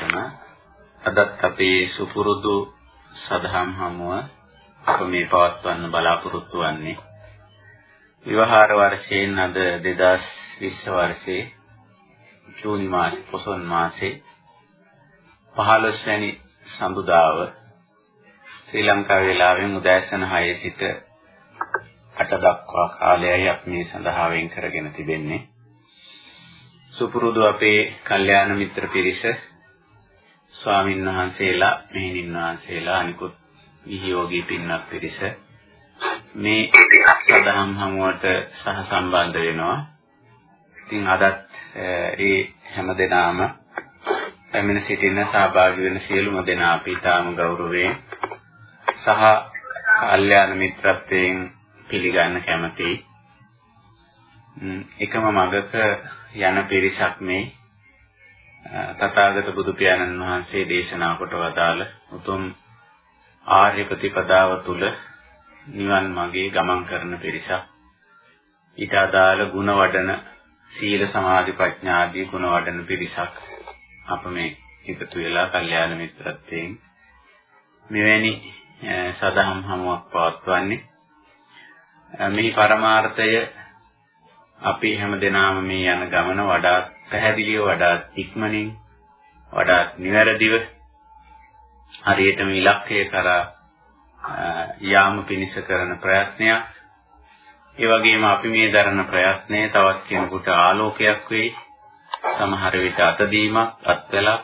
තෙරුවන් සරණයි හැම දිනාටම අදත් අපේ සුපුරුදු සදහම් හමුව අප මේ පවත්වන්න බලාපොරොත්තු වෙන්නේ. විවාහාර වර්ෂයෙන් අද 2020 වර්ෂයේ ජූනි මාසේ පොසොන් මාසේ 15 වෙනි සඳුදාව ශ්‍රී ලංකා වේලාවෙන් උදෑසන 6 සිට 8 දක්වා කාලයයි අපි මේ සඳහා වෙන් කරගෙන තිබෙන්නේ. සුපුරුදු අපේ කල්යාණ මිත්‍ර පිරිස ස්වාමින් වහන්සේලා මෙහෙණින් වහන්සේලා අනිකුත් විහියෝගී පින්වත් පිරිස මේ සදහම් හමුවට සහ සම්බන්ධ වෙනවා. ඉතින් අදත් ඒ හැම දෙනාම පැමිණ සිටින සහභාගී වෙන සියලුම දෙනා අපි තාම ගෞරවයෙන් සහ කල්යාණ මිත්‍රත්වයෙන් පිළිගන්න කැමතියි. එකම මගක යන පිරිසක් මේ තථාගත බුදු පියාණන් වහන්සේ දේශනා කොට වදාළ උතුම් ආර්ය ප්‍රතිපදාව තුල නිවන් මාගේ ගමන් කරන පිරිසක්. ඊට අදාළ ಗುಣ වඩන සීල සමාධි ප්‍රඥා ආදී ගුණ වඩන පිරිසක් අප මේ එකතු වෙලා කල්යාණ මිත්‍රත්වයෙන් මෙවැනි සදහම් හමුවක් පවත්වන්නේ. මේ පරමාර්ථය අපි හැමදෙනාම මේ යන ගමන වඩාත් පැහැදිලිව වඩාත් ඉක්මනින් වඩාත් නිවැරදිව හරියටම ඉලක්කය කරා යාම පිණිස කරන ප්‍රයත්නයක් ඒ වගේම අපි මේ දරන ප්‍රයත්නය තවත් කෙනෙකුට ආලෝකයක් වෙයි. සමහර විට අතදීමක්, අත්වලක්,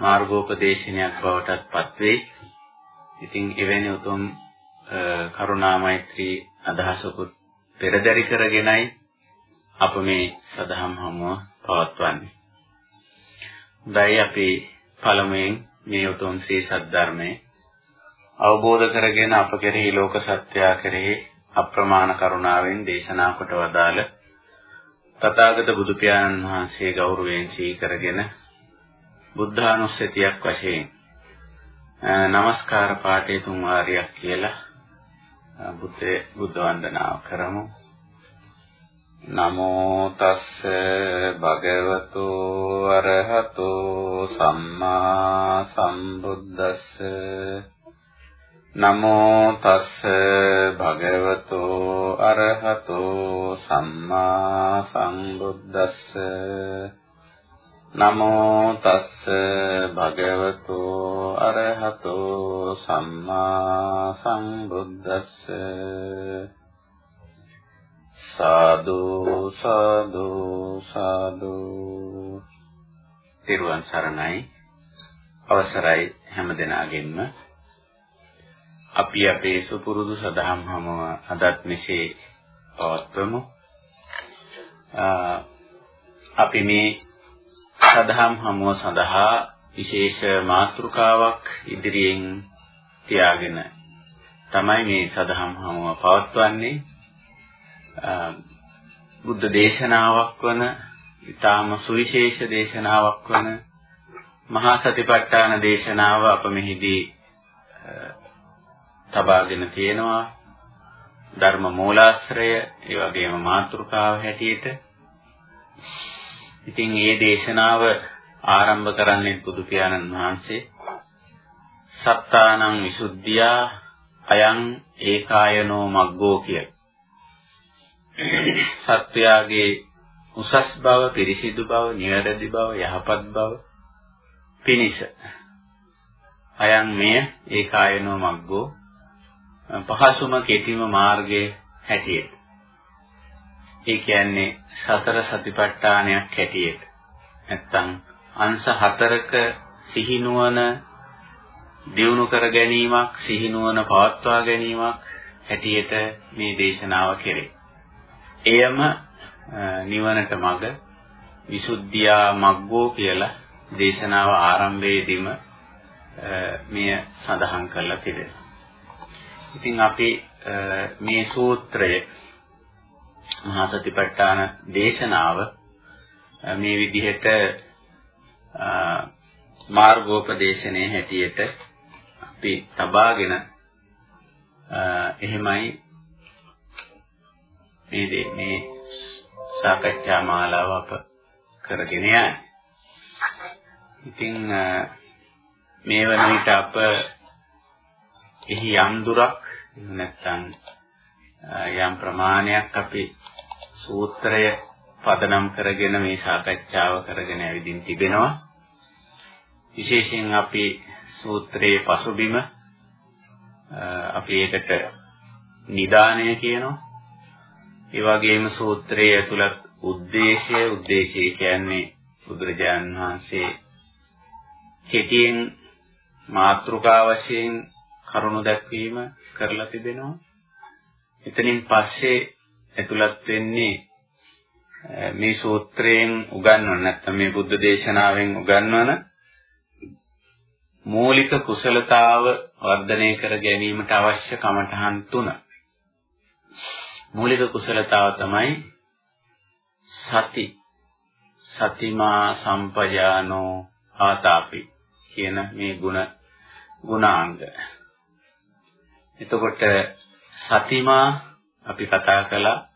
මාර්ගෝපදේශනයක් බවටත් පත් වෙයි. ඉතින් එවැනි උතුම් කරුණා මෛත්‍රී අදහසකුත් පෙරදරි කරගෙනයි අප මේ සදහම් හමුව පවත්වන්නේ. දැයි අපි පළමුවෙන් මේ උතුම් සී සද්ධර්මයේ අවබෝධ කරගෙන අප කෙරෙහි ලෝක සත්‍යය කෙරෙහි අප්‍රමාණ කරුණාවෙන් දේශනා කොට වදාළ තථාගත බුදු පියාණන් වහන්සේ ගෞරවයෙන් සීකරගෙන බුද්ධානුස්සතියක් වශයෙන් নমස්කාර පාඨය තුන් වාරයක් කියලා බුද්ධ බුද්ධ වන්දනාව කරමු නමෝ තස්ස භගවතු අරහතෝ සම්මා සම්බුද්දස්ස. නමෝ තස්ස භගවතෝ අරහතෝ සම්මා සම්බුද්දස්ස. නමෝ තස්ස භගවතෝ අරහතෝ සම්මා සම්බුද්දස්ස. සාදු සාදු සාදු තිරුවන් සරණයි අවසරයි හැම දිනාගෙන්ම අපි අපේ සුපුරුදු සදහම් හමුව අදත් මෙසේ පවත්වමු. අපි මේ සදහම් හමුව සඳහා විශේෂ මාතෘකාවක් ඉදිරියෙන් තියාගෙන තමයි මේ සදහම් හමුව පවත්වන්නේ. බුද්ධ දේශනාවක් වන ඊටාම සුවිශේෂ දේශනාවක් වන මහා සතිපට්ඨාන දේශනාව අප මෙහිදී තබාගෙන තියෙනවා. ධර්ම මූලාශ්‍රය ඒ වගේම මාතෘකාව හැටියට. ඉතින් මේ දේශනාව ආරම්භ කරන්නේ බුදු පියාණන් වහන්සේ. සත්තානං විසුද්ධියා අයං ඒකායනෝ මග්ගෝ කිය. සත්‍යයගේ උසස් බව, පිරිසිදු බව, නිවැරදි බව, යහපත් බව පිනිස. අයං මෙය ඒකායනෝ මග්ගෝ පහසුම කෙටිම මාර්ගයේ හැටියට. ඒ කියන්නේ සතර සතිපට්ඨානයක් හැටියට. නැත්තම් අංශ හතරක සිහිනුවන දියුණු කර ගැනීමක් සිහිනුවන පවත්වා ගැනීමක් හැටියට මේ දේශනාව කෙරේ. එයම නිවනට මඟ විසුද්ධියා මග්ගෝ කියලා දේශනාව ආරම්භයේදීම මෙය සඳහන් කරලා තිබෙනවා. ඉතින් අපි මේ සූත්‍රය මහා සතිපට්ඨාන දේශනාව මේ විදිහට මාර්ගෝපදේශනයේ හැටියට අපි තබාගෙන එහෙමයි මේ මේ සාකච්ඡා මාලාව අප කරගෙන යන්නේ. ඉතින් මේ වන විට අප එහි යම් දුරක් නැත්නම් යම් ප්‍රමාණයක් අපි සූත්‍රය පදනම් කරගෙන මේ සාකච්ඡාව කරගෙන ඇවිදින් තිබෙනවා විශේෂයෙන් අපි සූත්‍රයේ පසුබිම අපි ඒකට නිදානය කියනවා ඒ වගේම සූත්‍රයේ ඇතුළත් උද්දේශය උද්දේශය කියන්නේ බුදුරජාන් වහන්සේ කෙටියෙන් මාත්‍රිකා වශයෙන් කරුණු දැක්වීම කරලා තිබෙනවා. එතනින් පස්සේ ඇතුළත් වෙන්නේ මේ සූත්‍රයෙන් උගන්වන නැත්නම් මේ බුද්ධ දේශනාවෙන් උගන්වන මූලික කුසලතාව වර්ධනය කර ගැනීමට අවශ්‍ය කමඨහන් තුන. මූලික කුසලතාව තමයි සති සතිමා සම්පජානෝ ආතාපි කියන මේ ಗುಣ ගුණාංග. එතකොට සතිමා අපි කතා කළා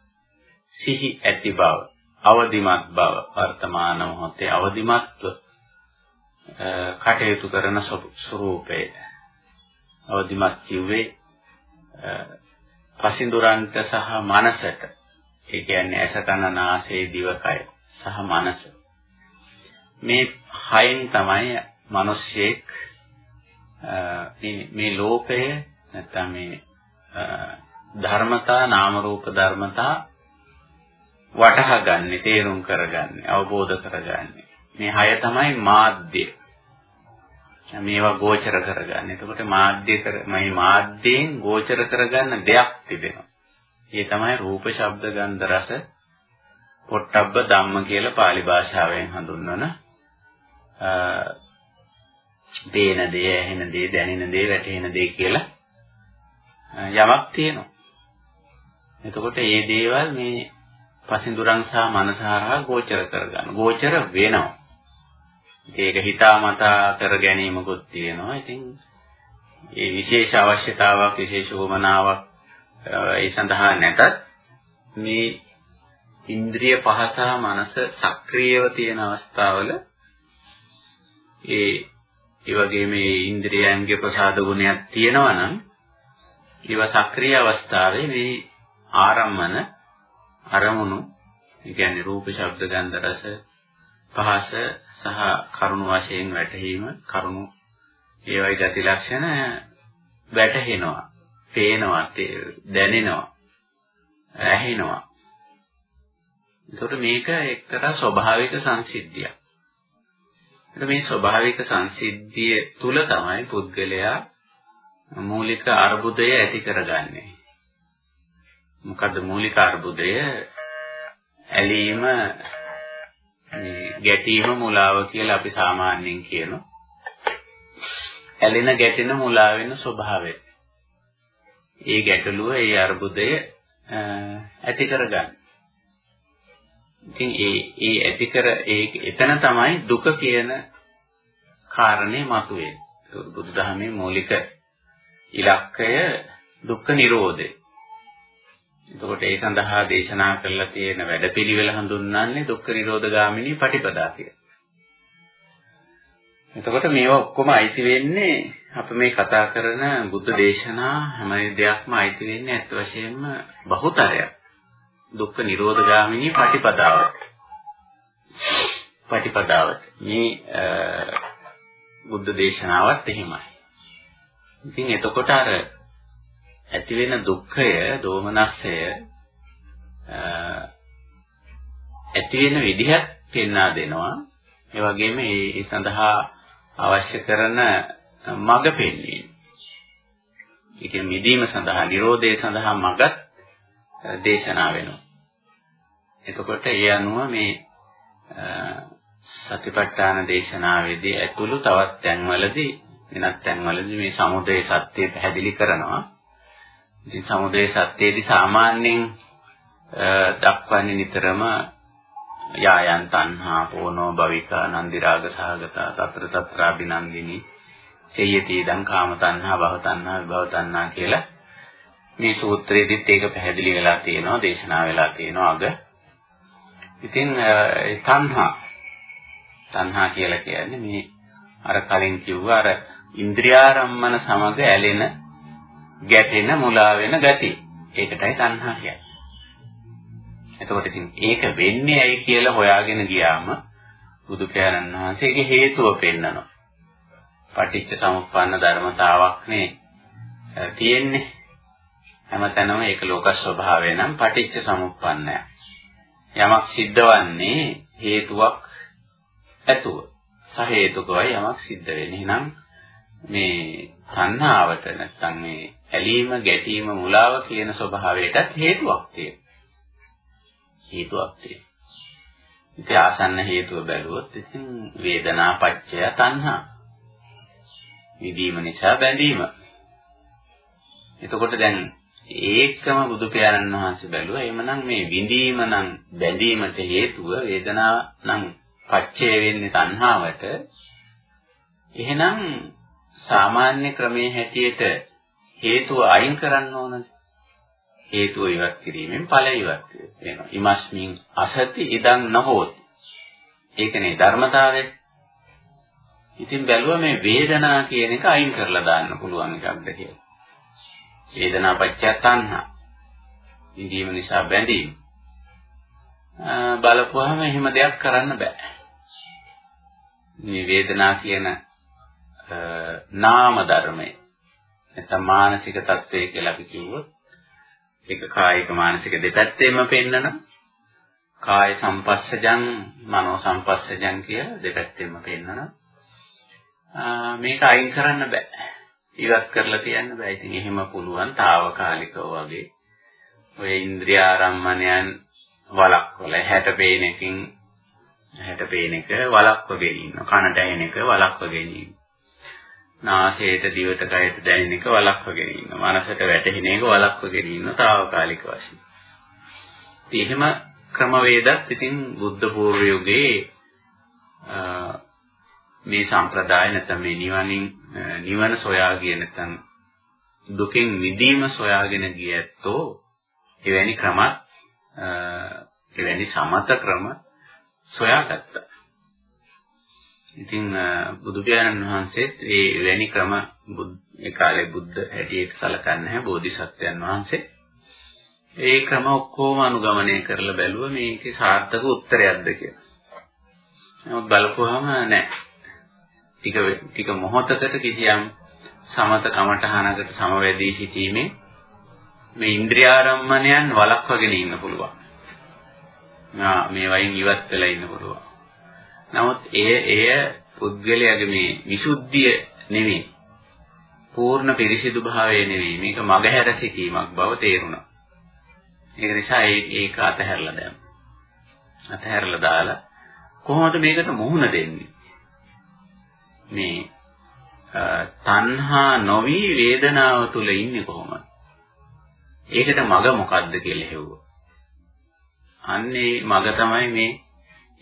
සිහි ඇති බව, අවදිමත් බව, වර්තමාන මොහොතේ අවදිමත්ව කටයුතු කරන ස්වરૂපය. අවදිමත් කිව්වේ පසින්දුරන්ට සහ මනසට ඒ කියන්නේ ඇස කන නාසය දිවකය සහ මනස මේ හයෙන් තමයි මිනිස්සෙක් මේ මේ ලෝකය නැත්නම් මේ ධර්මතා නාම රූප ධර්මතා වටහා ගන්න, තේරුම් කරගන්නේ, අවබෝධ කරගන්නේ. මේ හය තමයි මාධ්‍ය. මේවා ගෝචර කරගන්න. එතකොට මාධ්‍ය කර මේ මාධ්‍යයෙන් ගෝචර කරගන්න දෙයක් තිබෙනවා. ඒ තමයි රූප, ශබ්ද, ගන්ධ, රස, පොට්ටබ්බ ධම්ම කියලා pāli භාෂාවෙන් හඳුන්වන දේන දේ, ඇහෙන දේ, දැනෙන දේ, වැටහෙන දේ කියලා යමක් තියෙනවා. එතකොට මේ දේවල් මේ පසින්දුරන් සහ මනසහරහා ගෝචර කරගන්න. ගෝචර වෙනවා. ඒක හිතාමතා කර ගැනීමකුත් තියෙනවා. ඉතින් ඒ විශේෂ අවශ්‍යතාවක් විශේෂ වමනාවක් ඒ සඳහා නැතත් මේ ඉන්ද්‍රිය පහස මනස සක්‍රියව තියෙන අවස්ථාවල ඒ ඒ වගේ මේ ඉන්ද්‍රියයන්ගේ ප්‍රසාද ගුණයක් තියෙනවා නම් ඒවා සක්‍රිය අවස්ථාවේ මේ ආරම්මන අරමුණු ඒ කියන්නේ රූප ශබ්ද ගන්ධ රස පහස සහ කරුණු වශයෙන් වැටහීම කරුණු ඒවයි ගති ලක්ෂණ වැටහෙනවා පේනවා දැනෙනවා ඇහෙනවා එතකොට මේක එක්තරා ස්වභාවික සංසිද්ධියක්. එතකොට මේ ස්වභාවික සංසිද්ධිය තුල තමයි පුද්ගලයා මූලික අර්බුදය ඇති කරගන්නේ. මොකද්ද මූලික අර්බුදය? ඇලීම ගැටීම මුලාව කියලා අපි සාමාන්‍යයෙන් කියනවා. ඇලෙන ගැටෙන මුලා වෙන ස්වභාවය. ඒ ගැටලුව ඒ අර්බුදය ඇති කරගන්න. ඉතින් ඒ ඒ ඇති කර ඒ එතන තමයි දුක කියන කාරණේ මතුවේ. බුදුදහමේ මූලික ඉලක්කය දුක්ඛ නිරෝධය. එතකොට ඒ සඳහා දේශනා කරලා තියෙන වැඩපිළිවෙල හඳුන්වන්නේ දුක්ඛ නිරෝධ ගාමිනී පටිපදා කියලා. එතකොට මේවා ඔක්කොම අයිති වෙන්නේ අප මේ කතා කරන බුද්ධ දේශනා හැම දෙයක්ම අයිති වෙන්නේ අත් වශයෙන්ම බහුතරයක්. දුක්ඛ නිරෝධ ගාමිනී පටිපදාවට. පටිපදාවට. මේ බුද්ධ දේශනාවත් එහෙමයි. ඉතින් එතකොට අර ඇති වෙන දුක්ඛය, දෝමනස්සය ඇති වෙන විදිහත් පෙන්වා දෙනවා. ඒ වගේම ඒ සඳහා අවශ්‍ය කරන මඟ පෙන්වීම. ඒ කියන්නේ මිදීම සඳහා, Nirodhe සඳහා මඟත් දේශනා වෙනවා. එතකොට ඒ අනුව මේ සතිපට්ඨාන දේශනාවේදී ඇතුළු තවත් තැන්වලදී වෙනත් තැන්වලදී මේ සමුදය සත්‍ය පැහැදිලි කරනවා. ඉතින් සමුදය සත්‍යයේදී සාමාන්‍යයෙන් දක්වන්නේ නිතරම යායන් තණ්හා පෝනෝ භවිකා නන්දි රාග සහගතා తත්‍ර తත්‍රාබිනන්දිනී චේයති ඉදං කාම තණ්හා භව තණ්හා විභව තණ්හා කියලා මේ සූත්‍රයේදීත් ඒක පැහැදිලි වෙලා තියෙනවා දේශනා වෙලා තියෙනවා අග. ඉතින් තණ්හා තණ්හා කියලා කියන්නේ මේ අර කලින් කිව්වා අර ඉන්ද්‍රියාරම්මන සමග ඇලෙන ගැටෙන මුලා වෙන ගති. ඒකටයි තණ්හා කියන්නේ. එතකොට ඉතින් ඒක වෙන්නේ ඇයි කියලා හොයාගෙන ගියාම බුදු පියාණන් වහන්සේගේ හේතුව පෙන්නනවා. පටිච්ච සමුප්පන්න ධර්මතාවක් නේ තියෙන්නේ. හැමතැනම ඒක ලෝක ස්වභාවය නම් පටිච්ච සමුප්පන්නය. යමක් සිද්ධවන්නේ හේතුවක් ඇතුව. සහේතුකවයි යමක් සිද්ධ වෙන්නේ. එහෙනම් මේ තණ්හාවට නැත්තම් මේ ඇලීම, ගැටීම, මුලාව කියන ස්වභාවයටත් හේතුවක් තියෙනවා. හේතුවක් තියෙනවා. ඉතින් ආසන්න හේතුව බැලුවොත් ඉතින් වේදනා පත්‍ය තණ්හා. විදීම නිසා බැඳීම. එතකොට දැන් ඒකම බුදු පියාණන් වහන්සේ බැලුවා එhmenan මේ විඳීම නම් බැඳීමට හේතුව වේදනාව නම් පච්චය වෙන්නේ තණ්හාවට එහෙනම් සාමාන්‍ය ක්‍රමයේ හැටියට හේතුව අයින් කරන්න ඕනද හේතුව ඉවත් කිරීමෙන් ඵල ඉවත් වෙනවා ඉමස්මින් අසති ඉදං නහෝති ඒකනේ ධර්මතාවය ඉතින් බැලුවා මේ වේදනා කියන එක අයින් කරලා දාන්න පුළුවන් එකක්ද කියලා වේදනා පත්‍ය තණ්හා. විඳීම නිසා බැඳීම. බලපුවාම එහෙම දෙයක් කරන්න බෑ. මේ වේදනා කියන නාම ධර්මය නැත්නම් මානසික தත්වය කියලා අපි කිව්වොත් ඒක කායික මානසික දෙපැත්තෙම පෙන්නන කාය සම්පස්සජං මනෝ සම්පස්සජං කියලා දෙපැත්තෙම පෙන්නන මේක අයින් කරන්න බෑ ඉවත් කරලා තියන්න බෑ. ඉතින් එහෙම පුළුවන් తాවකාලිකව වගේ. ඔය ඉන්ද්‍රිය ආරම්මණයන් වලක්වල හැට පේන එකකින් හැට පේන එක වලක්වගෙන ඉන්නවා. කනට ඇහෙන එක වලක්වගෙන ඉන්නවා. නාසයට දිවට කයට දැනෙන එක වලක්වගෙන ඉන්නවා. මනසට වැටෙන එක වලක්වගෙන ඉන්නවා తాවකාලික වශයෙන්. ඉතින් එහෙම ක්‍රමවේදත් ඉතින් බුද්ධ පූර්ව යුගයේ මේ සම්ප්‍රදාය නැත්නම් මේ නිවනින් නිවන සොයා ගිය නැත්නම් දුකෙන් මිදීම සොයාගෙන ගිය ඇත්තෝ එවැනි ක්‍රමත් එවැනි සමත ක්‍රම සොයාගත්තා. ඉතින් බුදු පියාණන් වහන්සේත් ඒ එවැනි ක්‍රම ඒ කාලේ බුද්ධ හැටියට සැලකන්නේ නැහැ බෝධිසත්වයන් වහන්සේ. ඒ ක්‍රම ඔක්කොම අනුගමනය කරලා බැලුවා මේකේ සාර්ථක උත්තරයක්ද කියලා. නමුත් බලපුවාම නැහැ. ටික ටික මොහොතකට කිසියම් සමත කමඨහනකට සමවැදී සිටීමේ මේ ඉන්ද්‍රියාරම්මණයන් වළක්වාගෙන ඉන්න පුළුවන්. මේ වයින් ඉවත් වෙලා ඉන්න පුළුවන්. නමුත් එය එය පුද්ගලයාගේ මේ විසුද්ධිය නෙමෙයි. පූර්ණ පිරිසිදු භාවය නෙමෙයි. මේක මගහැර සිටීමක් බව තේරුණා. ඒක නිසා ඒක අතහැරලා දැම්මා. අතහැරලා දාලා කොහොමද මේකට මුහුණ දෙන්නේ? මේ තණ්හා නොවි වේදනාව තුල ඉන්නේ කොහොමද? ඒකට මග මොකද්ද කියලා හෙව්වා. අන්නේ මග තමයි මේ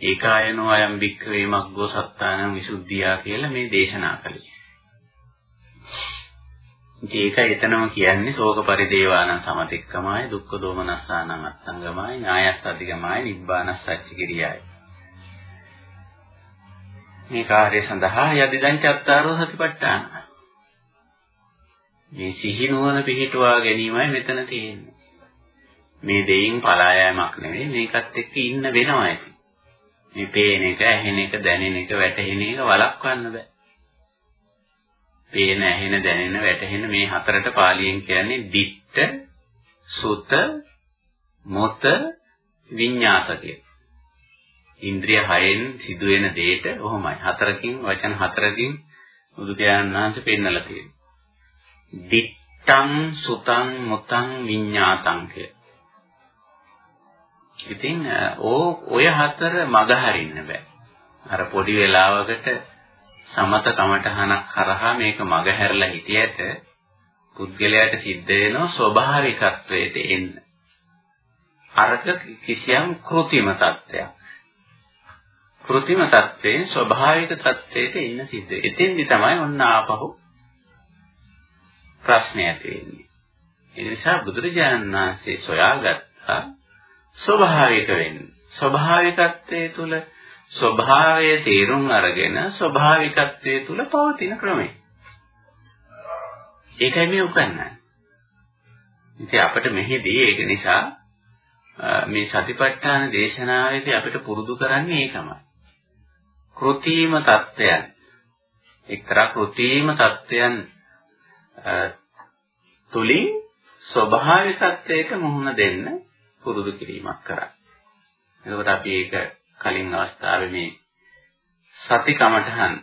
ඒකායනෝ අයම් වික්ඛවේ මග්ගෝ සත්තානං විසුද්ධියා කියලා මේ දේශනා කළේ. ඒක එතනම කියන්නේ ශෝක පරිදේවාන සමතික්කමයි දුක්ඛ දෝමනස්සානං අත්ංගමයි ඥායස් අධිගමයි නිබ්බානස් සච්ච කිරියයි. මේ කාර්ය සඳහා යදිදං චත්තාරෝ සතිපට්ඨාන. මේ සිහි නුවණ පිහිටුවා ගැනීමයි මෙතන තියෙන්නේ. මේ දෙයින් පලා යෑමක් නෙවෙයි මේකත් එක්ක ඉන්න වෙනවා ඇති. මේ පේන එක, ඇහෙන එක, දැනෙන එක, වැටහෙන එක වළක්වන්න බෑ. පේන, ඇහෙන, දැනෙන, වැටහෙන මේ හතරට පාලියෙන් කියන්නේ දිට්ඨ, සුත, මොත, විඤ්ඤාත කියලා. ඉන්ද්‍රිය හයෙන් සිදුවෙන දෙයට ඔහොමයි. හතරකින් වචන හතරකින් බුදු පියාණන් වහන්සේ පෙන්නලා තියෙනවා. දිත්තං සුතං මුතං විඤ්ඤාතං කිය. ඉතින් ඔය හතර මගහරින්න බෑ. අර පොඩි වෙලාවකට සමත කමටහනක් හරහා මේක මගහැරලා හිටියට පුද්ගලයාට සිද්ධ වෙන ස්වභාවිකත්වයට එන්න. අරක කිසියම් કૃතිම තත්ත්වයක්. કૃතිම තත්ත්වයෙන් ස්වභාවික තත්ත්වයට එන්න සිද්ධ. එතෙන්දි තමයි ඔන්න ආපහු ප්‍රශ්නය ඇති වෙන්නේ. ඒ නිසා බුදුරජාණන් වහන්සේ සොයාගත්තා ස්වභාවික වෙන්න. ස්වභාවිකත්වයේ තුල ස්වභාවය තේරුම් අරගෙන ස්වභාවිකත්වයේ තුල පවතින ක්‍රමය. ඒකයි මේ උගන්වන්නේ. ඉතින් අපිට මෙහිදී ඒක නිසා මේ සතිපට්ඨාන දේශනාවේදී අපිට පුරුදු කරන්නේ ඒකමයි. කෘතීම தත්වයන් එක්තරා කෘතීම தත්වයන් තුලින් ස්වභාවිකත්වයට මුහුණ දෙන්න පුරුදු කිරීමක් කරා. එතකොට අපි ඒක කලින් අවස්ථාවේ මේ සති කමඨහන්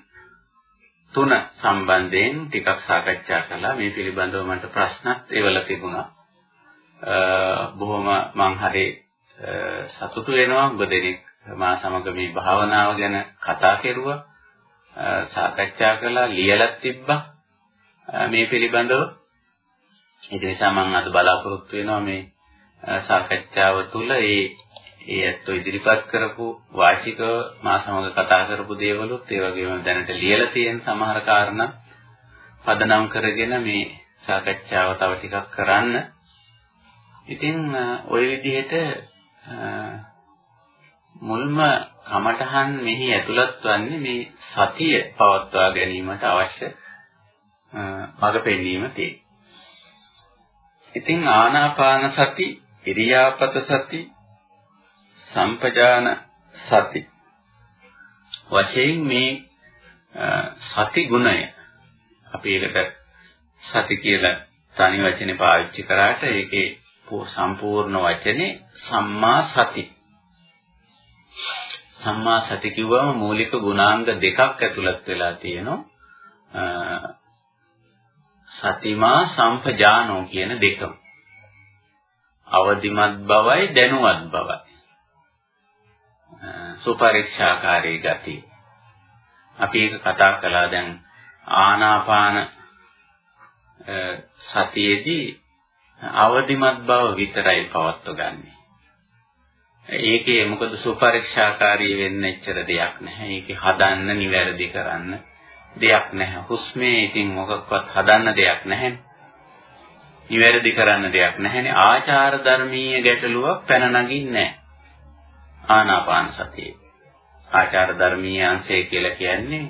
තුන සම්බන්ධයෙන් ටිකක් සාකච්ඡා කළා. මේ පිළිබඳව මට ප්‍රශ්නත් ඒවල තිබුණා. බොහොම මං හරි සතුටු වෙනවා ඔබ දෙනෙක් මා සමග මේ භාවනාව ගැන කතා කෙරුවා. සාකච්ඡා කළා, ලියලත් තිබ්බා. මේ පිළිබඳව. ඒ නිසා මම අද බලාපොරොත්තු වෙනවා මේ සාකච්ඡාව තුළ ඒ ඒ ඇත්තෝ ඉදිරිපත් කරපු වාචිකව මා සමග කතා කරපු දේවලුත් ඒ වගේම දැනට ලියලා තියෙන සමහර කාරණා පදනම් කරගෙන මේ සාකච්ඡාව තව ටිකක් කරන්න. ඉතින් ওই විදිහට මුල්ම කමඨහන් මෙහි ඇතුළත් වන්නේ මේ සතිය පවත්වා ගැනීමට අවශ්‍ය මඟ පෙන්වීම තියෙනවා. ඉතින් ආනාපාන සති, ඉරියාපත සති, සම්පජාන සති. වශයෙන් මේ සති ගුණය අපි ඒකට සති කියලා තනි වචනේ පාවිච්චි කරාට ඒකේ සම්පූර්ණ වචනේ සම්මා සති. සම්මා සති කිව්වම මූලික ගුණාංග දෙකක් ඇතුළත් වෙලා තියෙනවා. සතිමා සම්පජානෝ කියන දෙකම. අවදිමත් බවයි දැනුවත් බවයි සුපරික්ෂාකාරී ගතිය. අපි ඒක කතා කළා දැන් ආනාපාන සතියේදී අවදිමත් බව විතරයි පවත්වගන්නේ. ඒකේ මොකද සුපරික්ෂාකාරී වෙන්න එච්චර දෙයක් නැහැ. ඒකේ හදන්න, නිවැරදි කරන්න දෙයක් නැහැ. හුස්මේ ඉතින් මොකක්වත් හදන්න දෙයක් නැහැ. නිවැරදි කරන්න දෙයක් නැහැනේ. ආචාර ධර්මීය ගැටලුවක් පැන නගින්නේ නැහැ. ආනාපාන සතිය. ආචාර ධර්මීය අංශය කියලා කියන්නේ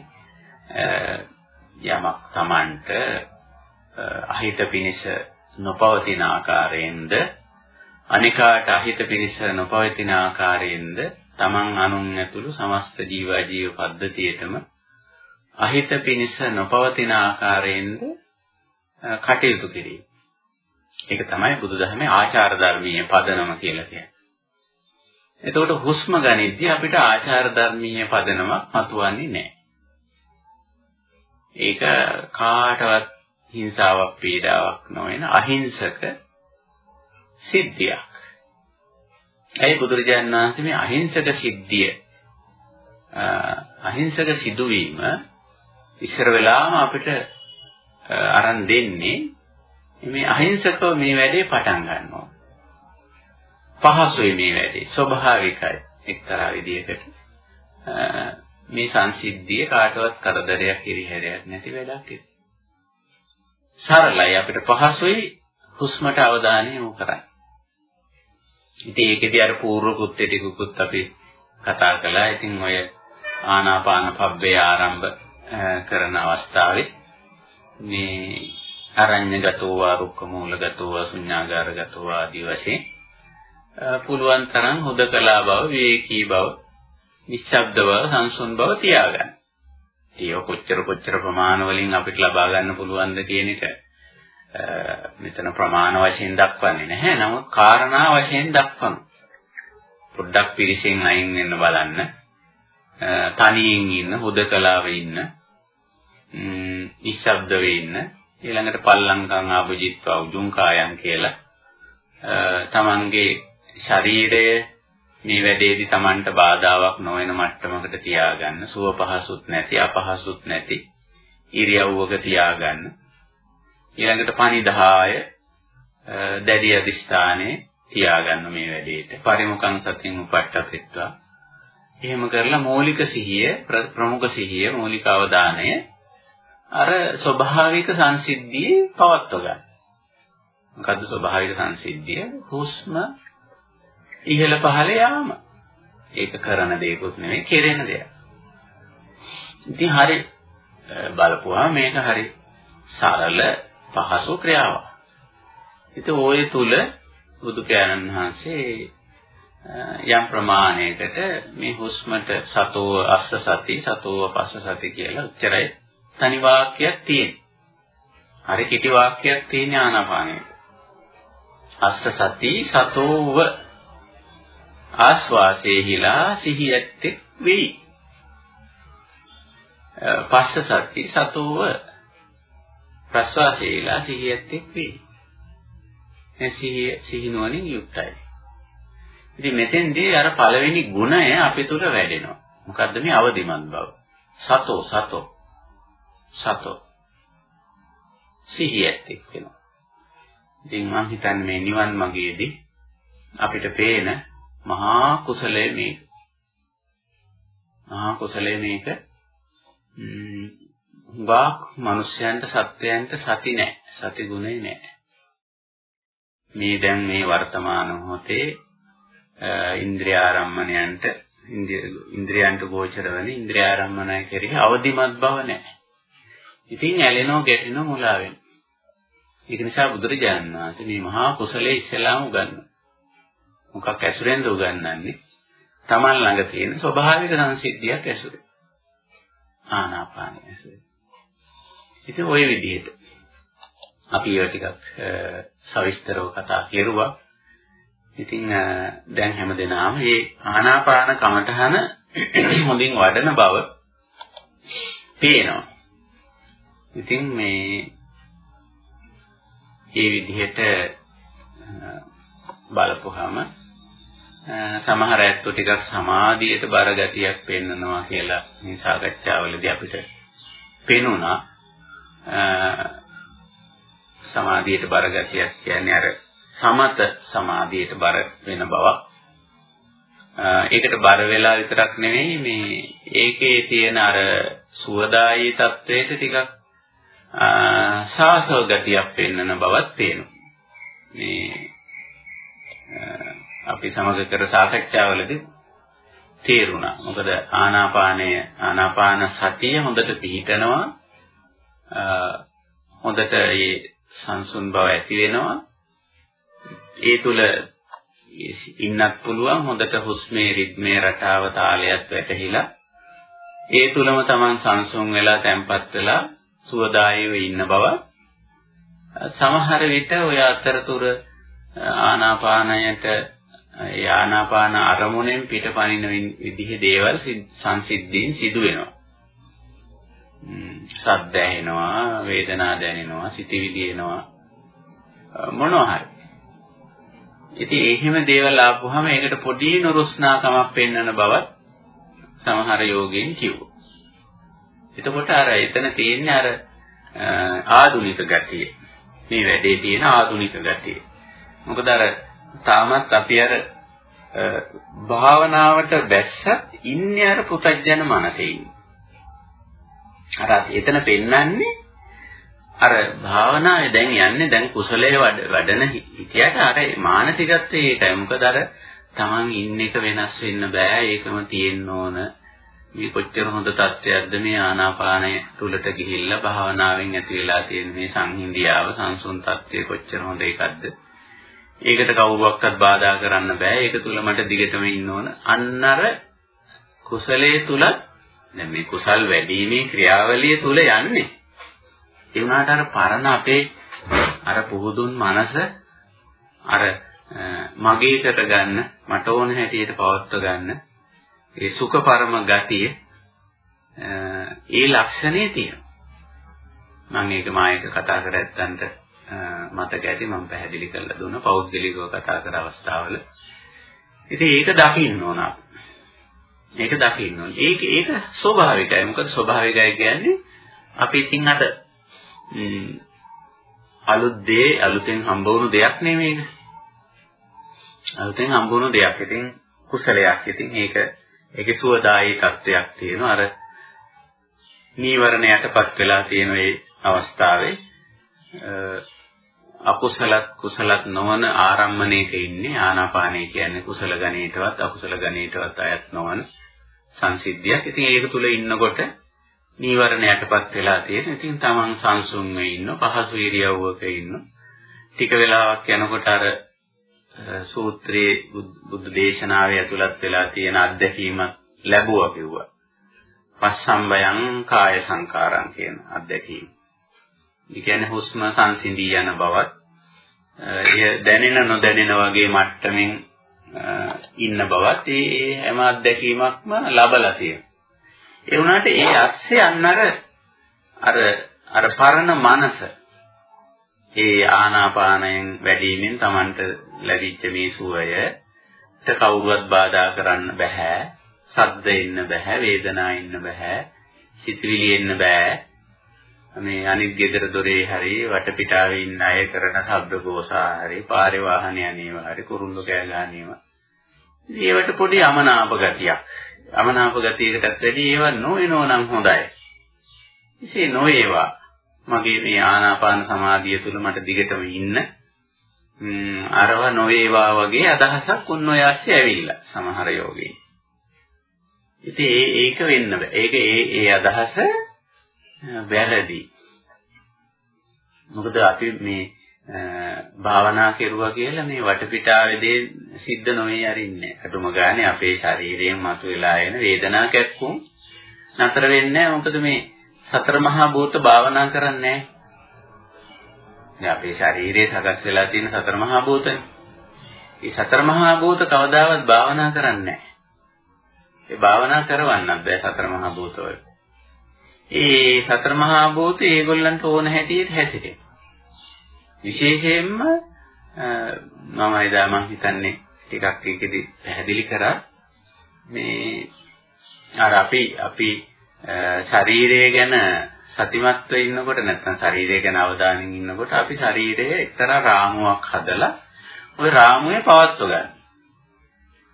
යමක් Tamanට අහිත පිනිස නොපවතින ආකාරයෙන්ද අනිකාට අහිත පිනිස නොපවතින ආකාරයෙන්ද Taman අනුන් ඇතුළු සමස්ත ජීව ජීව පද්ධතියටම අහිත පිනිස නොපවතින ආකාරයෙන්ද කටයුතු කිරීම. ඒක තමයි බුදුදහමේ ආචාර ධර්මීය පදනම කියලා කියන්නේ. එතකොට හුස්ම ගනිද්දී අපිට ආචාර ධර්මීය පදනමක් මතුවන්නේ නැහැ. ඒක කාටවත් හිංසාවක් පීඩාවක් නොවන අහිංසක සිද්ධියක්. ඒ බුදුරජාණන් වහන්සේ මේ අහිංසක සිද්ධිය අහිංසක සිදුවීම ඉස්සර වෙලාම අපිට අරන් දෙන්නේ මේ අහිංසකව මේ වැඩේ පටන් ගන්නවා. පහසුයි මේ වැඩේ ස්වභාවිකයි එක්තරා විදියකට. මේ සංසිද්ධිය කාටවත් කරදරයක් හිරිහැරයක් නැති වැඩක් ඒක. සරලයි අපිට පහසුයි හුස්මට අවධානය යොමු කරන්න. ඉතින් ඒකෙදී අර පූර්ව කෘත්‍ය ටිකකුත් අපි කතා කළා. ඉතින් ඔය ආනාපාන පබ්බේ ආරම්භ කරන අවස්ථාවේ මේ අරඤ්‍යගතෝ වා රුක්ක මූලගතෝ වා ශුඤ්ඤාගාරගතෝ ආදී වශයෙන් පුළුවන් තරම් හොදකලා බව, විවේකී බව, නිශ්ශබ්ද බව, සංසුන් බව තියාගන්න. ඒක කොච්චර කොච්චර ප්‍රමාණ වලින් අපිට ලබා ගන්න පුළුවන්ද කියන එක මෙතන ප්‍රමාණ වශයෙන් දක්වන්නේ නැහැ. නමුත් කාරණා වශයෙන් දක්වනවා. පොඩ්ඩක් පිරිසෙන් අයින් වෙන්න බලන්න. තනියෙන් ඉන්න, හුදකලාව ඉන්න, නිශ්ශබ්දව ඉන්න. ඊළඟට පල්ලංකං ආභජිත්වා උජුංකායන් කියලා. තමන්ගේ ශරීරය මේ වැඩේදී තමන්ට බාධාවක් නොවන මට්ටමකට තියාගන්න. සුව පහසුත් නැති අපහසුත් නැති ඉරියව්වක තියාගන්න. ඊළඟට පනිදාය දැඩි අධිෂ්ඨානයේ තියාගන්න මේ වැඩේට. පරිමුඛං සතින් උපට්ඨපෙත්වා. එහෙම කරලා මූලික සිහිය ප්‍රමුඛ සිහිය මූලික අවධානය අර ස්වභාවික සංසිද්ධියේ පවත්ව ගන්න. මොකද්ද ස්වභාවික සංසිද්ධිය? හුස්ම ඉහළ පහළ යාම. ඒක කරන දෙයක්වත් නෙවෙයි කෙරෙන දෙයක්. ඉතින් හරි බලපුවා මේක හරි සරල පහසු ක්‍රියාවක්. ඉතින් ওই තුල බුදු පියාණන් වහන්සේ යම් ප්‍රමාණයකට මේ හුස්මට සතෝ අස්ස සති සතෝ පස්ස සති කියලා උච්චරයි තනි වාක්‍යයක් තියෙනවා. හරි කිටි වාක්‍යයක් තියෙන ආනාපානයේ. අස්ස සති සතෝව ආස්වාසේහිලා සිහියත් වෙයි. පස්ස සති සතෝව ප්‍රස්වාසේහිලා සිහියත් වෙයි. මේ සිහිය සිහිනුවණින් යුක්තයි. ඉතින් මෙතෙන්දී අර පළවෙනි ගුණය අපි තුල වැඩෙනවා. මොකද්ද මේ අවදිමත් බව? සතෝ සතෝ සතෝ සිහියත් එක්කෙනවා. ඉතින් මම හිතන්නේ මේ නිවන් මාර්ගයේදී අපිට පේන මහා කුසලයේ මේක. මහා කුසලයේ මේක වාක් මිනිස්යන්ට සත්‍යයන්ට සති නැහැ. සති ගුණේ නැහැ. මේ දැන් මේ වර්තමාන මොහොතේ ඉන්ද්‍රිය ආරම්මණයන්ට ඉන්ද්‍රියන්ට ගෝචර වෙන ඉන්ද්‍රිය ආරම්මණය කෙරෙහි අවදිමත් බව නැහැ. ඉතින් ඇලෙනෝ ගැටෙනෝ මුලා වෙනවා. ඒක නිසා බුදුරජාණන් වහන්සේ මේ මහා කුසලයේ ඉස්සලාම උගන්වනවා. මොකක් ඇසුරෙන්ද උගන්වන්නේ? Taman ළඟ තියෙන ස්වභාවික සංසිද්ධියක් ඇසුරේ. ආනාපානය ඇසුරේ. ඉතින් ওই විදිහට අපි ඒවා ටිකක් සවිස්තරව කතා කෙරුවා. ඉතින් දැන් හැමදෙනාම මේ ආනාපාන කමඨහන හොඳින් වඩන බව පේනවා. ඉතින් මේ මේ විදිහට බලපුවාම සමහර ඇත්තෝ ටිකක් සමාධියට බර ගතියක් පෙන්නනවා කියලා මේ සාකච්ඡාවලදී අපිට පෙනුණා. සමාධියට බර ගතියක් කියන්නේ අර සමත සමාධියට බර වෙන බවක්. ඒකට බර වෙලා විතරක් නෙවෙයි මේ ඒකේ තියෙන අර සුවදායී තත්වයට ටිකක් සාසව ගතියක් පෙන්වන බවක් පේනවා. මේ අපි සමග කර සාකච්ඡාවලදී තේරුණා. මොකද ආනාපානය ආනාපාන සතිය හොඳට පිහිටනවා. හොඳට ඒ සංසුන් බව ඇති වෙනවා. ඒ තුල ඉන්නත් පුළුවන් හොඳට හුස්මේ රිද්මේ රටාව තාලයක් වැටහිලා ඒ තුලම Taman සංසුන් වෙලා තැම්පත් වෙලා සුවදායීව ඉන්න බව සමහර විට ඔය අතරතුර ආනාපානයට ඒ ආනාපාන අරමුණෙන් පිටපනින විදිහේ දේවල් සංසිද්ධීන් සිදු වෙනවා. සද්ද ඇහෙනවා, වේදනා දැනෙනවා, සිතවිලි එනවා මොනවා හරි. ඉතින් එහෙම දේවල් ආපුවාම ඒකට පොඩි නුරුස්නාකමක් පෙන්වන බවත් සමහර යෝගීන් කිව්වා. එතකොට අර එතන තියෙන්නේ අර ආධුනික ගතිය. මේ වැඩේ තියෙන ආධුනික ගතිය. මොකද අර තාමත් අපි අර භාවනාවට බැස්සත් ඉන්නේ අර පුතඥන මනසේ ඉන්නේ. අර එතන පෙන්වන්නේ අර භාවනාවේ දැන් යන්නේ දැන් කුසලයේ වැඩන හිතියට අර මානසිකත්වයේ ඒකයි. මොකද අර Taman ඉන්න එක වෙනස් වෙන්න බෑ. ඒකම තියෙන්න ඕන. මේ කොච්චර හොඳ තත්ත්වයක්ද මේ ආනාපානය තුලට ගිහිල්ලා භාවනාවෙන් ඇති වෙලා තියෙන මේ සංහිඳියාව සංසුන් තත්ත්වය කොච්චර හොඳ එකක්ද? ඒකට කවුරුවක්වත් බාධා කරන්න බෑ. ඒක තුල මට දිගටම ඉන්න ඕන. අන්න අර කුසලයේ තුල දැන් මේ කුසල් වැඩිීමේ ක්‍රියාවලිය තුල යන්නේ. ඒ වුණාට අර පරණ අපේ අර පුහුදුන් මනස අර මගේ කරගන්න මට ඕන හැටියට පවත්ව ගන්න ඒ සුඛ පරම ගතිය ඒ ලක්ෂණේ තියෙනවා. මම ඒක මායක කතා කර ඇත්තන්ට මතක ඇති මම පැහැදිලි කරලා දුන්න පෞද්ගලිකව කතා කර අවස්ථාවල. ඉතින් ඒක දකින්න ඕන. ඒක දකින්න ඕන. ඒක ඒක ස්වභාවිකයි. මොකද ස්වභාවිකයි කියන්නේ අපි ඉතින් අද අලුත් දේ අලුතෙන් හම්බ වුණු දෙයක් නෙමෙයිද? අලුතෙන් හම්බ වුණු දෙයක්. ඉතින් කුසලයක්. ඉතින් ඒක ඒකේ සුවදායී තත්වයක් තියෙනවා අර නීවරණයටපත් වෙලා තියෙන ඒ අවස්ථාවේ අකුසලත් කුසලත් නොවන ආරම්මණයක ඉන්නේ ආනාපානය කියන්නේ කුසල ගණේටවත් අකුසල ගණේටවත් අයත් නොවන සංසිද්ධියක්. ඉතින් ඒක තුල ඉන්නකොට නීවරණයටපත් වෙලා තියෙන. ඉතින් තමන් සංසුන් වෙ ඉන්න, පහසු ඉරියව්වක ඉන්න. ටික වෙලාවක් යනකොට අර සූත්‍රයේ බුද්ධ දේශනාවේ ඇතුළත් වෙලා තියෙන අත්දැකීම ලැබුවා කිව්වා. පස්සම්බයං කාය සංකාරං කියන අත්දැකීම. ඒ කියන්නේ හුස්ම සංසිඳී යන බවත් එය දැනෙන නොදැනෙන වගේ මට්ටමින් ඉන්න බවත් ඒ හැම අත්දැකීමක්ම ලබලා තියෙනවා. ඒ වුණාට ඒ ඇස්සේ අන්න අර අර අර පරණ මනස ඒ ආනාපානයෙන් වැඩිමින් Tamanට ලැබිච්ච මේ සුවයට කවුරුවත් බාධා කරන්න බෑ. සද්ද ඉන්න බෑ, වේදනා ඉන්න බෑ, සිතවිලි ඉන්න බෑ. මේ අනිත් ගෙදර දොරේ හරි වටපිටාවේ ඉන්න අය කරන ශබ්ද ගෝසා හරි පාරේ වාහන යන්නේව හරි කුරුල්ල කෑ ගන්නේව. ඒවට පොඩි අමනාප ගතියක්. අමනාප ගතියකටත් වැඩි ඒවා නොවෙනෝ නම් හොඳයි. එසේ නොවේවා. මගේ මේ ආනාපාන සමාධිය තුල මට දිගටම ඉන්න අරව නොවේවා වගේ අදහසක් උන් ඔය ASCII ඇවිල්ලා සමහර යෝගී. ඉතින් ඒක වෙන්න බෑ. ඒක ඒ ඒ අදහස වැරදි. මොකද අපි මේ භාවනා කෙරුවා කියලා මේ වටපිටාවේදී සිද්ධ නොවේ අරින්නේ. අතුම ගානේ අපේ ශරීරයෙන් මතුවලා එන වේදනා කැක්කුම් නතර වෙන්නේ මොකද මේ සතර මහා භූත භාවනා කරන්නේ නැහැ. අපේ ශරීරයේ සකස් වෙලා තියෙන සතර මහා භූතනේ. මේ සතර මහා භූත කවදාවත් භාවනා කරන්නේ නැහැ. ඒ භාවනා කරවන්නත් බෑ සතර මහා භූතවල. ඒ සතර මහා භූත ඒගොල්ලන්ට ඕන හැටියට හැසිරෙන. විශේෂයෙන්ම මම එදා මම හිතන්නේ ටිකක් ඒකෙදි පැහැදිලි කරා මේ අර අපි අපි ශරීරය ගැන සතිමත්ව ඉන්නකොට නැත්නම් ශරීරය ගැන අවධානයෙන් ඉන්නකොට අපි ශරීරයේ එක්තරා රාමුවක් හදලා ওই රාමුවේ පවත්ව ගන්න.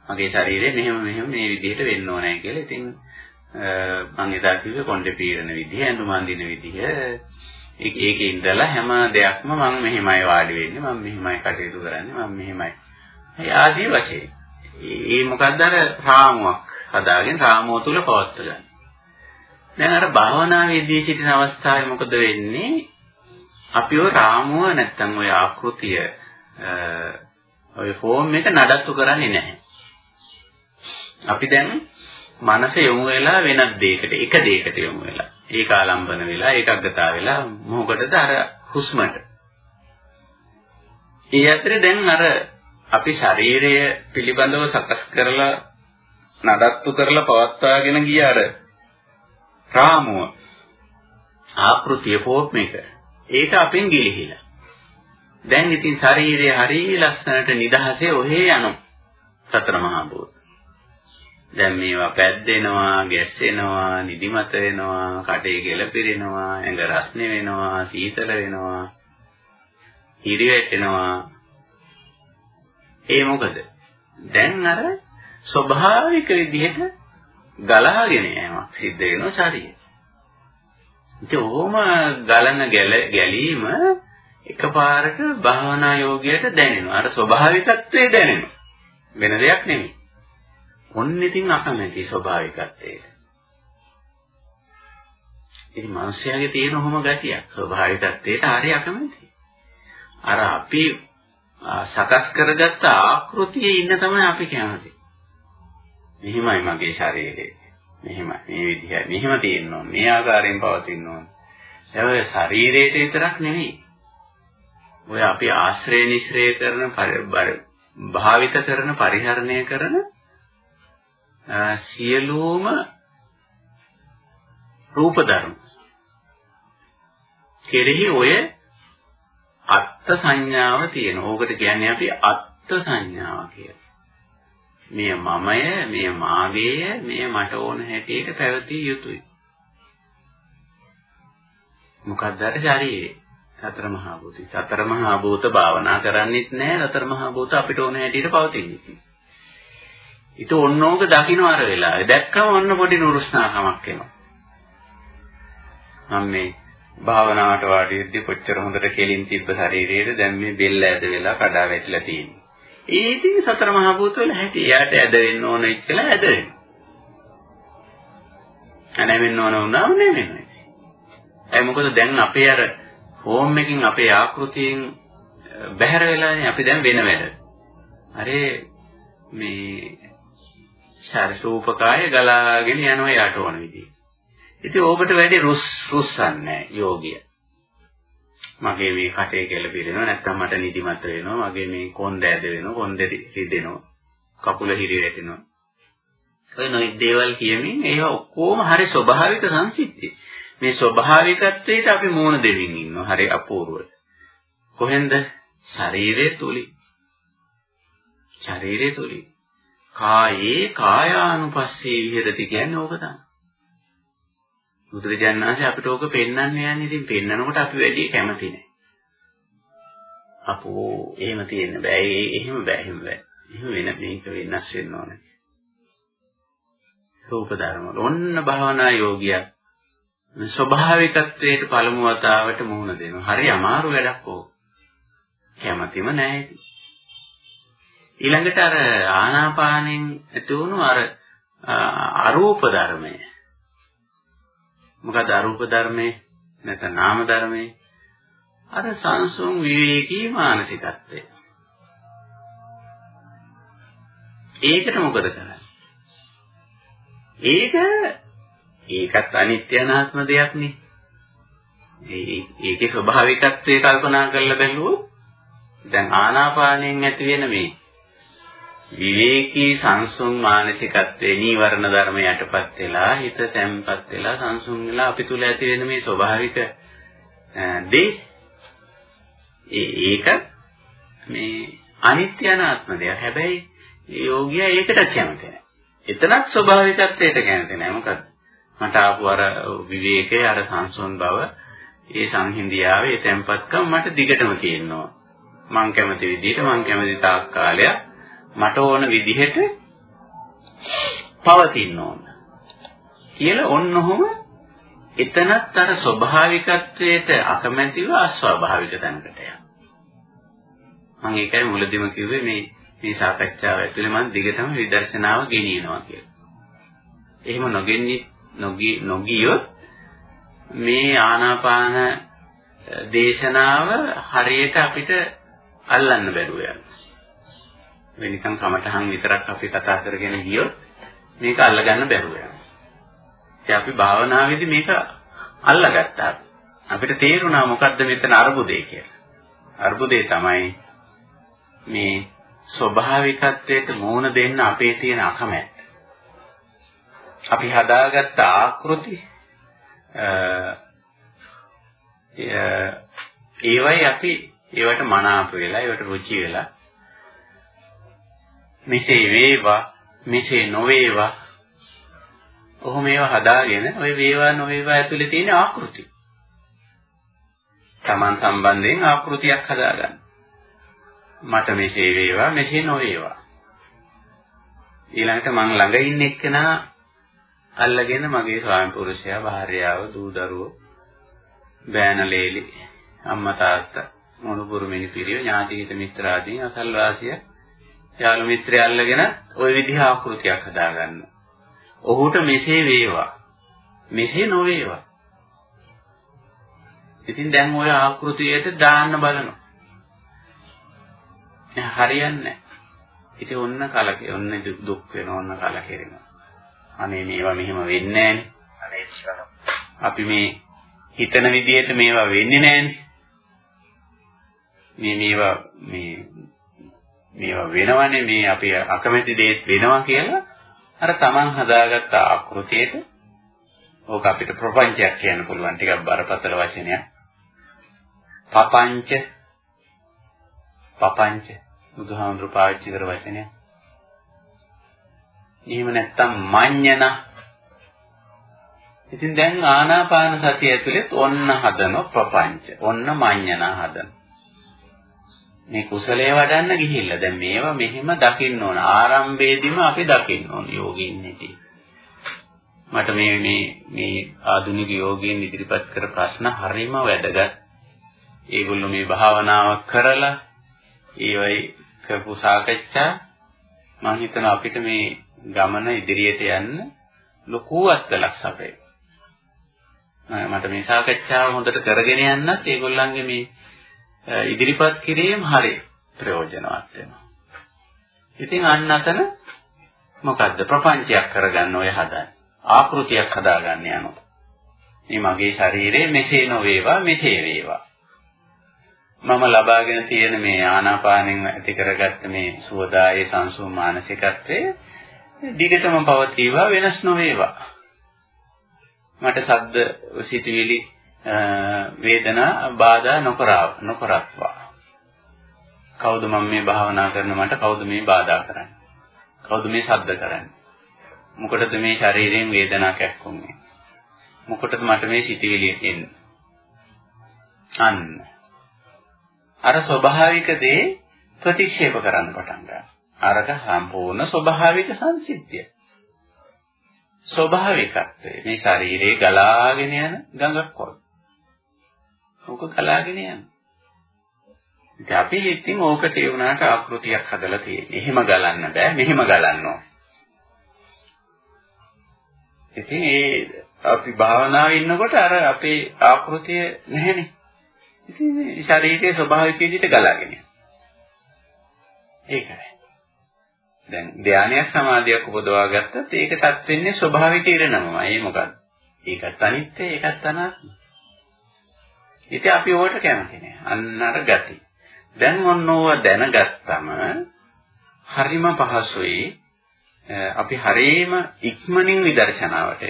මගේ ශරීරය මෙහෙම මෙහෙම මේ විදිහට වෙන්න ඕනේ කියලා. ඉතින් මම එදා කිව්වේ කොණ්ඩේ පීරන විදිහ, ඇඳුම් අඳින විදිහ, ඒකේ ඉඳලා හැම දෙයක්ම මම මෙහෙමයි වාඩි වෙන්නේ, මම මෙහෙමයි කටයුතු කරන්නේ, මම මෙහෙමයි. ඒ ආදී වශයෙන්. ඒ මොකක්ද අර රාමුවක් හදාගෙන රාමුව තුල පවත්ව ගන්න. දැන් අර භාවනාවේදී සිටින අවස්ථාවේ මොකද වෙන්නේ? අපි ඔය රාමුව නැත්තම් ඔය ආකෘතිය ඔය ෆෝම් එක නඩත්තු කරන්නේ නැහැ. අපි දැන් මනස යොමු වෙලා වෙනත් දෙයකට එක දෙයකට යොමු වෙලා ඒක ආලම්බන වෙලා ඒකග්ගතා වෙලා මොකටද අර හුස්මට ඒ අතරේ දැන් අර අපි ශරීරය පිළිබඳව සකස් කරලා නඩත්තු කරලා පවත්වාගෙන ගිය අර රාමුව ආකෘතිය ෆෝම් එක ඒක අපෙන් ගිලිහිලා දැන් ඉතින් ශරීරය හරිය ලස්සනට නිදහසේ ඔහේ යනවා සතර මහා භූත දැන් මේවා පැද්දෙනවා, ගැස්සෙනවා, නිදිමත වෙනවා, කටේ ගැළපෙරෙනවා, ඇඟ රස්නේ වෙනවා, සීතල වෙනවා, හිරි වැටෙනවා. ඒ මොකද? දැන් අර ස්වභාවික විදිහට ගලාගෙන යෑමක් සිද්ධ වෙනවා ශරීරය. ඉතින් ඕම ගලන ගැලීම එකපාරට භාවනා යෝගියට දැනෙනවා. අර ස්වභාවිකත්වයේ දැනෙනවා. වෙන දෙයක් නෙමෙයි. ඔන්න ඉතින් අකමැති ස්වභාවිකත්වයට. ඉතින් මිනිස්යාගේ තියෙන ඔහොම ගතියක් ස්වභාවිකත්වයට හරි අකමැති. අර අපි සකස් කරගත්ත ආකෘතියේ ඉන්න තමයි අපි කැමති. මෙහිමයි මගේ ශරීරය. මෙහිමයි මේ විදිහයි. මෙහිම තියෙන්න ඕන. මේ ආකාරයෙන් පවතින්න ඕන. ඒ ශරීරයට විතරක් නෙමෙයි. ඔය අපි ආශ්‍රය නිශ්‍රය කරන භාවිත කරන පරිහරණය කරන සියලුම රූප ධර්ම කෙරෙහි ඔය අත්ත් සංඥාව තියෙන. ඕකට කියන්නේ අපි අත්ත් සංඥාව කියලා. මේ මමය, මේ මාගේය, මේ මට ඕන හැටියට පැවතිය යුතුයි. මොකක්ද අර ශරීරේ? සතර මහා භූතයි. සතර මහා භූත භාවනා කරන්නෙත් නෑ. සතර මහා භූත අපිට ඕන හැටියට පවතින්නේ. ඊට ඕනෝක දකින්න අර වෙලාවේ. දැක්කම ඔන්න පොඩි නුරුස්නාකමක් එනවා. මම මේ භාවනාවට වාඩි වෙද්දී කොච්චර හොඳට කෙලින් තිබ්බ ශරීරයේද දැන් මේ බෙල්ල ඇද වෙලා කඩා වැටිලා තියෙන්නේ. ඒ ඉතින් සතර මහා භූත වල හැටි. එයාට ඇද වෙන්න ඕන ඉස්සලා ඇද වෙනවා. නැවෙන්න ඕන වුණාම නෙමෙයි. ඒ මොකද දැන් අපේ අර හෝම් එකකින් අපේ ආකෘතියෙන් බැහැර වෙලානේ අපි දැන් වෙන වැඩ. අරේ මේ ශාරීරිකෝපකාය ගලාගෙන යනවා යට ඕන විදිහ. ඉතින් ඕකට වැඩි රුස් රුස්සන්නේ යෝගිය. මගේ මේ කටේ කෙල පිරෙනවා නැත්නම් මට නිදිමත වෙනවා මගේ මේ කොන්ද ඇද වෙනවා කොන්ද රිදෙනවා කකුල හිරි වැටෙනවා. ඔය නොයි දේවල් කියමින් ඒවා ඔක්කොම හරි ස්වභාවික සංසිද්ධි මේ ස්වභාවිකත්වයට අපි මූණ දෙමින් ඉන්නවා හරි අපූර්වයි කොහෙන්ද? ශරීරයේ තුලින්. ශරීරයේ තුලින්. කායේ කායානුපස්සේ විහෙරති කියන්නේ ඕක තමයි. බුදුරජාණන් වහන්සේ අපිට ඕක පෙන්වන්න යන්නේ ඉතින් පෙන්නනකොට අපි වැඩි කැමති නැහැ. අපෝ එහෙම තියෙන්න බෑ. ඒ එහෙම බෑ එහෙම බෑ. එහෙම වෙන මේක වෙනස් වෙන්න ඕනේ. රූප ධර්ම. ඔන්න භාවනා යෝගියා ස්වභාවිකත්වයට පළමු වතාවට මුහුණ දෙනවා. හරි අමාරු වැඩක් ඕක. කැමතිම නැහැ ඉතින්. ඊළඟට අර ආනාපානෙන් ඇති වුණු අර අරූප ධර්මය මොකද අරූප ධර්මයේ නැත්නම් නාම ධර්මයේ අර සංසුන් විවේකී මානසිකත්වය. ඒකට මොකද කරන්නේ? ඒක ඒකත් අනිත්‍ය අනාත්ම දෙයක් නේ. ඒකේ ස්වභාවිකත්වය කල්පනා කරලා බැලුවොත් දැන් ආනාපානයෙන් ඇති වෙන මේ විවේකී සංසුන් මානසිකත්වයේ නීවරණ ධර්ම යටපත් වෙලා හිත තැම්පත් වෙලා සංසුන් වෙලා අපි තුල ඇති වෙන මේ ස්වභාවික දේ ඒක මේ අනිත්‍ය අනාත්ම දෙයක්. හැබැයි යෝගියා ඒකට කැමති නැහැ. එතනක් ස්වභාවිකත්වයට කැමති නැහැ. මොකද මට ආපු අර විවේකයේ අර සංසුන් බව ඒ සංහිඳියාවේ තැම්පත්කම මට දිගටම තියෙනවා. මං කැමති විදිහට මං කැමති තාක් කාලයක් මට ඕන විදිහට පවතින්න ඕන. කියලා ඔන්නෝම එතනත් අර ස්වභාවිකත්වයට අකමැතිව අස්වාභාවික තැනකට යනවා. මම ඒකයි මුලදිම කිව්වේ මේ මේ සාකච්ඡාව ඇතුලේ මම දිගටම විදර්ශනාව ගෙනියනවා කියලා. එහෙම නොගෙන්නි නොගී නොගියොත් මේ ආනාපාන දේශනාව හරියට අපිට අල්ලන්න බැරුව යනවා. මේ නිකන් කමටහන් විතරක් අපි කතා කරගෙන ගියොත් මේක අල්ලගන්න බැරුව යනවා. ඉතින් අපි භාවනාවේදී මේක අල්ලගත්තා. අපිට තේරුණා මොකද්ද මෙතන අර්බුදේ කියලා. අර්බුදේ තමයි මේ ස්වභාවිකත්වයට මූණ දෙන්න අපේ තියෙන අකමැත්ත. අපි හදාගත්ත ආකෘති ඒවයි අපි ඒවට මනාප වෙලා ඒවට රුචි වෙලා මෙසේ වේවා මෙසේ නොවේවා ඔහොම ඒවා හදාගෙන ওই වේවා නොවේවා ඇතුලේ තියෙන ආකෘති. Taman සම්බන්ධයෙන් ආකෘතියක් හදාගන්න. මට මෙසේ වේවා මෙසේ නොවේවා. ඊළඟට මං ළඟ ඉන්න එක්කෙනා අල්ලගෙන මගේ ස්වාමි පුරුෂයා භාර්යාව දූ දරුවෝ බෑනලේලි අම්මා තාත්තා මොනුපුරු මිනිපිරිය ඥාති හිත මිත්‍රාදීන් අසල්වාසිය යාළු මිත්‍රය අල්ලගෙන ওই විදිහ ආකෘතියක් හදාගන්න. ඔහුට මෙසේ වේවා. මෙසේ නොවේවා. ඉතින් දැන් ওই ආකෘතියට දාන්න බලනවා. හරියන්නේ ඉතින් ඔන්න කලකේ ඔන්න දුක් වෙනවා ඔන්න කලකිරෙනවා. අනේ මේවා මෙහෙම වෙන්නේ නැහනේ. අපි මේ හිතන විදිහට මේවා වෙන්නේ නැහනේ. මේ මේවා මේ මේවා වෙනවනේ මේ අපි අකමැති දේත් වෙනවා කියලා. අර Taman හදාගත්ත ආකෘතියට ඕක අපිට ප්‍රපංචයක් කියන්න පුළුවන් ටිකක් බරපතල වචනයක්. පපංච. පපංච. බුදුහාමුදුරු පාවිච්චි කර වචනයක්. එහෙම නැත්තම් මඤ්ඤණ. ඉතින් දැන් ආනාපාන සතිය ඇතුළේ ඔන්න හදන ප්‍රපංච ඔන්න මඤ්ඤණ හදන මේ කුසලයේ වඩන්න ගිහිල්ලා දැන් මේවා මෙහෙම දකින්න ඕන. ආරම්භයේදීම අපි දකින්න ඕන යෝගීන් නැති. මට මේ මේ මේ ආධුනික යෝගීන් ඉදිරිපත් කර ප්‍රශ්න හරිම වැදගත්. ඒගොල්ලෝ මේ භාවනාව කරලා ඒවයි කරපු සාකච්ඡා මම හිතනවා අපිට මේ ගමන ඉදිරියට යන්න ලොකු අත්දලක් සපේ. මට මේ සාකච්ඡාව හොඳට කරගෙන යන්නත් ඒගොල්ලන්ගේ මේ ඉදිරිපත් කිරීම හරිය ප්‍රයෝජනවත් වෙනවා. ඉතින් අන්න අතන මොකද්ද ප්‍රපංචයක් කරගන්න ඔය හදන්නේ. ආකෘතියක් හදාගන්න යනවා. මේ මගේ ශරීරය මෙසේ නොවේවා මෙසේ වේවා. මම ලබාගෙන තියෙන මේ ආනාපානෙන් ඇති කරගත්ත මේ සුවදායේ සංසුම් මානසිකත්වයේ දිගටම පවතිවා වෙනස් නොවේවා. මට ශබ්ද සිතුවිලි වේදනා බාධා නොකරව නොකරත්වා. කවුද මම මේ භාවනා කරන මට කවුද මේ බාධා කරන්නේ? කවුද මේ ශබ්ද කරන්නේ? මොකටද මේ ශරීරයෙන් වේදනාවක් ඇක්කුන්නේ? මොකටද මට මේ සිතුවිලි එන්නේ? අන්න. අර ස්වභාවික දේ ප්‍රතික්ෂේප කරන්න පටන් ගන්නවා. අරක සම්පූර්ණ ස්වභාවික සංසිද්ධිය. ස්වභාවිකත්වය මේ ශරීරේ ගලාගෙන යන ගඟක් වගේ. ඕක ගලාගෙන යන. ඉතින් අපි ඉතින් ඕකට ඒ වුණාට ආකෘතියක් හදලා තියෙන්නේ. එහෙම ගලන්න බෑ මෙහෙම ගලන්න ඕන. ඉතින් ඒ අපි භාවනාවේ ඉන්නකොට අර අපේ ආකෘතිය නැහැනේ. ඉතින් ශරීරයේ ස්වභාවික විදිහට ගලාගෙන යනවා. ඒකයි. දැන් ධානයක් සමාධියක් උපදවා ගත්තත් ඒකටත් වෙන්නේ ස්වභාවික ඉරණමමයි. ඒ මොකද්ද? ඒකත් අනිත්‍ය, ඒකත් අනාත්ම. ඉතින් අපි ඕකට කැමති නෑ. අන්න අර ගති. දැන් ඔන්න ඕව දැනගත්තම හරිම පහසුයි. අපි හරීම ඉක්මනින් විදර්ශනාවට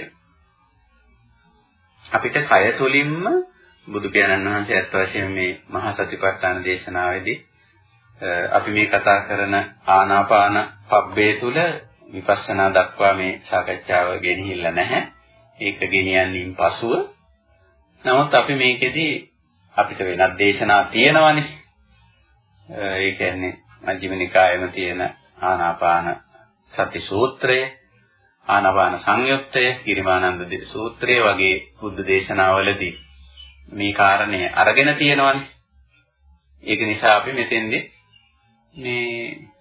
අපිට කය තුලින්ම බුදු පියාණන් වහන්සේ අත් වශයෙන් මේ මහා සතිපට්ඨාන දේශනාවේදී අපි මේ කතා කරන ආනාපාන පබ්බේ තුල විපස්සනා දක්වා මේ සාකච්ඡාව ගෙනහිල්ලා නැහැ. ඒක ගෙනියන්නින් පසුව නමුත් අපි මේකෙදි අපිට වෙනත් දේශනා තියෙනවනේ. ඒ කියන්නේ මජ්ක්‍ධිම නිකායෙම තියෙන ආනාපාන සති සූත්‍රය, ආනාපාන සංයුත්තය, කිරිමානන්ද සූත්‍රය වගේ බුද්ධ දේශනාවලදී මේ කාරණේ අරගෙන තියෙනවනේ. ඒක නිසා අපි මෙතෙන්දී මේ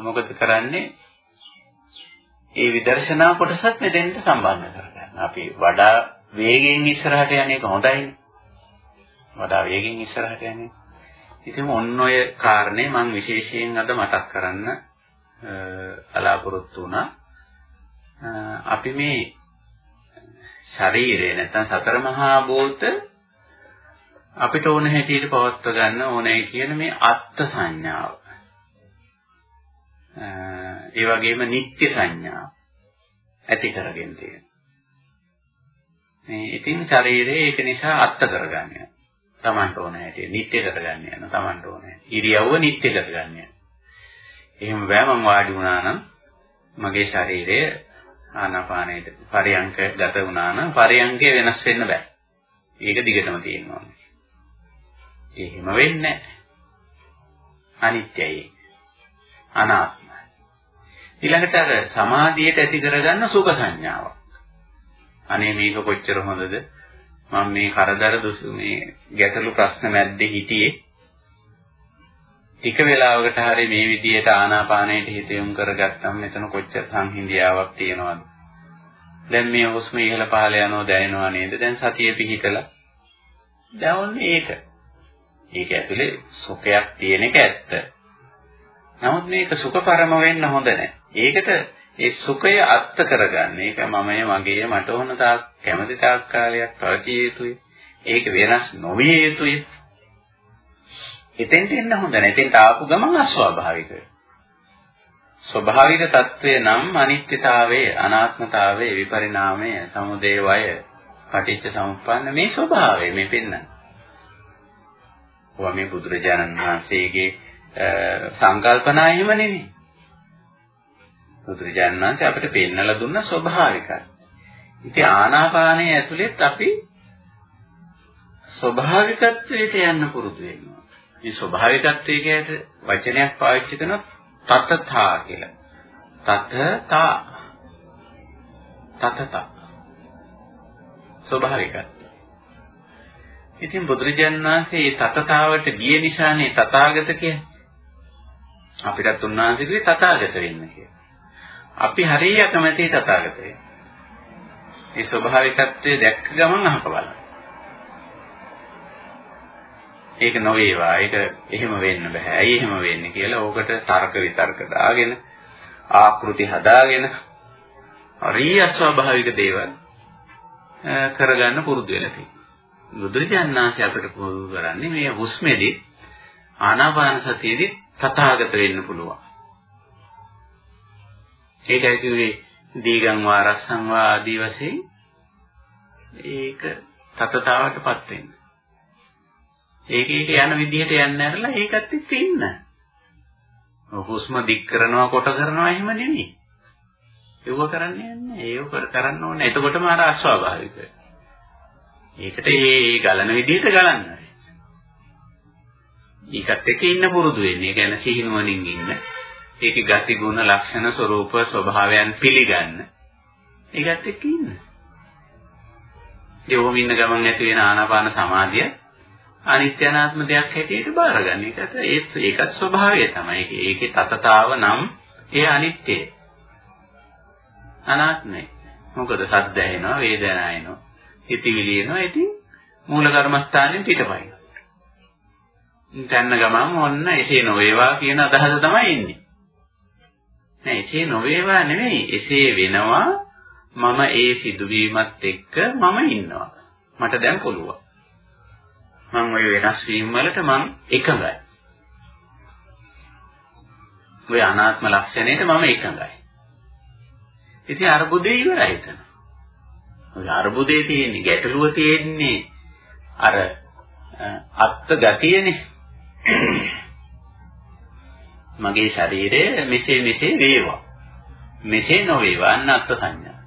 මොකද කරන්නේ? ඒ විදර්ශනා කොටසත් මෙතෙන්ට සම්බන්ධ කරගන්න. අපි වඩා වේගයෙන් ඉස්සරහට යන එක හොඳයිනේ. වඩා වේගෙන් ඉස්සරහට යන්නේ. ඉතින් ඔන්න ඔය කාරණේ මම විශේෂයෙන් අද මතක් කරන්න බලාපොරොත්තු වුණා. අපි මේ ශරීරය නැත්නම් සතර මහා භූත අපිට ඕන හැටියට පවත්ව ගන්න ඕනයි කියන මේ අත්ත් සංඥාව. ඒ වගේම නිත්‍ය සංඥාව ඇති කරගෙන තියෙනවා. මේ ඉතින් ශරීරය ඒක නිසා අත්ත් කරගන්න. Tamanට ඕන හැටියට නිත්‍ය කරගන්න යන Tamanට ඕන. ඉරියව්ව නිත්‍ය කරගන්න යන. එහෙම බෑ මම වාඩි වුණා නම් මගේ ශරීරය ආනාපානයට පරියංක ගත වුණා නම් පරියංකේ වෙනස් වෙන්න බෑ. ඒක දිගටම තියෙනවා. එහෙම වෙන්නේ නැහැ. අනිත්‍යයි. අනාත්මයි. ඊළඟට අර සමාධියට ඇති කරගන්න සුඛ සංඥාවක්. අනේ මේක කොච්චර හොඳද? මම මේ කරදර දුසු මේ ගැටලු ප්‍රශ්න මැද්දේ හිටියේ. ටික වෙලාවකට හරි මේ විදියට ආනාපානයට හිත යොමු කරගත්තම මෙතන කොච්චර සංහිඳියාවක් තියෙනවද? දැන් මේ හුස්ම ඉහළ පහළ යනවා දැනෙනවා නේද? දැන් සතිය පිහිටලා. දැන් ඔන්නේ ඒක. ඒක ඇතුලේ සුඛයක් තියෙන එක ඇත්ත. නමුත් මේක සුඛපරම වෙන්න හොඳ නැහැ. ඒකට ඒ සුඛය අත්ත කරගන්න. ඒක මමයේ මගේ මට ඕන තාක් කැමති තාක් කාලයක් පවතිය යුතුයි. ඒක වෙනස් නොවිය යුතුයි. එතෙන්ට එන්න හොඳ නැහැ. එතෙන්ට ආපු ගමන් අස්වාභාවිකයි. ස්වභාවික తත්වය නම් අනිත්‍යතාවයේ අනාත්මතාවයේ විපරිණාමය සමුදය වය පටිච්ච සමුප්පන්න මේ ස්වභාවය මේ පෙන්වන්නේ. ඔවා මේ බුදුරජාණන් වහන්සේගේ සංකල්පනා එහෙම නෙමෙයි. බුදුරජාණන් වහන්සේ අපිට පෙන්නලා දුන්න ස්වභාවිකයි. ඉතින් ආනාපානයේ ඇතුළෙත් අපි ස්වභාවිකත්වයට යන්න පුරුදු වෙනවා. මේ ස්වභාවිකත්වයේ කියන වචනයක් පාවිච්චි කරන තතතා කියලා. තතතා තතත ස්වභාවිකයි. ඉතින් බුදුරජාණන් වහන්සේ මේ තතතාවට ගිය නිසානේ තථාගත කියන්නේ. අපිටත් උන්වහන්සේගේ තථාගත වෙන්න කියලා. අපි හරිය අකමැති තථාගත වෙන්න. මේ ස්වභාවිකත්වයේ දැක්ක ගමන් අහක බලන්න. ඒක නොවේවා. ඒක එහෙම වෙන්න බෑ. ඇයි එහෙම වෙන්නේ කියලා ඕකට තර්ක විතර්ක දාගෙන ආකෘති හදාගෙන හරිය අස්වාභාවික දේවල් කරගන්න පුරුදු වෙලා තියෙනවා. බුදුරජාණන් වහන්සේ අපිට පුරුදු කරන්නේ මේ හුස්මේදී ආනාපාන සතියේදී තථාගත වෙන්න පුළුවන්. ඒකයි කිව්වේ දීගං වා රස්සං වා ආදී වශයෙන් ඒක තතතාවටපත් වෙන්න. ඒක ඒක යන විදිහට යන්න ඇරලා ඒකත් එක්ක ඉන්න. හුස්ම දික් කරනවා කොට කරනවා එහෙම නෙමෙයි. ඒව කරන්නේ නැහැ. ඒව කරන්න ඕනේ. එතකොටම අර අස්වාභාවික. ඒකට ඒ ගලන විදිහට ගලන්න. ඒකත් එක්ක ඉන්න පුරුදු වෙන්නේ. ඒ කියන්නේ සිහිනුවණින් ඉන්න. ඒකේ ගති ගුණ ලක්ෂණ ස්වરૂප ස්වභාවයන් පිළිගන්න. ඒකත් එක්ක ඉන්න. ඒ වොම ඉන්න ගමන් ඇති වෙන ආනාපාන සමාධිය අනිත්‍ය අනාත්ම දෙයක් හැටියට බාරගන්න. ඒකට ඒත් ඒකත් ස්වභාවය තමයි. ඒකේ තතතාව නම් ඒ අනිත්‍යය. අනාත්මයි. මොකද සද්ද ඇහෙනවා, වේදනා එනවා, හිතවිලි එනවා. ඉතින් මූල කර්මස්ථානෙන් පිටපයින්. දැන්න ගමන් ඔන්න එසේ නොවේවා කියන අදහස තමයි ඉන්නේ. නෑ එසේ නොවේවා නෙමෙයි එසේ වෙනවා මම ඒ සිදුවීමත් එක්ක මම ඉන්නවා. මට දැන් පුළුවන්. මම ওই වෙනස් වීම වලට මම එකඟයි. ওই අනාත්ම ලක්ෂණයට මම එකඟයි. ඉතින් අර්බුදේ ඉවරයි එතන. ඔය අර්බුදේ තියෙන්නේ ගැටලුව තියෙන්නේ අර අත්ත් ගතියනේ. මගේ ශරීරය මෙසේ මෙසේ වේවා. මෙසේ නොවේවා අන්න අත්ත් සංඥා.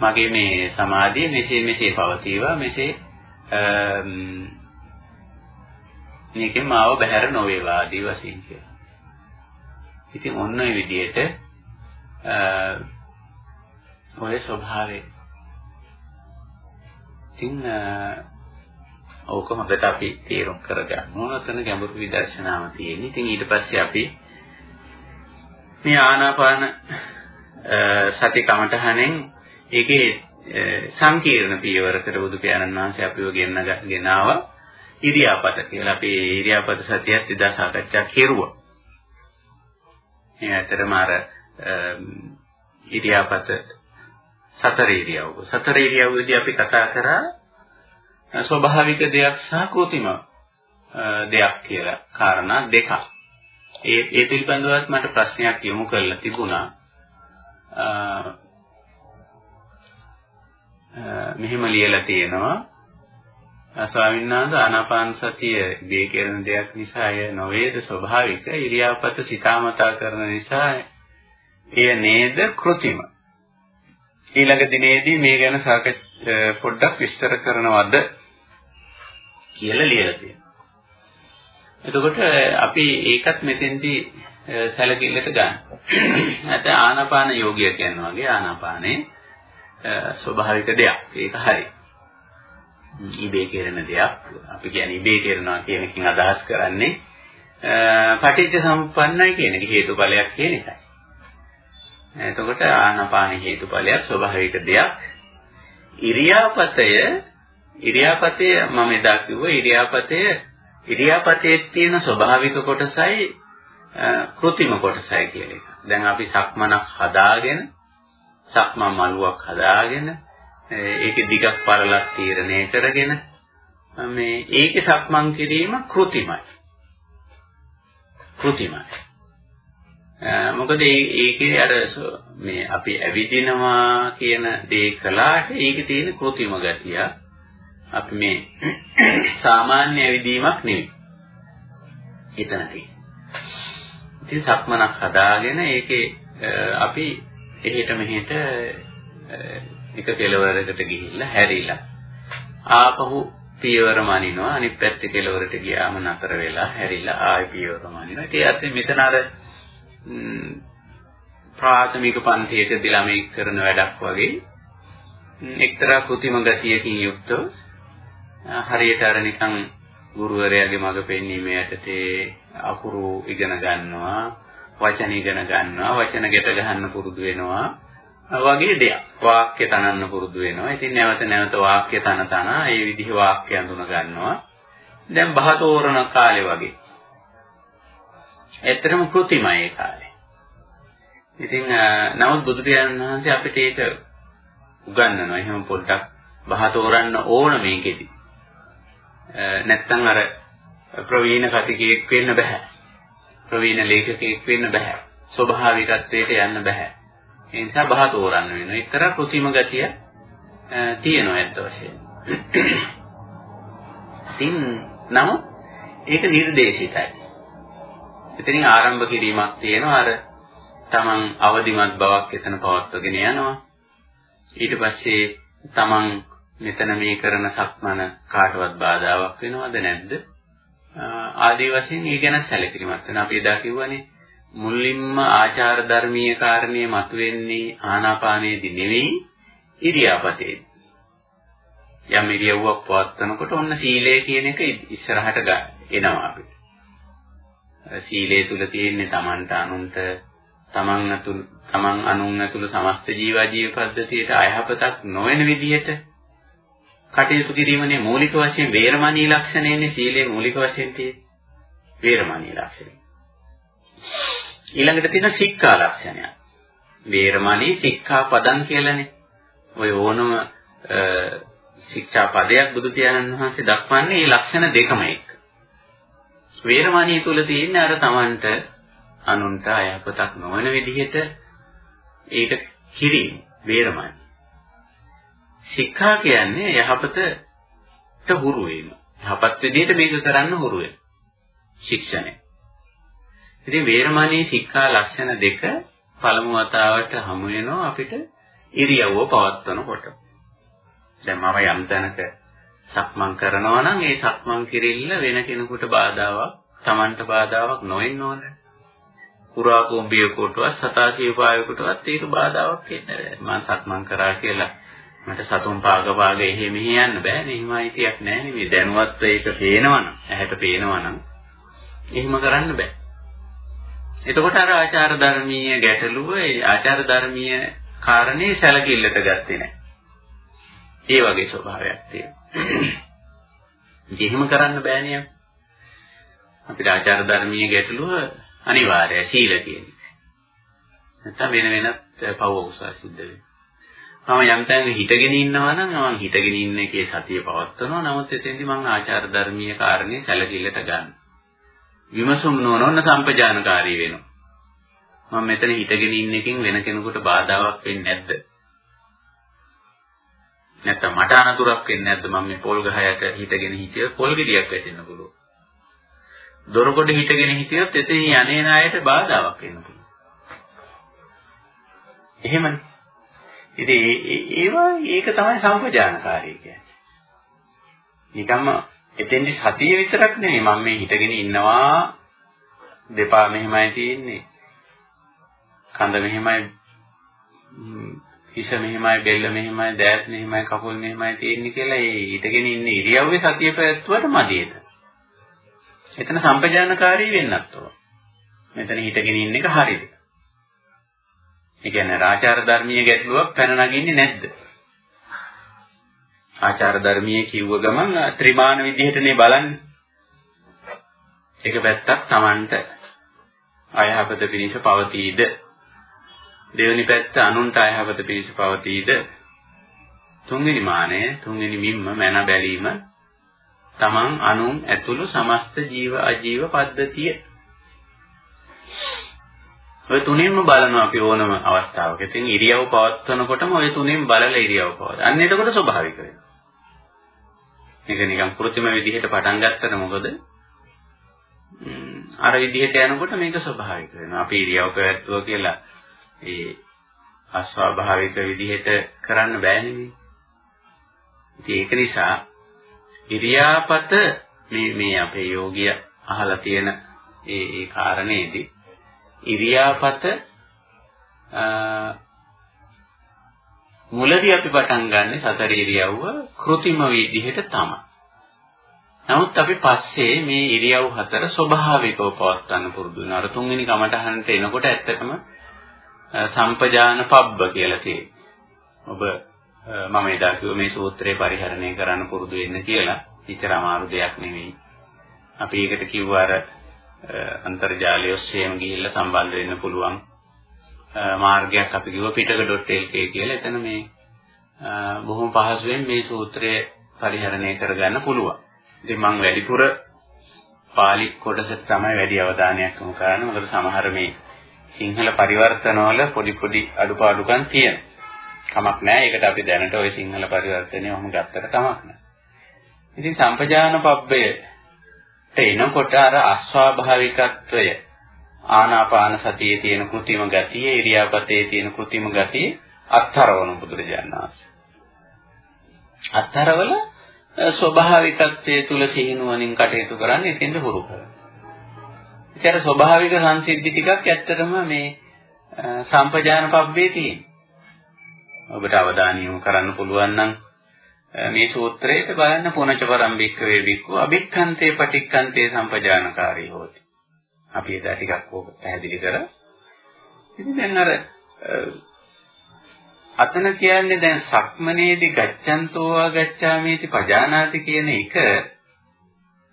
මගේ මේ සමාධිය මෙසේ මෙසේ පවතිවා මෙසේ මේකෙන් මාව බහැර නොවේවා ආදී වශයෙන් කියලා. ඉතින් ඔන්න ඔය විදිහට ඔය ස්වභාවය. ඉතින් ඕක හොඳට අපි තේරුම් කරගන්න ඕන. ඔතන ගැඹුරු විදර්ශනාව තියෙන්නේ. ඉතින් ඊට පස්සේ අපි මේ ආනාපාන සති කමඨහනෙන් ඒකේ සංකීර්ණ පියවරකට බුදු පියාණන් වහන්සේ අපිව ගෙන්න ගෙනාවා ඉරියාපත කියලා. අපි ඉරියාපත සතියත් එදා සාකච්ඡා කෙරුවා. මේ ඇතරම අර ඉරියාපත සතර ඉරියව්ව. සතර ඉරියව්වේදී අපි කතා කරා ස්වභාවික දෙයක් සහ කෘතිම දෙයක් කියලා. කාරණා දෙකක්. ඒ ඒ පිළිබඳවත් මට ප්‍රශ්නයක් යොමු කරලා තිබුණා. මෙහෙම ලියලා තියෙනවා. ස්වාමීන් වහන්සේ ආනාපාන සතිය දී කියන දෙයක් නිසා එය නොවේද? ස්වභාවික ඉරියාපත සිතාමතා කරන නිසා එය නේද? કૃතිම ඊළඟ දිනේදී මේ ගැන සාකච්ඡා පොඩ්ඩක් විස්තර කරනවද? කියලා ලියලා තියෙනවා. එතකොට අපි ඒකත් මෙතෙන්දී සැලකිල්ලට ගන්න. නැත්නම් ආනාපාන යෝගිය කියනවා වගේ ආනාපානේ ස්වභාවික දෙයක්. ඒක හරි. ඉබේ කෙරෙන දෙයක්. අපි කියන්නේ ඉබේ කෙරෙනවා කියන එකෙන් අදහස් කරන්නේ පටිච්ච සමුප්පන්නයි කියන එක හේතුඵලයක් කියන එකයි. එතකොට ආනාපාන හේතුඵලයක් ස්වභාවික දෙයක්. ඉරියාපතය ඉරියාපතය මම එදා කිව්වා ඉරියාපතය ඉරියාපතේ තියෙන ස්වභාවික කොටසයි කෘතිම කොටසයි කියලා එක. දැන් අපි සක්මනක් හදාගෙන සක්මන් මළුවක් හදාගෙන ඒකේ දිගක් පළලක් තීරණය කරගෙන මේ ඒකේ සක්මන් කිරීම කෘතිමයි. කෘතිමයි. මොකද ඒකේ අර මේ අපි ඇවිදිනවා කියන දේ කළාට ඒකේ තියෙන කෘතිම ගතිය අපි මේ සාමාන්‍ය ඇවිදීමක් නෙවෙයි. එතනදී. ඉතින් සක්මනක් හදාගෙන ඒකේ අපි එහෙට මෙහෙට එක කෙලවරකට ගිහිල්ලා හැරිලා ආපහු පියවර මනිනවා අනිත් පැත්තේ කෙලවරට ගියාම නතර වෙලා හැරිලා ආයෙ පියවර මනිනවා. ඒ අතේ මෙතන අර ප්‍රාථමික පන්තියකදී ළමෙක් කරන වැඩක් වගේ එක්තරා કૃතිම ගතියකින් යුක්තව හරියට අර නිකන් ගුරුවරයාගේ මඟ පෙන්වීම යටතේ අකුරු ඉගෙන ගන්නවා වචන ඉගෙන ගන්නවා වචන ගැට ගන්න පුරුදු වෙනවා වගේ දෙයක්. වාක්‍ය තනන්න පුරුදු වෙනවා. ඉතින් නැවත නැවත වාක්‍ය තන තන ඒ විදිහ වාක්‍ය අඳුන ගන්නවා. දැන් බහතෝරණ කාලේ වගේ. ඇත්තටම කෘතිමයි ඒ කාලේ. ඉතින් නමුත් බුදු පියාණන් වහන්සේ අපිට ඒක උගන්වනවා. එහෙම පොඩ්ඩක් බහතෝරන්න ඕන මේකෙදි. නැත්තම් අර ප්‍රවීණ කතිකයෙක් වෙන්න බෑ. ප්‍රවීණ ලේඛකයෙක් වෙන්න බෑ. ස්වභාවිකත්වයට යන්න බෑ. ඒ නිසා බහ තෝරන්න වෙනවා. එක්තරා કૃතිම ගතිය තියෙනවා ඇත්ත වශයෙන්. ඉතින් නමුත් ඒක නිර්දේශිතයි. එතනින් ආරම්භ කිරීමක් තියෙනවා අර තමන් අවදිමත් බවක් එතන පවත්වගෙන යනවා. ඊට පස්සේ තමන් මෙතන මේ කරන සක්මන කාටවත් බාධාවක් වෙනවද නැද්ද? ආදී වශයෙන් ඒ ගැන සැලකිලිමත් වෙන අපි එදා කිව්වනේ මුලින්ම ආචාර ධර්මීය කාරණේ මතුවෙන්නේ ආනාපානයේදී නෙවෙයි ඉරියාපතේ. යම් ඉරියව්වක් පවත්වනකොට ඔන්න සීලය කියන එක ඉස්සරහට එනවා අපිට. සීලය තුල තියෙන්නේ Tamanට අනුන්ට තමන් අතුළු තමන් අනුන් ඇතුළු සමස්ත ජීවජීව පද්ධතියට අයහපතක් නොවන විදිහට කටයුතු කිරීමනේ මූලික වශයෙන් වේරමණී ලක්ෂණයනේ සීලේ මූලික වශයෙන් තියෙන්නේ. වේරමණී ලක්ෂණය. ඊළඟට තියෙන සික්ඛා ලක්ෂණය. වේරමණී සික්ඛා පදන් කියලානේ. ඔය ඕනම ශික්ෂා පදයක් බුදු පියාණන් වහන්සේ දක්වන්නේ මේ ලක්ෂණ දෙකම එක්ක. වේරමණී තුල තියෙන අර Tamanට අනුන්ට අයහපතක් නොවන විදිහට ඒක කිරීම වේරමණී. ශික්ෂා කියන්නේ යහපතට හුරු වීම. යහපත් විදිහට මේක කරන්න හුරු වෙන. ශික්ෂණය. ඉතින් වේරමණී ශික්ෂා ලක්ෂණ දෙක පළමු වතාවට හමු වෙනවා අපිට ඉරියව්ව පවත්වනකොට. දැන් මම යම් තැනක සක්මන් කරනවා නම් ඒ සක්මන් කිරිල්ල වෙන කෙනෙකුට බාධාවක්, Tamanට බාධාවක් නොවෙන්න ඕනේ. පුරා කුඹියකටවත් සතා කීපායකටවත් ඒක බාධාවක් වෙන්නේ නැහැ. මම සක්මන් කරා කියලා මට සතුන් පාග පාග එහෙ මෙහෙ යන්න බෑනේ. එහෙම අයිතියක් නැහැ නේ. දැනුවත් ඒක පේනවනම්, ඇහැට පේනවනම් එහෙම කරන්න බෑ. එතකොට අර ආචාර ධර්මීය ගැටලුව ඒ ආචාර ධර්මීය කාරණේ සැලකිල්ලට ගත්තේ නැහැ. ඒ වගේ ස්වභාවයක් තියෙනවා. එහෙම කරන්න බෑනේ. අපිට ආචාර ධර්මීය ගැටලුව අනිවාර්යයි සීල කියන්නේ. නැත්නම් වෙන වෙනත් පව උසස් සිද්ධ වෙනවා. මම යම් තැනක හිටගෙන ඉන්නවා නම් මම හිටගෙන ඉන්න එකේ සතිය පවත්වනවා. නමුත් එතෙන්දී මම ආචාර ධර්මීය කාරණේ සැලකිල්ලට ගන්න. විමසුම් නොනොන්න සම්පජානකාරී වෙනවා. මම මෙතන හිටගෙන ඉන්න එකෙන් වෙන කෙනෙකුට බාධාවක් වෙන්නේ නැද්ද? නැත්නම් මට අනතුරක් වෙන්නේ නැද්ද මම මේ පොල් ගහ යට හිටගෙන හිටියොත් පොල් ගෙඩියක් වැටෙන්න පුළුවන්. දොරකොඩ හිටගෙන හිටියොත් එතන යන්නේ ණයට බාධාවක් වෙන්න පුළුවන්. එහෙමනේ. ඉතින් ඒවා ඒක තමයි සම්පජානකාරී කියන්නේ. නිකම්ම එතෙන්දි සතිය විතරක් නෙමෙයි මම මේ හිටගෙන ඉන්නවා දෙපා මෙහෙමයි තියෙන්නේ. කඳ මෙහෙමයි හිස මෙහෙමයි බෙල්ල මෙහෙමයි දෑත් මෙහෙමයි කකුල් මෙහෙමයි තියෙන්නේ කියලා ඒ හිටගෙන ඉන්න ඉරියව්වේ සතිය පැවැත්වුවට මදියද? එතන සම්පජානකාරී වෙන්නත් ඕන. මෙතන හිටගෙන ඉන්න එක හරියද? ඒ කියන්නේ ආචාර ධර්මීය ගැටලුවක් පැන නගින්නේ නැද්ද? ආචාර ධර්මීය කිව්ව ගමන් ත්‍රිමාන විදිහටනේ බලන්නේ. එක පැත්තක් Tamanට අයහපත පිණිස පවතීද? දෙවෙනි පැත්ත අනුන්ට අයහපත පිණිස පවතීද? තුන්වෙනි මානය තුන්වෙනි මිම්ම මන බැලීම තමන් අනුන් ඇතුළු සමස්ත ජීව අජීව පද්ධතිය ඔය තුනින්ම බලනවා අපි ඕනම අවස්ථාවක. ඉතින් ඉරියව් පවත්වනකොටම ඔය තුනින් බලලා ඉරියව් පවත්වන. අන්න එතකොට ස්වභාවික වෙනවා. මේක නිකන් කෘත්‍රිම විදිහට පටන් ගත්තට මොකද? අර විදිහට යනකොට මේක ස්වභාවික වෙනවා. අපි ඉරියව් පැවැත්වුවා කියලා ඒ අස්වාභාවික විදිහට කරන්න බෑනේ. ඉතින් ඒක නිසා ඉරියාපත මේ මේ අපේ යෝගිය අහලා තියෙන ඒ ඒ කාරණේදී ඉරියාපත මුලදී අපි පටන් ගන්න සතර ඉරියව්ව કૃතිම විදිහට තමයි. නමුත් අපි පස්සේ මේ ඉරියව් හතර ස්වභාවිකව පවත්වන්න පුරුදු වෙනවා. අර තුන්වෙනි කමටහනට එනකොට ඇත්තටම සම්පජාන පබ්බ කියලා තියෙනවා. ඔබ මම එදා කිව්ව මේ සූත්‍රය පරිහරණය කරන්න පුරුදු වෙන්න කියලා. ඉතර අමාරු දෙයක් නෙවෙයි. අපි ඒකට කිව්වා අර අන්තර්ජාලය ඔස්සේම ගිහිල්ලා සම්බන්ධ වෙන්න පුළුවන් මාර්ගයක් අපි කිව්ව පිටක.lk කියලා. එතන මේ බොහොම පහසුවෙන් මේ සූත්‍රය පරිහරණය කරගන්න පුළුවන්. ඉතින් මම වැඩිපුර පාලි කොටසට තමයි වැඩි අවධානයක් යොමු කරන්නේ. මොකද සමහර මේ සිංහල පරිවර්තනවල පොඩි පොඩි අඩුපාඩුකම් තියෙනවා. කමක් නැහැ. ඒකට අපි දැනට ওই සිංහල පරිවර්තනය ඔහොම ගත්තට කමක් නැහැ. ඉතින් සම්පජාන පබ්බයට එනකොට අර අස්වාභාවිකත්වය ආනාපාන සතියේ තියෙන કૃතිම ගතිය, ඉරියාපතේ තියෙන કૃතිම ගතිය අත්තරවන බුදුරජාණන් වහන්සේ. අත්තරවල ස්වභාවිකත්වයේ තුල සිහිනුවණින් කටයුතු කරන්නේ එතෙන්ද හුරු කරනවා. ඉතින් අර ස්වභාවික සංසිද්ධි ටිකක් ඇත්තටම මේ සම්පජාන පබ්බේ තියෙනවා. ඔබට අවධානය යොමු කරන්න පුළුවන් නම් මේ සූත්‍රයට බලන්න පුනච පරම්බික්ක වේ බික්කු අභික්ඛන්තේ පටික්ඛන්තේ සම්පජානකාරී හොති. අපි එදා ටිකක් ඕක පැහැදිලි කරා. ඉතින් දැන් අර අතන කියන්නේ දැන් සක්මනේදී ගච්ඡන්තෝවා ගච්ඡාමීති පජානාති කියන එක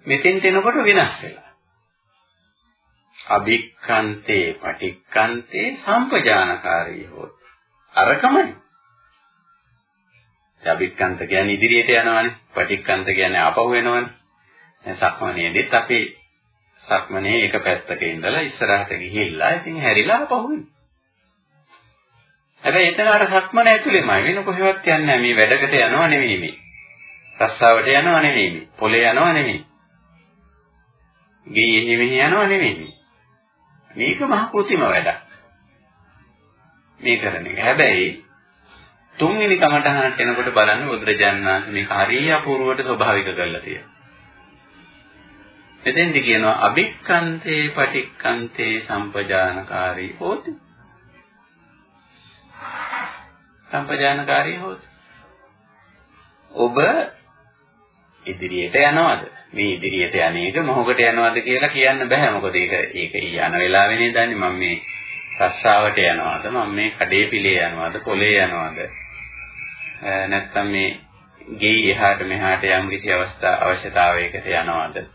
මෙතෙන්ට එනකොට වෙනස් වෙලා. අභික්ඛන්තේ පටික්ඛන්තේ සම්පජානකාරී හොති. අරකමයි. අභික්ඛන්ත කියන්නේ ඉදිරියට යනවනේ. පටික්ඛන්ත කියන්නේ ආපහු එනවනේ. දැන් සක්මනේදීත් අපි සක්මනේ එක පැත්තක ඉඳලා ඉස්සරහට ගිහිල්ලා ඉතින් හැරිලා ආපහු එනවා. හැබැයි එතන අර සක්මන ඇතුළේමයි වෙන කොහෙවත් යන්නේ නැහැ. මේ වැඩකට යනව නෙවෙයි මේ. රස්සාවට යනව නෙවෙයි මේ. පොලේ යනව නෙවෙයි. ගේ මෙහි යනව නෙවෙයි. මේක මහ කෘතිම වැඩක්. මේ කරන එක. හැබැයි තුන්වෙනි කමඨහනට එනකොට බලන්න බුදුරජාණන් වහන්සේ මේක හරිය අපූර්වට ස්වභාවික කරලා තියෙනවා. එතෙන්දි කියනවා අභික්කන්තේ පටික්කන්තේ සම්පජානකාරී හෝති. සම්පජානකාරී හෝති. ඔබ ඉදිරියට යනවද? මේ ඉදිරියට යන්නේක මොහොකට යනවද කියලා කියන්න බෑ. මොකද ඒක ඒක යන වෙලාවෙනේ දන්නේ මම මේ රස්සාවට යනවද? මම මේ කඩේ පිළේ යනවද? පොලේ යනවද? නැත්නම් මේ ගෙයි එහාට මෙහාට යම් කිසි අවස්ථා අවශ්‍යතාවයකට යනවද?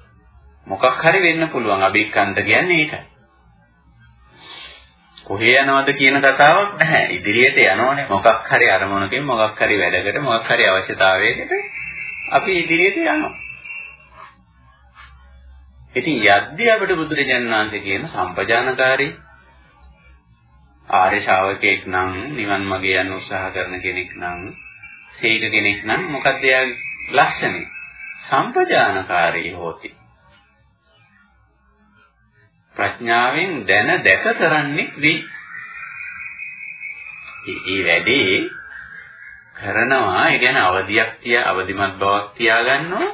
මොකක් හරි වෙන්න පුළුවන්. අභික්කන්ත කියන්නේ ඒකයි කොහේ යනවද කියන කතාවක් නැහැ. ඉදිරියට යනවනේ. මොකක් හරි අරමුණකින් මොකක් හරි වැඩකට මොකක් හරි අවශ්‍යතාවයකට අපි ඉදිරියට යනවා. ඉතින් යද්දී අපිට බුදුරජාණන් වහන්සේ කියන සම්පජානකාරී ආර්ය ශාවකයෙක් නම් නිවන් මාගේ යන්න උත්සාහ කරන කෙනෙක් නම් සීක කෙනෙක් නම් මොකක්ද එයාගේ ලක්ෂණය? සම්පජානකාරී හොති. ප්‍රඥාවෙන් දැන දැක කරන්නේ වෙයි. මේ වැඩේ කරනවා ඒ කියන්නේ අවදියක් තියා අවදිමත් බවක් තියාගන්නවා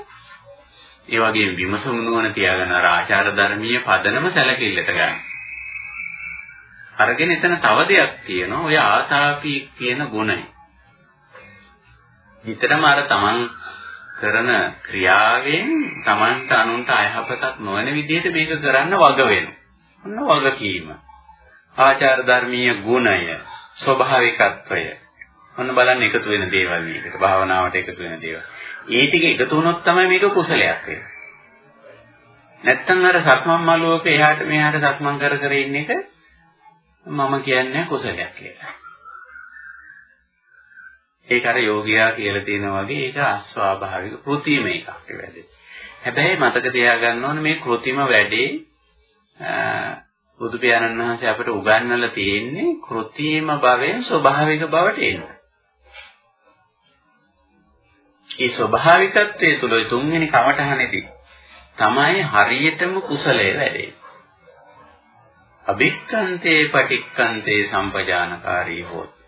ඒ වගේම විමසුම් නුවණ තියාගන්න ආචාර ධර්මීය පදනම සැලකිල්ලට ගන්න. අරගෙන එතන තව දෙයක් තියෙනවා ඔය ආතාපී කියන ගුණය. විතරම අර තමන් කරන ක්‍රියාවෙන් තමන්ට අනුන්ට අයහපතක් නොවන විදිහට මේක කරන්න වග වෙනවා. ඔන්න වගකීම. ආචාර ධර්මීය ගුණය, ස්වභාවිකත්වය. ඔන්න බලන්න එකතු වෙන දේවල් මේකට. භාවනාවට එකතු වෙන දේවල්. ඒ ටික එකතු වුණොත් තමයි මේක කුසලයක් වෙන්නේ. නැත්තම් අර සක්මන් මළුවක එහාට මෙහාට සක්මන් කර කර ඉන්න එක මම කියන්නේ කුසලයක් කියලා. ඒක අර යෝගියා කියලා තියෙනා වගේ ඒක අස්වාභාවික කෘතිම එකක් වැඩේ. හැබැයි මතක තියාගන්න ඕනේ මේ කෘතිම වැඩේ බුදු පියාණන් වහන්සේ අපිට උගන්වලා තියෙන්නේ කෘතිම භවෙන් ස්වභාවික බවට එන්න. මේ ස්වභාවිකත්වයේ තුල තුන්වෙනි කමඨහනේදී තමයි හරියටම කුසලයේ වැඩේ. අභික්කන්තේ පටික්කන්තේ සම්පජානකාරී හොත්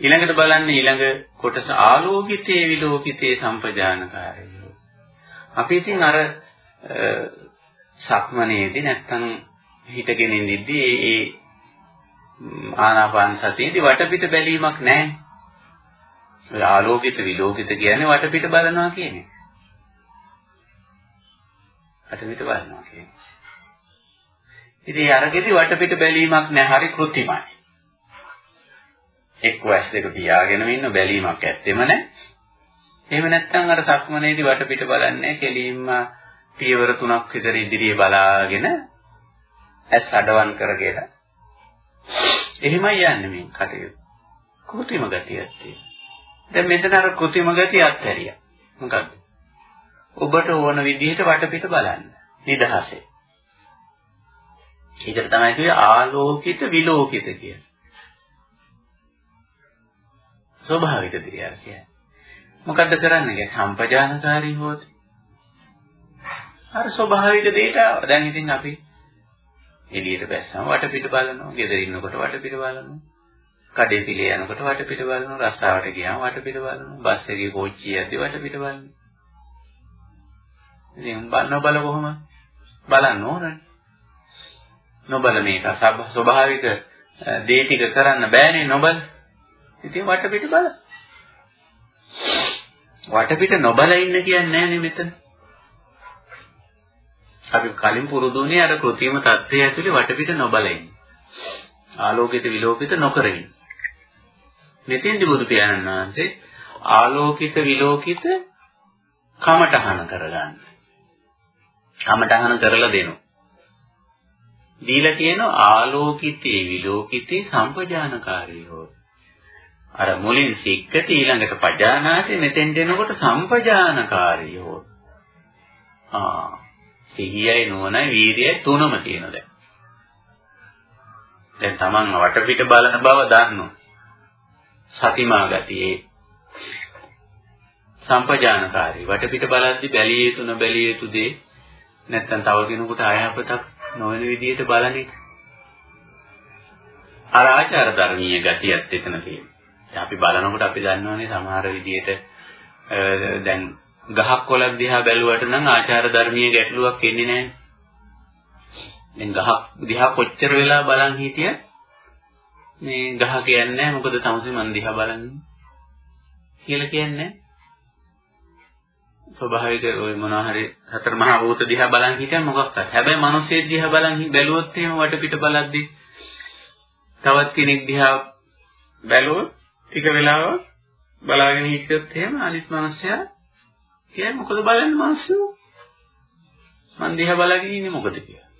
ඊළඟට බලන්න ඊළඟ කොටස ආලෝකිතේ විලෝකිතේ සම්පජානකාරය. අපි ඉතින් අර සක්මනේදී නැත්තම් හිතගෙන ඉඳිද්දී ඒ ආනාපාන සතියේදී වටපිට බැලීමක් නැහැ. ඔය ආලෝකිත විලෝකිත කියන්නේ වටපිට බලනවා කියන්නේ. වටපිට බලනවා කියන්නේ. ඉතින් අරගෙදි වටපිට බැලීමක් නැහැ හරි કૃතිමයි. එක්ක ඇස් දෙක පියාගෙන ඉන්න බැලීමක් ඇත්තෙම නැහැ. එහෙම නැත්නම් අර සක්මනේදී වටපිට බලන්නේ කෙලින්ම පියවර තුනක් විතර ඉදිරියේ බලාගෙන ඇස් අඩවන් කරගෙන එහෙමයි යන්නේ මේ කටයුතු. කෘතිම ගතියක් තියෙනවා. දැන් මෙතන අර කෘතිම ගතිය අත්හැරියා. මොකද්ද? ඔබට ඕන විදිහට වටපිට බලන්න. නිදහසේ. ඒකට තමයි කිව්වේ ආලෝකිත විලෝකිත කියන. ස්වභාවික දිරියක් කියන්නේ. මොකද්ද කරන්නේ? සම්පජානකාරී හොත්. අර ස්වභාවික දෙයට දැන් ඉතින් අපි එළියට බැස්සම වටපිට බලනවා. ගෙදර ඉන්නකොට වටපිට බලනවා. කඩේ පිළේ යනකොට වටපිට බලනවා. රස්තාවට ගියාම වටපිට බලනවා. බස් එකේ කෝච්චිය යද්දි වටපිට බලනවා. ඉතින් බලන බල කොහොම බලන්න ඕනනේ. නොබල මේක ස්වභාවික දේ ටික කරන්න බෑනේ නොබල. ඉතින් වටපිට බල. වටපිට නොබල ඉන්න කියන්නේ නෑනේ මෙතන. අපි කලින් පුරුදුනේ අර કૃතිම தත්ත්වය ඇතුලේ වටපිට නොබල ඉන්න. ආලෝකිත විලෝකිත නොකර ඉන්න. මෙතෙන්දි බුදු පියාණන් වහන්සේ ආලෝකිත විලෝකිත කමටහන කරගන්න. කමටහන කරලා දෙනවා. දීලා කියන ආලෝකිතේ විලෝකිතේ සම්පජානකාරී හොත්. අර මුලින් සික්කති ඊළඟට පජානාති මෙතෙන්ට එනකොට සම්පජානකාරී හොත්. ආ සිහියයි නුවණයි වීර්යයි තුනම තියෙනවා දැන්. දැන් Taman වටපිට බලන බව දන්නවා. සතිමා ගතියේ සම්පජානකාරී වටපිට බලද්දි බැලිය යුතු නොබැලිය යුතු දේ නැත්තම් තව කෙනෙකුට අයහපතක් නොවන විදිහට බලන්නේ අර ආචාර ධර්මීය ගතියත් එතන තියෙනවා. අපි බලනකොට අපි දන්නවනේ සමහර විදිහට දැන් ගහක් කොළක් දිහා බැලුවට නම් ආචාර ධර්මීය ගැටලුවක් එන්නේ නැහැ. දැන් ගහක් දිහා කොච්චර වෙලා බලන් හිටියත් මේ ගහ කියන්නේ මොකද තමයි මන් දිහා බලන්නේ කියලා කියන්නේ ස්වභාවික ওই මොනවා හරි හතර මහා භූත දිහා බලන් හිටියම මොකක්ද හැබැයි මිනිස්සෙක් දිහා බලන් බැලුවොත් එහෙම වටපිට බලද්දි තවත් කෙනෙක් දිහා බැලුවොත් ටික වෙලාවක් බලාගෙන හිටියොත් එහෙම අනිත් මිනිස්සයා කියන්නේ මොකද බලන්නේ මිනිස්සු? මන් දිහා බලාගෙන ඉන්නේ මොකද කියලා.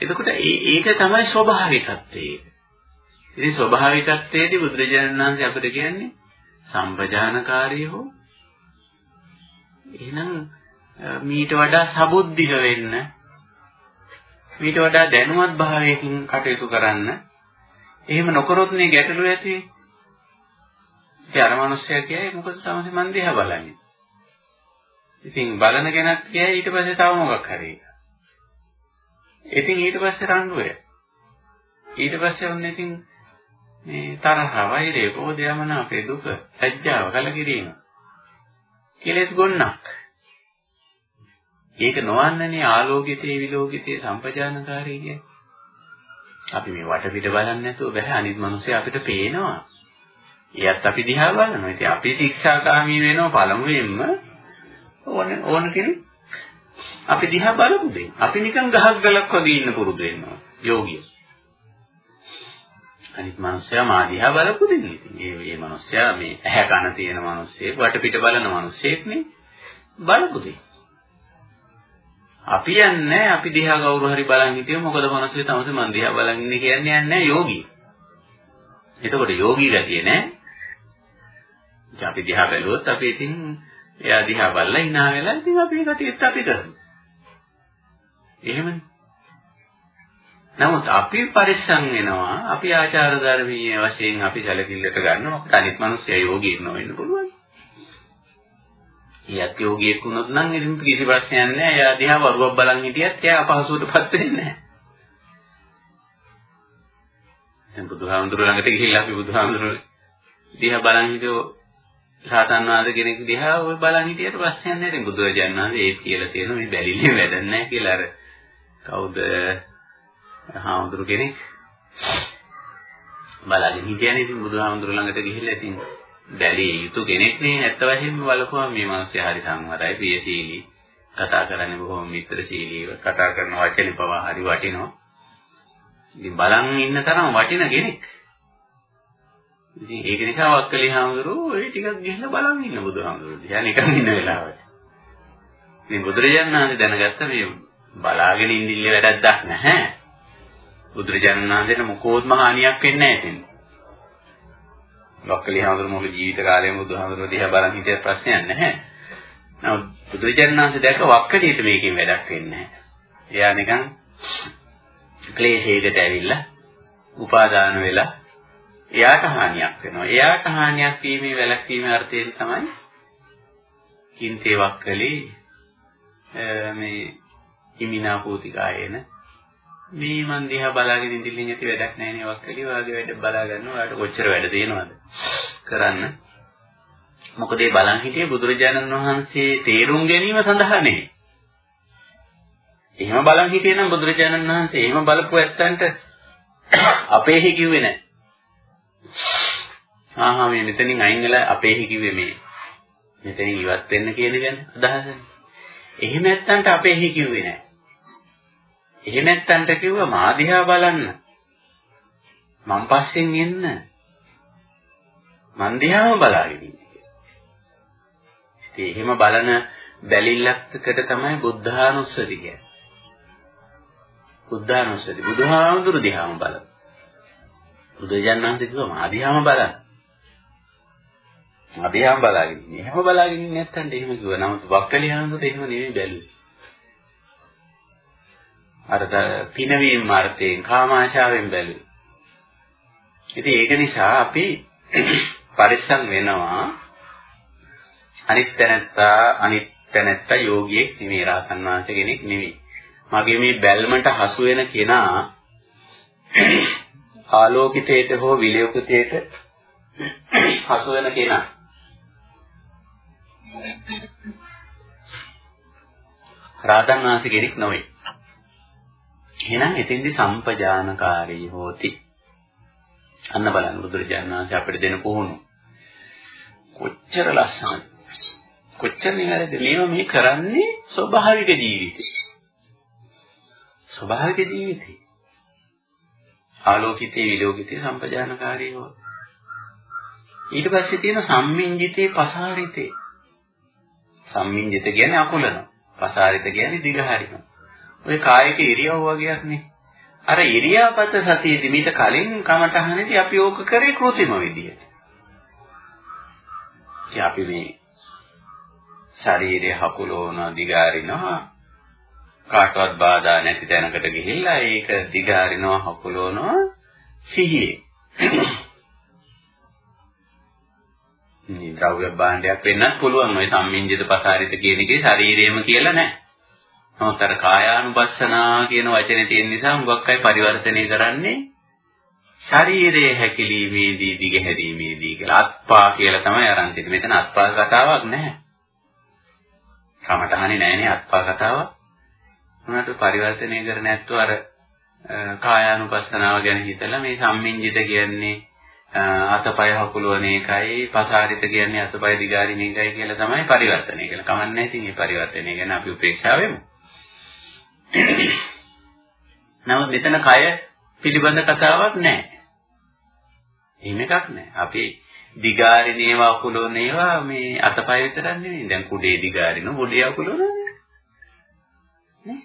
එතකොට ඒක තමයි ස්වභාවිකත්වය. ඉතින් ස්වභාවිකත්වයේදී බුදුරජාණන් වහන්සේ අපිට කියන්නේ සම්පජානකාරී හෝ එහෙනම් මීට වඩා සබුද්ධික වෙන්න මීට වඩා දැනුවත් භාවයකින් කටයුතු කරන්න එහෙම නොකරොත් මේ ගැටලුව ඇති ඒ අර මිනිස්සයා කියයි මොකද තමයි මන් දිහා බලන්නේ ඉතින් බලන කෙනක් කියයි ඊට පස්සේ තව මොකක් හරි ඉතින් ඊට පස්සේ රණ්ඩුවය. ඊට පස්සේ ඔන්න ඉතින් මේ තරහ, වෛරය, කෝධය, මනාපේ, දුක, ලැජ්ජාව, කලකිරීම. කෙලෙස් ගොන්නක්. ඒක නොවන්නනේ ආලෝකිතේ විලෝකිතේ සම්පජානකාරී කියන්නේ. අපි මේ වටපිට බලන්නේ නැතුව බෑ අනිත් මිනිස්සු අපිට පේනවා. එයත් අපි දිහා බලනවා. ඉතින් අපි ශික්ෂාකාමී වෙනවා පළමුවෙන්ම ඕන ඕන කෙනෙක් අපි දිහා බලමු දෙන්න. අපි නිකන් ගහක් ගලක් වගේ ඉන්න පුරුදු වෙනවා. යෝගිය. අනිත් මිනිස්සයා මා දිහා බලපු දෙන්න. ඉතින් ඒ මේ මිනිස්සයා මේ ඇහැ කන තියෙන මිනිස්සෙක් වටපිට බලන මිනිස්සෙක් නේ බලපු දෙන්න. අපි යන්නේ අපි දිහා කවුරු හරි බලන් හිටියොත් මොකද මිනිස්සු තමයි මන් දිහා බලන් ඉන්නේ කියන්නේ යන්නේ යෝගී. එතකොට යෝගී ගතිය නෑ. ඉතින් අපි දිහා බැලුවොත් අපි ඉතින් එයා දිහා බලලා hina වෙලා ඉතින් අපි කටියත් අපි කරමු. එහෙමනේ. නමුත් අපි පරිස්සම් වෙනවා අපි ආචාර ධර්මීය වශයෙන් අපි සැලකිල්ලට ගන්නවා අනිත් මිනිස්සු යෝගී ඉන්නව වෙන්න පුළුවන්. ඊයත් යෝගියෙක් වුණොත් නම් ඉතින් කිසි ප්‍රශ්නයක් නැහැ. එයා දිහා වරුවක් බලන් හිටියත් එයා අපහසුවටපත් වෙන්නේ නැහැ. දැන් බුදුහාමුදුරුවෝ ළඟට ගිහිල්ලා අපි බුදුහාමුදුරුවෝ දිහා බලන් හිටියෝ සාතන් වාද කෙනෙක් දිහා ඔය බලන් හිටියට ප්‍රශ්නයක් නැහැ. ඉතින් බුදුරජාණන් වහන්සේ ඒත් කියලා තියෙනවා මේ බැලිලේ වැඩක් නැහැ කියලා අර කවුද හාමුදුරු කෙනෙක්. බලාගෙන හිටියනේ ඉතින් බුදුහාමුදුරු ළඟට ගිහිල්ලා ඉතින් බැලිය යුතු කෙනෙක් නේ. ඇත්ත වශයෙන්ම බලපුවම මේ මිනිස්සු හරි සංවරයි ප්‍රියශීලී. කතා කරන්නේ බොහොම මිත්‍රශීලීව කතා කරන වචනේ පවා හරි වටිනවා. ඉතින් බලන් ඉන්න තරම් වටින කෙනෙක්. ඉතින් ඒක නිසා වක්කලි හාමුදුරුවෝ ඒ ටිකක් ගිහිල්ලා බලන් ඉන්න බුදුහාමුදුරුවෝ දිහා නිකන් ඉන්න වෙලාවට. ඉතින් බුදුරජාණන් වහන්සේ දැනගත්ත මේ බලාගෙන ඉඳිල්ල වැඩක් නැහැ. බුදුරජාණන් වහන්සේට මොකෝත්ම හානියක් වෙන්නේ නැහැ ඉතින් ලොක්කලි හාමුදුරුවෝ ජීවිත කාලයේම බුදුහාමුදුරුවෝ දිහා බලන් හිටිය ප්‍රශ්නයක් නැහැ. නමුත් බුදුරජාණන් වහන්සේ දැක්ක වක්කලියට මේකෙන් වැඩක් වෙන්නේ නැහැ. එයා නිකන් ක්ලේශයකට ඇවිල්ලා උපාදාන වෙලා එයාට හානියක් වෙනවා. එයාට හානියක් වීමේ වැළැක්වීමේ අර්ථයෙන් තමයි කින්තේ වක්කලි මේ හිමිනා පූතිකායේන මේ මන් දිහා බලාගෙන ඉඳින්න ඇති වැඩක් නැහැ නේ වක්කලි වාගේ වැඩ බලා ගන්නවා. ඔයාලට කොච්චර වැඩ තියෙනවද කරන්න. මොකද ඒ බලන් හිටියේ බුදුරජාණන් වහන්සේ තේරුම් ගැනීම සඳහා නෙවෙයි. එහෙම බලන් හිටියේ නම් බුදුරජාණන් වහන්සේ එහෙම බලපු ඇත්තන්ට අපේහි කිව්වේ නැහැ. ආහා මේ මෙතනින් අයින් වෙලා අපේහි කිව්වේ මේ. මෙතනින් ඉවත් වෙන්න කියන ගැන අදහසනේ. එහෙම ඇත්තන්ට අපේහි කිව්වේ නැහැ. එහෙම නැත්තන්ට කිව්වා මා දිහා බලන්න. මං පස්සෙන් එන්න. මං දිහාම බලාගෙන ඉන්න. ඉතින් එහෙම බලන බැලිල්ලකට තමයි බුද්ධානුස්සති කියන්නේ. බුද්ධානුස්සති බුදුහාමුදුරු දිහාම බලන. බුදුජානනාංශ කිව්වා මා දිහාම බලන්න. මා දිහාම බලාගෙන ඉන්නේ. එහෙම බලාගෙන ඉන්නේ නැත්තන්ට එහෙම කිව්වා. නමුත් වක්කලියාඳුට එහෙම නෙමෙයි බැලුවේ. අර පිනවීම අර්ථයෙන් කාමාශාවෙන් බැලුවේ. ඉතින් ඒක නිසා අපි පරිස්සම් වෙනවා අනිත් තැනත්තා අනිත් තැනත්තා යෝගියෙක් නෙමෙයි රහතන් වහන්සේ කෙනෙක් නෙමෙයි. මගේ මේ බැල්මට හසු වෙන කෙනා ආලෝකිතයට හෝ විලෝකිතයට හසු වෙන කෙනා රාතන් වහන්සේ කෙනෙක් නොවේ. එහෙනම් එතෙන්දි සම්පජානකාරී හෝති. අන්න බලන්න බුදුරජාණන් වහන්සේ අපිට දෙන පුහුණු. කොච්චර ලස්සනද? කොච්චර නිවැරදිද? මේවා මේ කරන්නේ ස්වභාවික ජීවිතේ. ස්වභාවික ජීවිතේ. ආලෝකිතේ විලෝකිතේ සම්පජානකාරී හෝති. ඊට පස්සේ තියෙන සම්මින්ජිතේ පසාරිතේ. සම්මින්ජිත කියන්නේ අකුලන. පසාරිත කියන්නේ දිගහරිනවා. ඔය කායික ඉරියව් වගේක් නේ. අර ඉරියාපත සතියේදී මීට කලින් කමටහනේදී අපි ඕක කරේ કૃතිම විදියට. ඒ අපි මේ ශරීරය හකුලවන දිගාරිනවා කාටවත් බාධා නැති තැනකට ගිහිල්ලා ඒක දිගාරිනවා හකුලවනවා සිහියේ. මේ ද්‍රව්‍ය භාණ්ඩයක් වෙන්නත් පුළුවන් ওই සම්මිංජිත පසාරිත කියන එකේ ශරීරයම කියලා නැහැ. නමුත් අර කායානුපස්සනා කියන වචනේ තියෙන නිසා හුඟක් අය පරිවර්තනය කරන්නේ ශරීරයේ හැකිලීමේදී දිගහැරීමේදී කියලා අත්පා කියලා තමයි අරන් තියෙන්නේ. මෙතන අත්පා කතාවක් නැහැ. කමටහනේ නැහැනේ අත්පා කතාවක්. උනාට පරිවර්තනය කරන්නේ නැත්තු අර කායානුපස්සනාව ගැන හිතලා මේ සම්මිංජිත කියන්නේ අතපය හකුලවන එකයි පසාරිත කියන්නේ අතපය දිගාරින එකයි කියලා තමයි පරිවර්තනය කියලා. කමන්නේ ඉතින් මේ පරිවර්තනය ගැන අපි උපේක්ෂා වෙමු. නමුත් මෙතන කය පිළිබඳ කතාවක් නැහැ. එහෙම එකක් නැහැ. අපි දිගාරිනේවා අකුලෝනේවා මේ අතපය විතරක් නෙවෙයි. දැන් කුඩේ දිගාරින කුඩේ අකුලෝනනේ. නේ?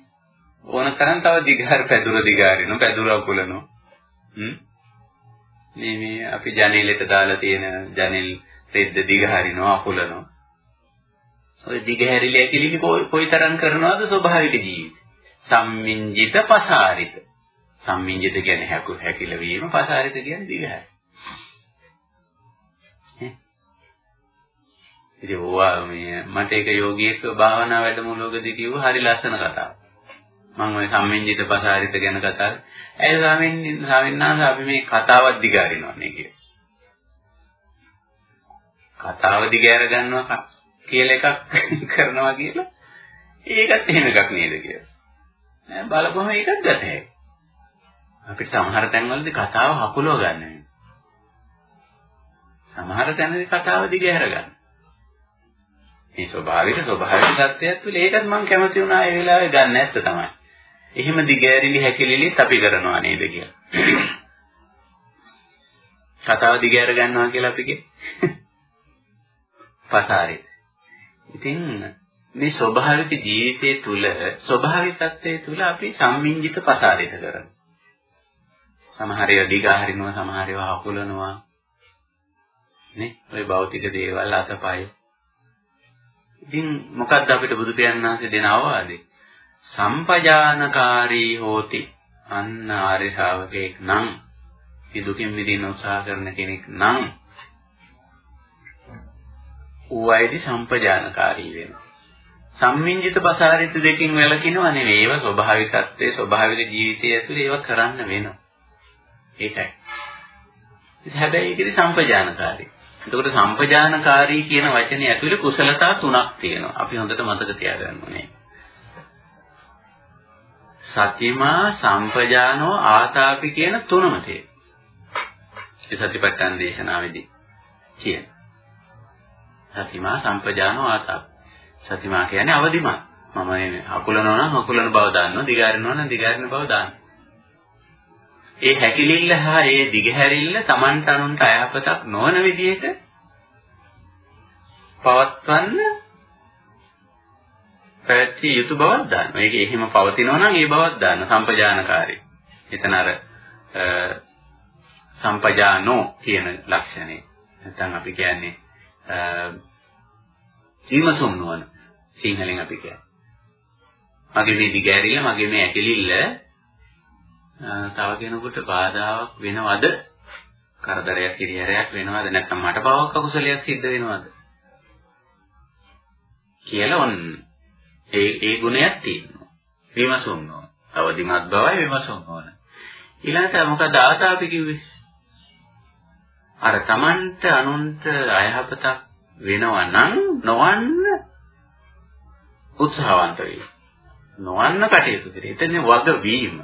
ඕන තරම් තව දිගාර පැදුර දිගාරින පැදුර අකුලනෝ. හ්ම්. මේ මේ අපි ජනේලෙට දාලා තියෙන ජනෙල් රෙද්ද දිගහරිනවා අකුලනවා. ඔය දිගහැරිලි ඇකිලි කොයිතරම් කරනවද ස්වභාවික ජීවිතේ. සම්මින්ජිත පසාරිත. සම්මින්ජිත කියන්නේ හැකු හැකිල වීම පසාරිත කියන්නේ දිගහැර. ඉතින් ඕවා මේ මට ඒක යෝගීක භාවනා වැඩමුළුවකදී කිව්ව හරි ලස්සන කතාවක්. මම ওই සම්මින්ජිත පසාරිත ගැන කතා කරා. ඒ ස්වාමීන් ස්වාමීන් අපි මේ කතාවක් දිගාරිනවනේ කියලා. කතාව දිගෑර ගන්නවා කියලා එකක් කරනවා කියලා ඒකත් එහෙම එකක් නේද කියලා. බලපුවම ඒකත් ගත හැකියි. අපිට සමහර තැන්වලදී කතාව හකුලව ගන්න වෙනවා. සමහර තැනදී කතාව දිගහැර ගන්න. මේ ස්වභාවික ස්වභාවික தත්ත්වයක් තුළ ඒකත් මම කැමති වුණා ඒ වෙලාවේ ගන්න ඇත්ත තමයි. එහෙම දිගෑරිලි හැකිලිලිත් අපි කරනවා නේද කියලා. කතාව දිගෑර ගන්නවා කියලා අපි කියේ. පසාරේ. ඉතින් මේ ස්වභාවික ජීවිතය තුළ ස්වභාවික தත්ත්වය තුළ අපි සම්මිංජිත පසාරිත කරනවා. සමහර ඒවා දිගා හරිනවා, සමහර ඒවා අකුලනවා. නේ? ওই භෞතික දේවල් අතපය. ඉතින් මොකක්ද අපිට බුදු පියාණන් වහන්සේ දෙන අවවාදේ? සම්පජානකාරී හෝති. අන්න ආර්ය ශ්‍රාවකෙක් නම්, දුකින් මිදෙන්න උත්සාහ කරන කෙනෙක් නම් ඌයිදි සම්පජානකාරී වෙනවා. සම්මිංජිත පසාරිත දෙකකින් වැළකිනවා නෙවෙයි. ඒව ස්වභාවිකත්වයේ ස්වභාවික ජීවිතය ඇතුලේ ඒව කරන්න වෙනවා. ඒකයි. හැබැයි ඒකේ සම්පජානකාරී. එතකොට සම්පජානකාරී කියන වචනේ ඇතුලේ කුසලතා තුනක් තියෙනවා. අපි හොඳට මතක තියාගන්න ඕනේ. සතිමා සම්පජානෝ ආතාපි කියන තුනම තියෙනවා. ඒ සතිපට්ඨාන දේශනාවේදී කියන. සතිමා සම්පජානෝ ආතාපි. සතිමා කියන්නේ අවදිමත්. මම අකුලනවා නම් අකුලන බව දන්නවා, දිගාරිනවා නම් දිගාරින බව දන්නවා. ඒ හැකිලිල්ල හා ඒ දිගහැරිල්ල Tamanට අනුන්ට අයහපතක් නොවන විදිහට පවත්වන්න පැවැත්විය යුතු බවක් දානවා. ඒක එහෙම පවතිනවා නම් ඒ බවක් දාන්න සම්පජානකාරී. එතන අර සම්පජානෝ කියන ලක්ෂණය. නැත්නම් අපි කියන්නේ විමසුම් නොවන සිංහලෙන් අපි කියන්නේ. මගේ මේ දිගෑරිල්ල මගේ මේ ඇකිලිල්ල තව කෙනෙකුට බාධාවක් වෙනවද? කරදරයක් හිරිහැරයක් වෙනවද? නැත්නම් මට පවක් අකුසලයක් සිද්ධ වෙනවද? කියලා ඔන්න ඒ ඒ ගුණයක් තියෙනවා. විමසුම් නොවන. අවදිමත් බවයි විමසුම් නොවන. ඊළඟට මොකද ආතාපි කිව්වේ? අර Tamanට අනුන්ට අයහපතක් වෙනවා නම් නොවන්න උත්සාහවන්ත වෙයි. නොවන්න කටයුතු කරේ. එතන වග වීම.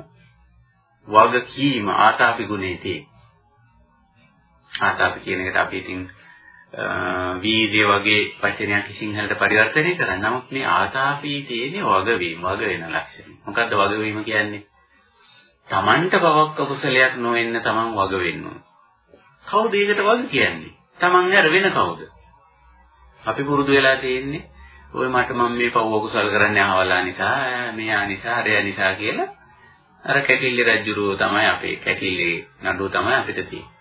වගකීම ආතාපි ගුණේ තියෙන. ආතාපි කියන එකට අපි ඉතින් වීර්ය වගේ වචනයක් සිංහලට පරිවර්තනය කරා. නමුත් මේ ආතාපී තියෙන්නේ වගවීම, වග වෙන ලක්ෂණ. මොකද්ද වගවීම කියන්නේ? Tamanට බවක් අකුසලයක් නොවෙන්න Taman වග වෙන්න ඕන. කවුද ඒකට වග කියන්නේ? Taman ඇර වෙන කවුද? අපි පුරුදු වෙලා තියෙන්නේ ඔය මට මම මේ පව් අකුසල කරන්නේ අහවලා නිසා, මෙයා නිසා, අරයා නිසා කියලා අර කැකිල්ල රජුරෝ තමයි අපේ කැකිල්ලේ නඩුව තමයි අපිට තියෙන්නේ.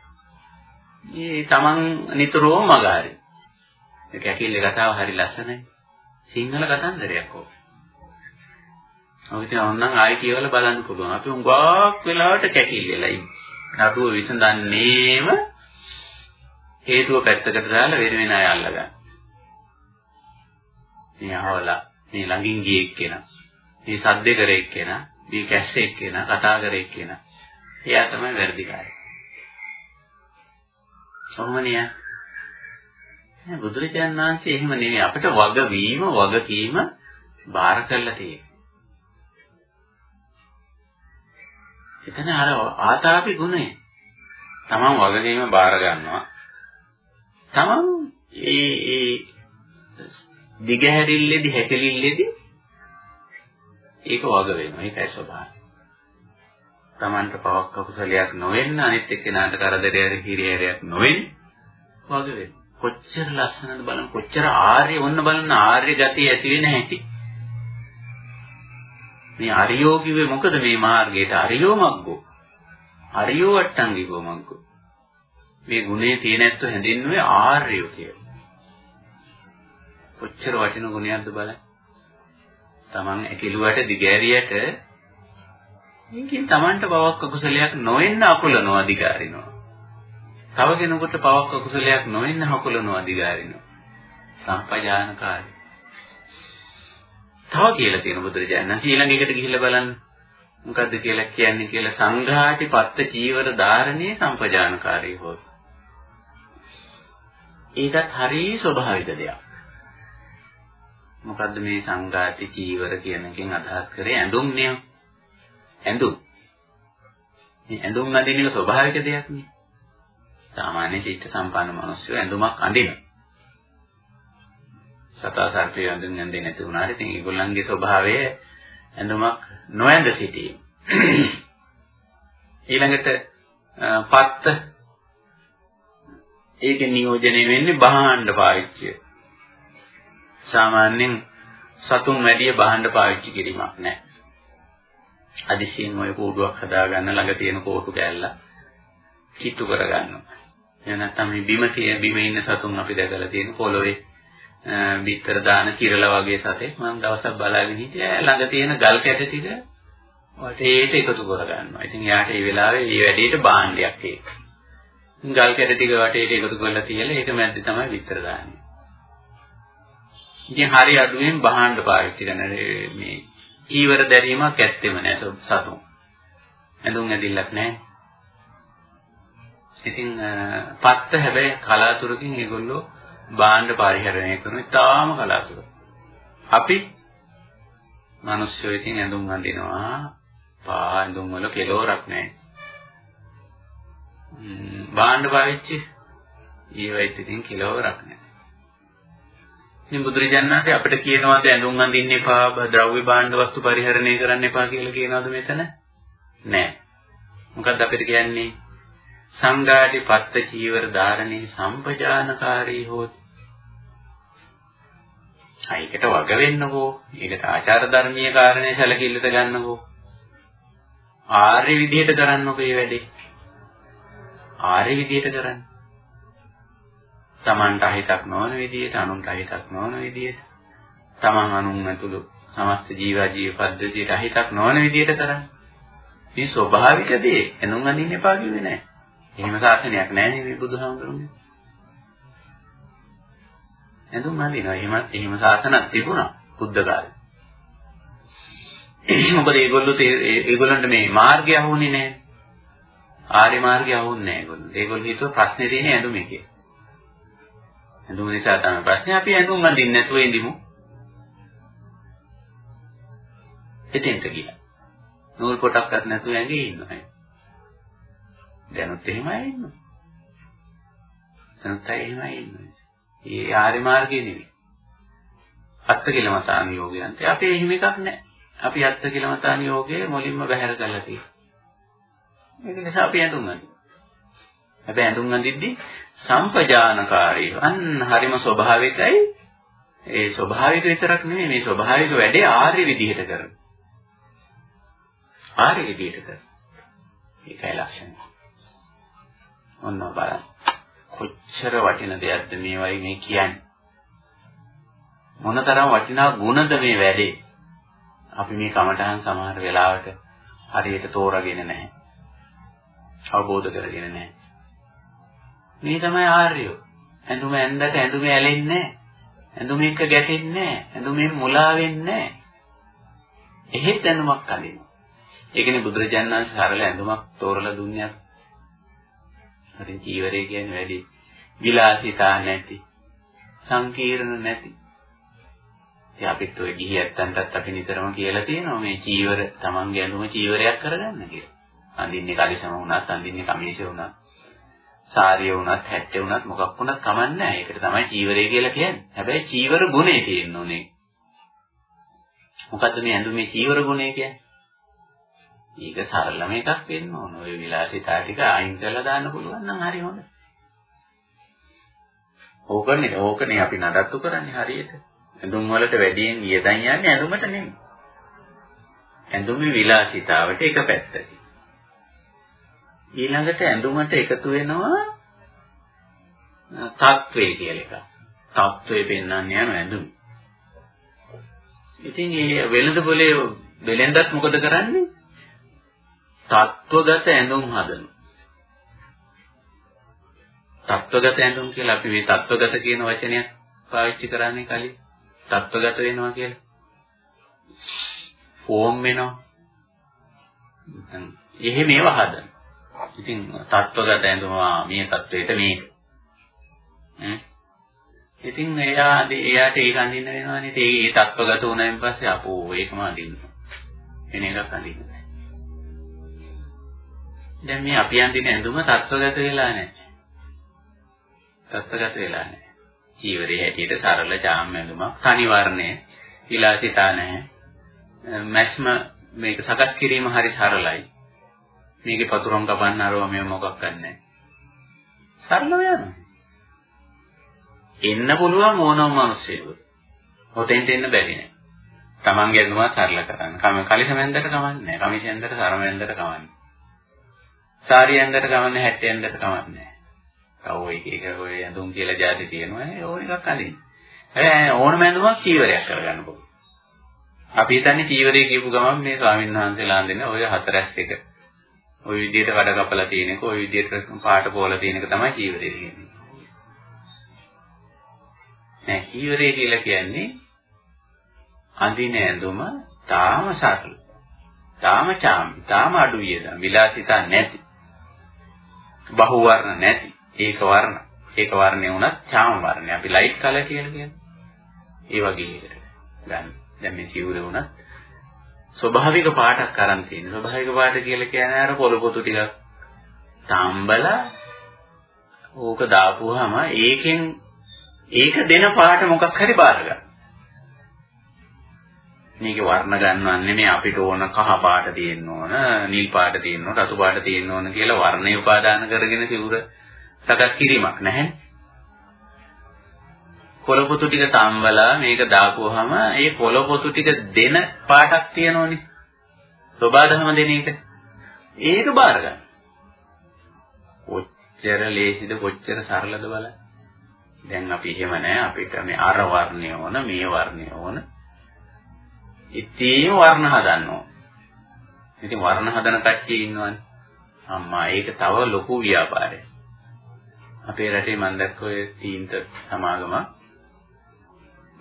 මේ Taman නිතරම මගහරි. ඒ කැකිල්ලේ කතාව හරි ලස්සනයි. සිංහල කතන්දරයක් ඕක. ඔය ඉතින් ඕනනම් ආයෙ කියවලා බලන්න පුළුවන්. අපි උඟාක් වෙලාවට කැකිල්ලෙලා ඉන්නේ. නඩුව විසඳන්නේම හේතුව පැත්තකට දාලා වෙන වෙන අය අල්ලගන්න. මේ අහවලා මේ ළඟින් ගියේ එක්කෙනා මේ සද්දේ කරේ එක්කෙනා මේ කැස්සේ එක්කෙනා කතා කරේ එක්කෙනා එයා තමයි වැඩිකාරය සම්මනිය නෑ බුදුරජාණන් වහන්සේ එහෙම නෙමෙයි අපිට වගවීම වගකීම බාර කරලා තියෙන්නේ. එතන අර ආතාපි ගුණය. තමන් වගකීම බාර ගන්නවා. තමන් ඒ ඒ දිගහැරිල්ලේදී හැකලිල්ලේදී ඒක වග වෙනවා. ඒකයි ස්වභාවය. Tamanට පවක් අකුසලයක් නොවෙන්න අනිත් එක්කෙනාට කරදරයක් හිරිහැරයක් නොවෙන්න වග වෙන්න. කොච්චර ලස්සනද බලන්න කොච්චර ආර්ය වන්න බලන්න ආර්ය ගතිය ඇති වෙන හැටි. මේ අරියෝ කිව්වේ මොකද මේ මාර්ගයට අරියෝ මග්ගෝ. අරියෝ වට්ටංගිකෝ මග්ගෝ. මේ ගුණේ තියෙන ඇත්ත හැඳින්නුවේ ආර්යෝ කියලා. කොච්චර වටින ගුණයක්ද බලන්න. Taman ඇකිලුවට දිගෑරියට මේකෙන් Tamanට පවක් අකුසලයක් නොවෙන්න අකුලනවා අධිකාරිනවා. තව කෙනෙකුට පවක් අකුසලයක් නොවෙන්න අකුලනවා අධිකාරිනවා. සම්පජානකාරී. තව කියලා තියෙන බුදුරජාණන් ඊළඟ එකට ගිහිල්ලා බලන්න. මොකද්ද කියලා කියන්නේ කියලා සංඝාටි පත්ත චීවර ධාරණේ සම්පජානකාරී හොත්. ඒකත් හරි ස්වභාවික දෙයක්. මොකද්ද මේ සංඝාති චීවර කියන එකෙන් අදහස් කරේ ඇඳුම් නේ ඇඳුම් මේ ඇඳුම් අඳින එක ස්වභාවික දෙයක් නේ. සාමාන්‍ය චිත්ත සම්පන්න මිනිස්සු ඇඳුමක් අඳිනවා. සතා සර්පය ඇඳුම් ඇඳෙන්නේ නැති වුණාට ඉතින් ඒගොල්ලන්ගේ ස්වභාවය ඇඳුමක් නොඇඳ සිටීම. ඊළඟට පත්ත ඒකේ නියෝජනය වෙන්නේ බහාණ්ඩ පාවිච්චිය. සාමාන්‍යයෙන් සතුන් වැඩි බහාණ්ඩ පාවිච්චි කිරීමක් නැහැ. අදිසියෙන් ඔය කූඩුවක් හදාගන්න ළඟ තියෙන කෝටු කෑල්ල කිට්ටු කරගන්නවා. එහෙම නැත්නම් මේ බිම තියෙන බිම ඉන්න සතුන් අපි දැකලා තියෙන පොළොවේ බිත්තර දාන කිරලා වගේ සතෙක් මම දවසක් බලාගෙන හිටියා ළඟ තියෙන ගල් කැට ටික වටේට එකතු කරගන්නවා. ඉතින් යාට ඒ වෙලාවේ මේ වැඩේට භාණ්ඩයක් ඒක. ගල් කැට ටික වටේට එකතු කරලා තියලා ඒක මැද්දේ තමයි බිත්තර දාන්නේ. ඉතින් හරි අඩුවෙන් භාණ්ඩ පාවිච්චි කරන මේ චීවර දැරීමක් ඇත්තෙම නෑ සතුන්. ඇඳුම් ඇදිල්ලක් නෑ. ඉතින් පත්ත හැබැයි කලාතුරකින් ඒගොල්ලෝ භාණ්ඩ පරිහරණය කරන ඉතාම කලාතුරකින්. අපි මිනිස්සු ඉතින් ඇඳුම් අඳිනවා පා ඇඳුම් වල කෙලවරක් නැහැ. භාණ්ඩ පාවිච්චි ඊවෙත් ඉතින් කෙලවරක් නැහැ. ඉතින් බුදුරජාණන්සේ අපිට කියනවාද ඇඳුම් අඳින්න එපා, ද්‍රව්‍ය භාණ්ඩ වස්තු පරිහරණය කරන්න එපා කියලා කියනවාද මෙතන? නැහැ. මොකද්ද අපිට කියන්නේ? සංඝාටි පත්ත චීවර ධාරණේ සම්පජානකාරී හොත් ඒකට වග වෙන්නකෝ. ඒකට ආචාර ධර්මීය කාරණේ සැලකිල්ලට ගන්නකෝ. ආර්ය විදිහට කරන්නකෝ මේ වැඩේ. ආර්ය විදිහට කරන්න. Tamanට අහිතක් නොවන විදිහට, අනුන්ට අහිතක් නොවන විදිහට, Taman අනුන් ඇතුළු සමස්ත ජීව ජීව පද්ධතියට අහිතක් නොවන විදිහට කරන්න. මේ ස්වභාවික දේ එනුන් අඳින්න එපා කිව්වේ නෑ. එහෙම සාසනයක් නෑනේ මේ බුදුහාමුදුරුවෝ. ඇඳුම් අඳිනවා. එහෙම එහෙම සාසනක් තිබුණා බුද්ධ කාලේ. මොකද ඒගොල්ලෝ ඒගොල්ලන්ට මේ මාර්ගය අහුනේ නැහැ. ආර්ය මාර්ගය අහුන්නේ නැහැ ඒගොල්ලෝ. ඒගොල්ලෝ හිතුව ප්‍රශ්නේ තියෙන්නේ ඇඳුමේ කියලා. ඇඳුම නිසා තමයි ප්‍රශ්නේ අපි ඇඳුම් අඳින්න නැතුව ඉඳිමු. එතෙන්ට ගියා. නූල් පොටක්වත් නැතුව ඇඟේ ඉන්නවා. දැනුත් එහෙමයි ඉන්නවා. දැනුත් එහෙමයි ඉන්නවා. ඒ ආර්ය මාර්ගය නෙවෙයි. අත්කලමතාන යෝගයන්ට. අපි එහෙම එකක් නැහැ. අපි අත්කලමතාන යෝගයේ මුලින්ම බහැර කරලා තියෙනවා. ඒක නිසා අපි ඇඳුම් අඳිනවා. හැබැයි ඇඳුම් අඳිද්දි සම්පජානකාරී අන්න හරිම ස්වභාවිකයි. ඒ ස්වභාවික විතරක් නෙමෙයි මේ ස්වභාවික වැඩේ ආර්ය විදිහට කරන. ආර්ය විදිහට කරන. ඒකයි ලක්ෂණය. ඔන්න බලන්න. කොච්චර වටින දෙයක්ද මේ වගේ මේ කියන්නේ. මොනතරම් වටිනා ගුණද මේ වැඩේ. අපි මේ කමටහන් සමහර වෙලාවට හරියට තෝරාගෙන නැහැ. අවබෝධ කරගෙන නැහැ. මේ තමයි ආර්යෝ. ඇඳුම ඇඳට ඇඳුම ඇලෙන්නේ නැහැ. ඇඳුම එක්ක ගැටෙන්නේ නැහැ. ඇඳුමෙන් මුලා වෙන්නේ නැහැ. එහෙත් ඇඳුමක් අඳිනවා. ඒකනේ බුදුරජාණන් වහන්සේ සරල ඇඳුමක් තෝරලා දුන්නේ. හරි ජීවරය කියන්නේ වැඩි විලාසිතා නැති සංකීර්ණ නැති ඉතින් අපිත් ඔය ගිහි ඇත්තන්ටත් අපි නිතරම කියලා තියෙනවා මේ චීවර Tamange ඇඳුම චීවරයක් කරගන්න කියලා. අඳින්නේ කලිසම වුණත් අඳින්නේ කමීෂය වුණත් සාරිය වුණත් හැට්ටේ වුණත් මොකක් වුණත් කමන්නේ නැහැ. ඒකට තමයි චීවරය කියලා කියන්නේ. හැබැයි චීවර ගුණේ තියෙන්න ඕනේ. මොකද්ද මේ ඇඳුමේ චීවර ගුණය කියන්නේ? ඒක සරලම එකක් වෙන්න ඕන. ඔය විලාසිතා ටික අයින් කරලා දාන්න පුළුවන් නම් හරි හොඳයි. ඕකනේ ඕකනේ අපි නඩත්තු කරන්නේ හරියට. ඇඳුම් වලට වැඩියෙන් වියදම් යන්නේ ඇඳුමට නෙමෙයි. ඇඳුමේ විලාසිතාවට එක පැත්තකින්. ඊළඟට ඇඳුමට එකතු වෙනවා තත්වේ කියලා එකක්. තත්වේ පෙන්වන්න යන ඇඳුම. ඉතින් මේ වෙළඳ පොලේ වෙලෙන්දත් මොකද කරන්නේ? තත්වගත ඇඳුම් හදනවා. තත්වගත ඇඳුම් කියලා අපි මේ තත්වගත කියන වචනය පාවිච්චි කරන්නේ කලින් තත්වගත වෙනවා කියලා. ෆෝම් වෙනවා. එහෙම ඒවා හදන. ඉතින් තත්වගත ඇඳුම මේ තත්වයට මේක. ඉතින් එයා එයාට ඒක අඳින්න වෙනවනේ. ඒ ඒ තත්වගත වුණායින් පස්සේ අපෝ ඒකම අඳින්න. එන එකක් අඳින්න. දැන් මේ අපි අඳින ඇඳුම තත්වගත වෙලා නැහැ. තත්වගත වෙලා නැහැ. චීවරයේ හැටියට සරල ජාම් ඇඳුමක්, තනි වර්ණය, විලාසිතා නැහැ. මැස්ම මේක සකස් කිරීම හරි සරලයි. මේකේ පතුරම් කපන්න අරව මේ මොකක් නැහැ. සරලව යනවා. එන්න පුළුවන් ඕනම මිනිස්සෙකුට. හොතෙන්ට එන්න බැරි නෑ. Tamange ඇඳුම සරල කරන්න. කම කලිසමෙන්දට කමන්නේ නෑ. කමිසෙන්දට සරමෙන්දට කමන්නේ. සාරියෙන්දට කමන්නේ හැට්ටෙන්දට කමන්නේ නෑ. ඔය එක එක ඔය ඇඳුම් කියලා જાති තියෙනවා. ඒ ඕන එකක් අඳින්න. හැබැයි ඕනම ඇඳුමක් චීවරයක් කරගන්න පුළුවන්. අපි හිතන්නේ චීවරය කියපු ගමන් මේ ස්වාමීන් වහන්සේලා අඳින ඔය හතරස් එක. ওই විදිහට වැඩ කපලා තියෙන එක, ওই විදිහට පාට පොල තියෙන එක තමයි චීවරය කියන්නේ. නෑ චීවරය කියලා කියන්නේ අඳින ඇඳුම තාම සරල. තාම චාම්, තාම අඩු වියදම්, විලාසිතා නැති. බහු වර්ණ නැති. ඒක වර්ණ. ඒක වර්ණේ වුණත් චාම් වර්ණය. අපි ලයිට් කලර් කියලා කියන්නේ. ඒ වගේ එකට ගන්න. දැන් මේ සිවුරේ වුණත් ස්වභාවික පාටක් අරන් තියෙන. ස්වභාවික පාට කියලා කියන්නේ අර පොළ පොතු ටිකක් තම්බලා ඕක දාපුවාම ඒකෙන් ඒක දෙන පාට මොකක් හරි බාර ගන්න. මේකේ වර්ණ ගන්නවන්නේ නෙමෙයි අපිට ඕන කහ පාට තියෙන්න ඕන, නිල් පාට තියෙන්න ඕන, රතු පාට තියෙන්න ඕන කියලා වර්ණය උපාදාන කරගෙන සිවුර සකස් කිරීමක් නැහැ. කොළපොතු ටික තම්බලා මේක දාපුවාම ඒ කොළපොතු ටික දෙන පාටක් තියෙනෝනේ. සබාධම දෙන එක. ඒක බාර ගන්න. කොච්චර ලේසිද කොච්චර සරලද බලන්න. දැන් අපි එහෙම නැහැ අපිට මේ අර වර්ණය ඕන මේ වර්ණය ඕන ඉතින් වර්ණ හදන්න ඕන. ඉතින් වර්ණ හදන කට්ටිය ඉන්නවනේ. අම්මා ඒක තව ලොකු ව්‍යාපාරයක්. අපේ රටේ මම දැක්ක ඔය තීන්ත සමාගම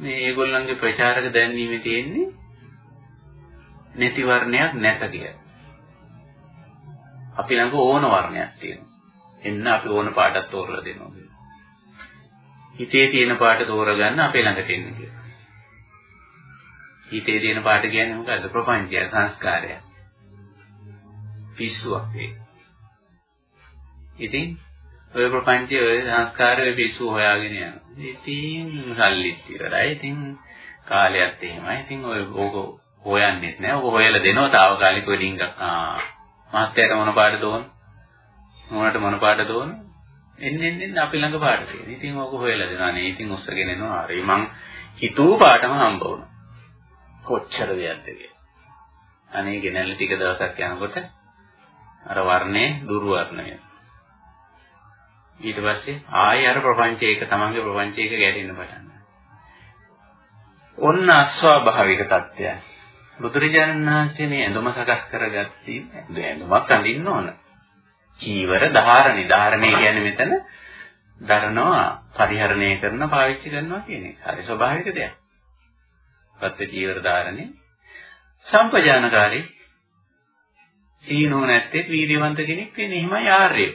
මේ ඒගොල්ලන්ගේ ප්‍රචාරක දැන්වීමේ තියෙන්නේ නැති වර්ණයක් නැත කියලා. අපි ළඟ ඕන වර්ණයක් තියෙනවා. එන්න අපි ඕන පාටක් තෝරලා දෙනවා. හිතේ තියෙන පාට තෝරගන්න අපේ ළඟට එන්න කියලා. හිතේ තියෙන පාට කියන්නේ මොකද්ද? ප්‍රපංචය, සංස්කාරය. පිස්සුවක් ඒක. ඉතින් ඔය ප්‍රපංචය, ඔය සංස්කාරය, ඔය පිස්සුව හොයාගෙන යනවා. ඉතින් සල්ලිත් ඉවරයි. ඉතින් කාලයත් එහෙමයි. ඉතින් ඔය ඕක හොයන්නෙත් නෑ. ඕක හොයලා දෙනවා తాවකාලිකව ඩිංගක්. ආ මහත්තයාට මොන පාටද ඕන? මොනට මොන පාටද ඕන? එන්න එන්න අපි ළඟ පාට තියෙනවා. ඉතින් ඕක හොයලා දෙනවා නේ. ඉතින් උස්සගෙන එනවා. හරි මං හිතුව පාටම හම්බ වුණා. කොච්චර දෙයක්ද කියලා. අනේ ගෙනල්ලා ටික දවසක් යනකොට අර වර්ණේ දුරු වර්ණය. ඊට පස්සේ ආයෙ අර ප්‍රපංචයක තමන්ගේ ප්‍රපංචයක ගැටෙන්න පටන් ඔන්න අස්වාභාවික தත්ත්වයන්. බුදුරජාණන් වහන්සේ මේ ඇඳුම සකස් කරගත්තී ඇඳුමක් අඳින්න ඕන. චීවර ධාරණි ධාරණය කියන්නේ මෙතන දරනවා පරිහරණය කරන පාවිච්චි කරනවා කියන එක. හරි ස්වභාවික දෙයක්. පත්‍ය චීවර ධාරණේ සම්පජානකාරී සීනෝ නැත්තේ වීර්යවන්ත කෙනෙක් වෙන්නේ එහෙමයි ආර්යය.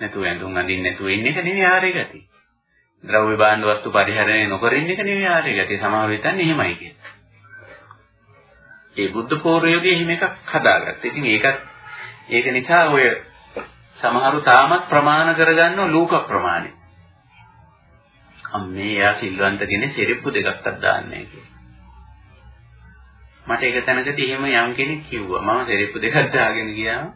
නැතුව ඇඳුම් අඳින්න නැතුව ඉන්න එක නෙවෙයි ආර්ය ගතිය. ද්‍රව්‍ය භාණ්ඩ වස්තු පරිහරණය නොකර ඉන්න එක නෙවෙයි ආර්ය ගතිය. සමහර විටන් එහෙමයි කියන්නේ. ඒ බුද්ධ පූර්වයෝගේ එහෙම එකක් හදාගත්තා. ඉතින් ඒකත් ඒක නිසා ඔය සමහරු තාමත් ප්‍රමාණ කරගන්නව ලූක ප්‍රමාණය. අම්මේ එයා සිල්වන්ත කෙනෙක් සිරිප්පු දෙකක්වත් දාන්නේ කියලා. මට ඒක තැනකදී එහෙම යම් කෙනෙක් කිව්වා. මම සිරිප්පු දෙකක් දාගෙන ගියාම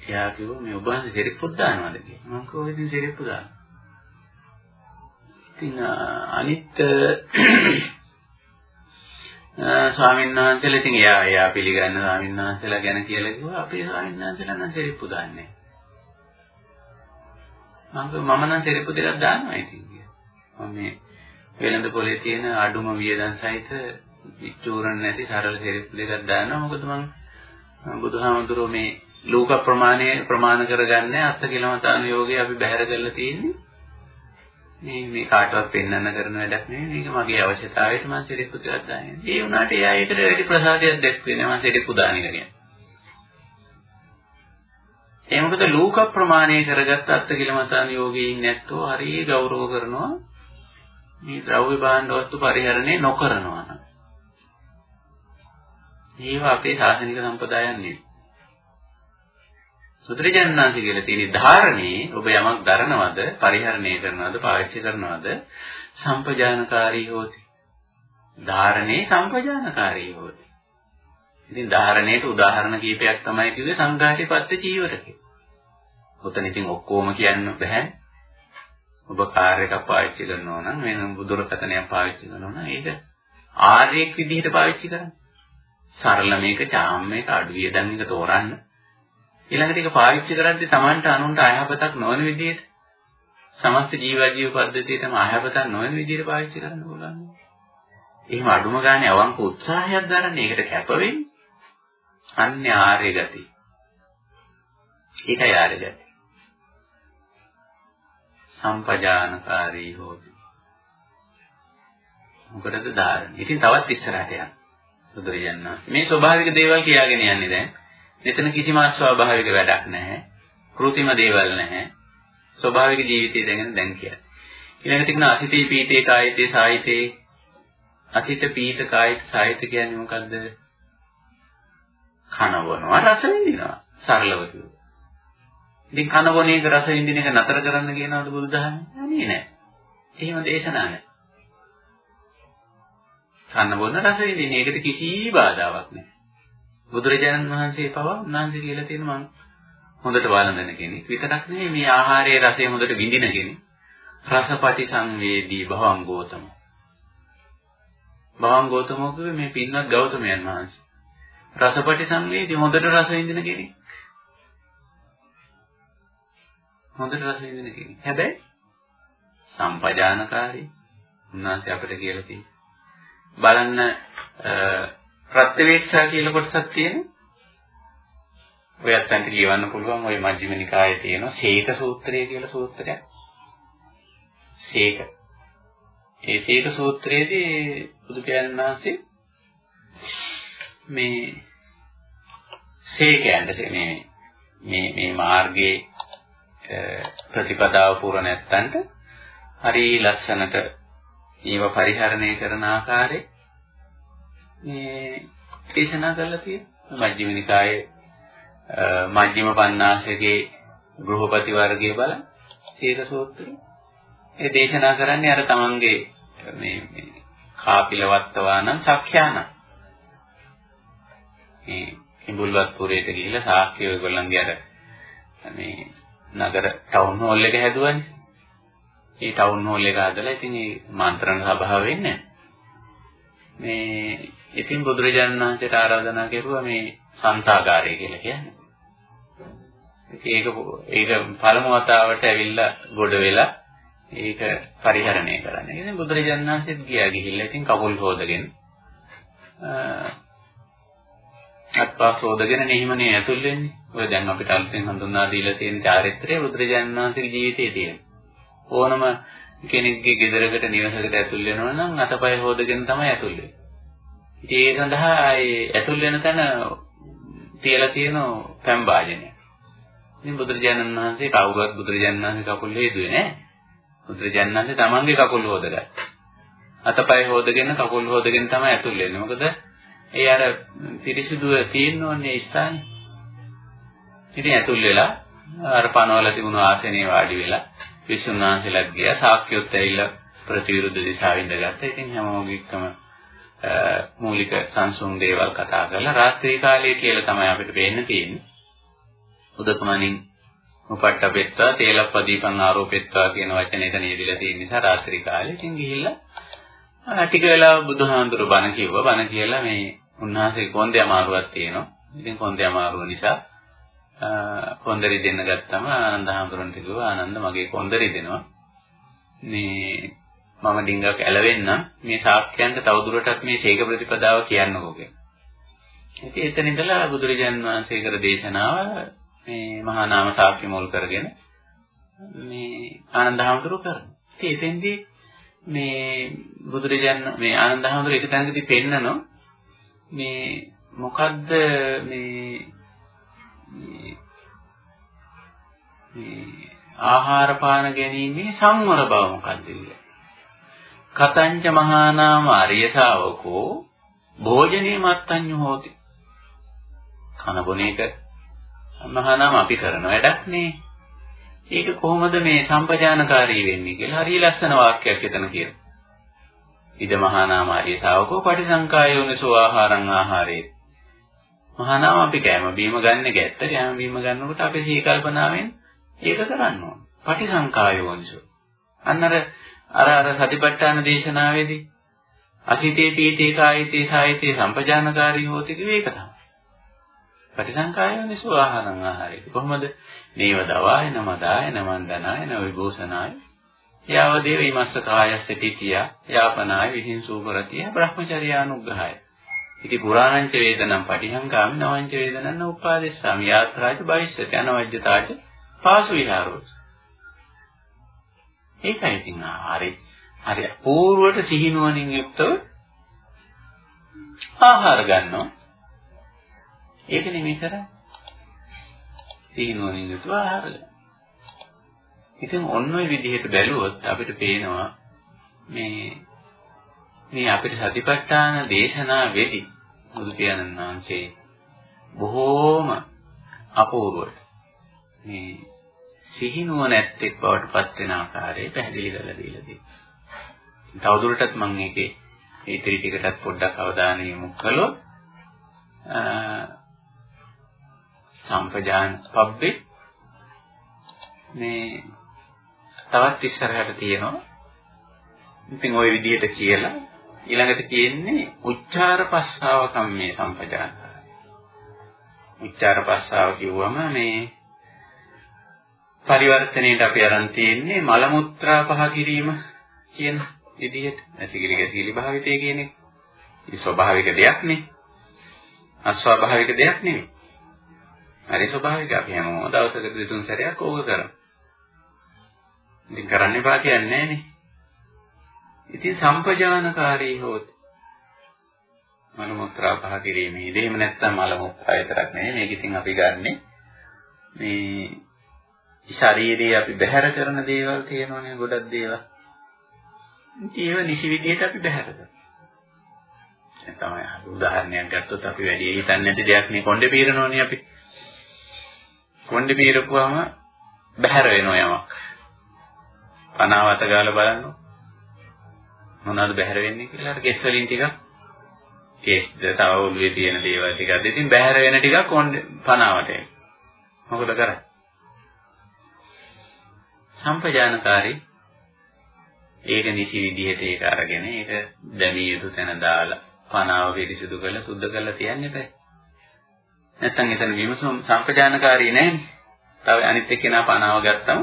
එයා කිව්වා මේ ඔබ වහන්සේ සිරිප්පු දානවද කියලා. මම කිව්වා ඉතින් සිරිප්පු දානවා. ඉතින් අනිත් ස්වාමීන් වහන්සේලා ඉතින් එයා එයා පිළිගන්න ස්වාමීන් වහන්සේලා ගැන කියලා කිව්වා අපේ ස්වාමීන් වහන්සේලා නම් සෙරිප්පු දාන්නේ මම මම නම් සෙරිප්පු දෙකක් දානවා ඉතින් මම මේ වෙළඳ පොලේ තියෙන අඩුම වියදම් සහිත විචූරණ නැති සරල සෙරිප්පු දෙකක් දානවා මොකද මම බුදුහාමුදුරුවෝ මේ ලෝක ප්‍රමාණය ප්‍රමාණ කරගන්නේ අත්ති කිලමතාන යෝගේ අපි බැහැර කරලා තියෙන්නේ මේ මේ කාටවත් පෙන්වන්න කරන වැඩක් නෙවෙයි මේක මගේ අවශ්‍යතාවයට මම සිරිප්පු ටිකක් දාන්නේ. ඒ වුණාට එයා ඒකට වැඩි ප්‍රසාදයක් දැක්වෙන්නේ මම සිරිප්පු දාන එක කියන්නේ. ඒ මොකද ලෝක ප්‍රමාණය කරගත්ත අත්කිලමතාන යෝගීන් නැත්තෝ හරිය ගෞරව කරනවා මේ ද්‍රව්‍ය භාණ්ඩ වස්තු පරිහරණය නොකරනවා නම්. ඒවා අපේ ශාසනික සම්ප්‍රදායන් නෙවෙයි. සුත්‍රජන්නාසි කියලා තියෙන ධාරණේ ඔබ යමක් දරනවද, පරිහරණය කරනවද, පාවිච්චි කරනවද සම්පජානකාරී හොති. ධාරණේ සම්පජානකාරී හොති. ඉතින් ධාරණයට උදාහරණ කීපයක් තමයි කිව්වේ සංඝාටිපත්ත චීවරකේ. උතන ඉතින් ඔක්කොම කියන්න බෑ. ඔබ කාර් එකක් පාවිච්චි කරනවා නම් වෙන දුරකථනයක් පාවිච්චි කරනවා නම් ඒක ආර්යෙක් විදිහට පාවිච්චි කරන්න. සරල මේක චාම් මේක අඩු වියදම් එක තෝරන්න. ඊළඟට ඒක පාවිච්චි කරද්දී Tamanට අනුන්ට අයහපතක් නොවන විදිහට සමස්ත ජීවජීව පද්ධතියටම අයහපතක් නොවන විදිහට පාවිච්චි කරන්න පුළුවන්. එහෙම අඩුම ගානේ අවංක උත්සාහයක් දරන්න ඒකට කැප වෙන්නේ. අන්නේ ආර්ය ගති. ඒකයි ආර්ය ගති. සම්පජානකාරී හෝති. මොකටද ධාරණ? ඉතින් තවත් ඉස්සරහට යන්න. බුදුරජාණන් වහන්සේ මේ ස්වභාවික දේවල් කියාගෙන යන්නේ දැන්. මෙතන කිසිම අස්වාභාවික වැඩක් නැහැ. කෘතිම දේවල් නැහැ. ස්වභාවික ජීවිතය දැන් දැන් කියන්නේ. ඊළඟට කියන අසිතේ පීතේ කායිතේ සායිතේ අසිත පීත කායිත සායිත කියන්නේ මොකද්ද? කනවනවා රස විඳිනවා. සරලව කිව්වොත්. ඉතින් කන බොන එක රස විඳින එක නතර කරන්න කියනවද බුදුදහමේ? නෑ නෑ. එහෙම දේශනා නෑ. කන බොන රස විඳින එකට කිසි බාධාවක් නෑ. බුදුරජාණන් වහන්සේ පවා උන්වහන්සේ කියලා තියෙන මම හොඳට වළඳන කෙනෙක්. විතරක් නෙවෙයි මේ ආහාරයේ රසය හොඳට විඳින කෙනෙක්. රසපටි සංවේදී භවං ගෝතම. භවං ගෝතමෝ කිව්වේ මේ පින්වත් ගෞතමයන් වහන්සේ. රසපටි සංවේදී හොඳට රස විඳින කෙනෙක්. හොඳට රස විඳින කෙනෙක්. හැබැයි සම්පජානකාරී උන්වහන්සේ අපිට කියලා තියෙනවා. බලන්න ප්‍රත්‍යවේක්ෂා කියලා කොටසක් තියෙනවා. ඔය අත්තන්ට කියවන්න පුළුවන් ওই මජ්ක්‍ධිම නිකායේ තියෙන සීක සූත්‍රය කියලා සූත්‍රයක්. සීක. ඒ සීක සූත්‍රයේදී බුදු පියාණන් වහන්සේ මේ සීකයන්ට මේ මේ මේ මාර්ගයේ ප්‍රතිපදාව පුර නැත්තන්ට හරි ලස්සනට ඊව පරිහරණය කරන ආකාරය මේ දේශනා කරලා තියෙනවා මජ්ක්‍ධිම නිකායේ මජ්ක්‍ධිම පඤ්ඤාසකේ ගෘහපති වර්ගයේ බල සීක සූත්‍රය ඒ දේශනා කරන්නේ අර තමන්ගේ මේ මේ කාපිලවත්තවානම් සක්ඛ්‍යාන මේ කිඹුල්වත් පුරේට ගිහිල්ලා සාක්‍ය ඔයගොල්ලන්ගේ අර මේ නගර ටවුන් හෝල් එක හැදුවනේ. ඒ ටවුන් හෝල් එක හදලා ඉතින් ඒ මන්ත්‍රණ සභාව වෙන්නේ. මේ ඉතින් බුදුරජාණන් වහන්සේට ආරාධනා කෙරුවා මේ සංසාගාරය කියලා කියන්නේ. ඒක ඒක පළමු වතාවට ඇවිල්ලා ගොඩ වෙලා ඒක පරිහරණය කරන්න. ඉතින් බුදුරජාණන් වහන්සේත් ගියා ගිහිල්ලා ඉතින් කකුල් හොදගෙන අත්පා සෝදගෙන නෙහිමනේ ඇතුල් වෙන්නේ. ඔය දැන් අපිට අලුතෙන් හඳුන්වා දීලා තියෙන චාරිත්‍රය බුදුරජාණන් වහන්සේගේ ජීවිතයේ තියෙන. ඕනම කෙනෙක්ගේ ගෙදරකට නිවසකට ඇතුල් වෙනවා නම් අතපය හොදගෙන තමයි ඇතුල් වෙන්නේ. ඉතින් ඒ සඳහා ඒ ඇතුල් වෙන තැන තියලා තියෙන පැම් වාජනය. ඉතින් බුදුරජාණන් වහන්සේ කවුරුත් බුදුරජාණන් වහන්සේ කකුල් හේදුවේ නැහැ. බුදුරජාණන් වහන්සේ තමන්ගේ කකුල් හොදගත්තා. අතපය හොදගෙන කකුල් හොදගෙන තමයි ඇතුල් වෙන්නේ. මොකද ඒ අර පිරිසිදුව තියෙන්න ඕනේ ස්ථානේ. ඉතින් ඇතුල් වෙලා අර පනවල තිබුණු ආසනේ වාඩි වෙලා විසුණුනාන්සලක් ගියා. සාක්‍යොත් ඇවිල්ලා ප්‍රතිවිරුද්ධ දිශාවෙන් ඉඳගත්තා. ඉතින් හැමෝගෙකම මූලික සංසුන් දේවල් කතා කරලා රාත්‍රී කාලයේ කියලා තමයි අපිට පේන්න තියෙන්නේ. උදකමනින් උපට්ඨපෙත්තා තේලප්පදීපං ආරෝපෙත්තා කියන වචනේ එතන යෙදিলা තියෙන නිසා රාත්‍රී කාලේ ඉතින් ගිහිල්ලා ටික වෙලාව බුදුහාඳුර බණ කිව්වා. බණ කියලා මේ උන්වහන්සේ කොන්දේ අමාරුවක් තියෙනවා. ඉතින් කොන්දේ අමාරුව නිසා කොන්දරි දෙන්න ගත්තම ආනන්ද හාමුදුරන්ට කිව්වා ආනන්ද මගේ කොන්දරි දෙනවා. මේ මම ඩිංගක් ඇලවෙන්නම් මේ ශාස්ත්‍රයන්ට තවදුරටත් මේ ශේක ප්‍රතිපදාව කියන්නකෝ කියලා. ඉතින් එතන ඉඳලා බුදුරජාන් වහන්සේ කර දේශනාව මේ මහා නාම සාක්ෂි මුල් කරගෙන මේ ආනන්ද හාමුදුරුවෝ කරනවා. ඉතින් එතෙන්දී මේ බුදුරජාන් මේ ආනන්ද හාමුදුරුවෝ එක තැනකදී පෙන්නනවා මේ මොකද්ද මේ මේ ආහාර පාන ගැනීමේ සංවර බව මොකද්ද කියලා. කතංච මහානාම අරිය ශාවකෝ භෝජනේ මත්තඤ්ඤ හෝති. කන බොන එක මහානාම අපි කරන වැඩක් නේ. ඒක කොහොමද මේ සම්පජානකාරී වෙන්නේ කියලා හරිය ලස්සන වාක්‍යයක් එතන කියනවා. ඉද මහානාම ආර්ය ශාවකෝ පටිසංකායෝනිසෝ ආහාරං ආහාරේ. මහානාම අපි කැම බීම ගන්න ගැත්ත කැම බීම ගන්නකොට අපි සී කල්පනාවෙන් ඒක කරන්න ඕන. පටිසංකායෝනිසෝ. අන්න අර අර අර සතිපට්ඨාන දේශනාවේදී අසිතේ පීතේ කායිතේ සායිතේ සම්පජානකාරී හෝති කිව්වේ ඒක තමයි. පටිසංකායෝනිසෝ ආහාරං ආහාරේ. කොහොමද? නේව දවායන මදායන මන්දනායන විභූෂනාය යාව දේව ීමස්ස කායස්ස තිතිය යාපනාය විහිං සූපරතිය බ්‍රහ්මචර්යානුග්‍රහය ඉති පුරාණංච වේදනම් පටිහංකාමි නවංච වේදනං උපාදෙස්සාමි යාත්‍රාච භවිෂ්‍යති අනවජ්‍යතාච පාසු විහාරෝ ඒකයි ඉතින් හරි. හරි. පූර්වට සිහිනුවණින් යුක්තව ආහාර ගන්නවා. ඒක නෙමෙයි කරන්නේ. සිහිනුවණින් යුක්තව ආහාර ගන්නවා ඉතින් ඔන්න ඔය විදිහට බැලුවොත් අපිට පේනවා මේ මේ අපිට සතිපට්ඨාන දේශනා වෙදි බුදු පියාණන් වහන්සේ බොහෝම අපූර්වට මේ සිහිනුව නැත්තෙක් බවට පත් වෙන ආකාරය පැහැදිලි කරලා දීලා තියෙනවා. තවදුරටත් මම මේකේ ඒ ත්‍රි ටිකටත් පොඩ්ඩක් අවධානය යොමු කළොත් සම්පජාන පබ්බේ මේ තවත් ඉස්සරහට තියෙනවා. ඉතින් ওই විදිහට කියලා ඊළඟට කියන්නේ උච්චාර පස්සාව කම්මේ සම්පජාන. උච්චාර පස්සාව කිව්වම මේ පරිවර්තනයේට අපි අරන් තියෙන්නේ මල මුත්‍රා පහ කිරීම කියන විදිහට. ඇසිකිලි ගැසිකිලි භාවිතය කියන එක. ඒ ස්වභාවික දෙයක් නේ. අස්වාභාවික දෙයක් නෙමෙයි. හරි ස්වභාවික අපි හැමෝම දවසකට දෙතුන් සැරයක් ඕක කරමු. ඉතින් කරන්න එපා කියන්නේ නැහනේ. ඉතින් සම්පජානකාරී හොත් මල මුත්‍රා පහ කිරීමේ. එහෙම නැත්නම් මල මුත්‍රා විතරක් නෙවෙයි මේක ඉතින් අපි ගන්නෙ මේ ශරීරයේ අපි බැහැර කරන දේවල් තියෙනවනේ ගොඩක් දේවල්. ඉතින් ඒව නිසි විදිහට අපි බැහැර කරනවා. දැන් තමයි උදාහරණයක් ගත්තොත් අපි වැඩි හිතන්නේ නැති දෙයක් නේ කොණ්ඩේ පීරනෝනේ අපි. කොණ්ඩේ පීරපුවාම බැහැර වෙනවා යමක්. පනාවත ගාලා බලන්න මොනවද බැහැර වෙන්නේ කියලා අර කෙස් වලින් ටිකක් කෙස්ද තව ඔළුවේ තියෙන දේවල් ටිකක් ඉතින් බැහැර වෙන ටිකක් ඕන්නේ පනාවට මොකද කරන්නේ සම්පජානකාරී ඒක නිසි විදිහට ඒක අරගෙන ඒක දැමිය යුතු තැන දාලා පනාව පිරිසිදු කරලා සුද්ධ කරලා තියන්න එපා නැත්තම් එතන විමසුම් සම්පජානකාරී නැහැනේ තව අනිත් එක්කෙනා පනාව ගත්තම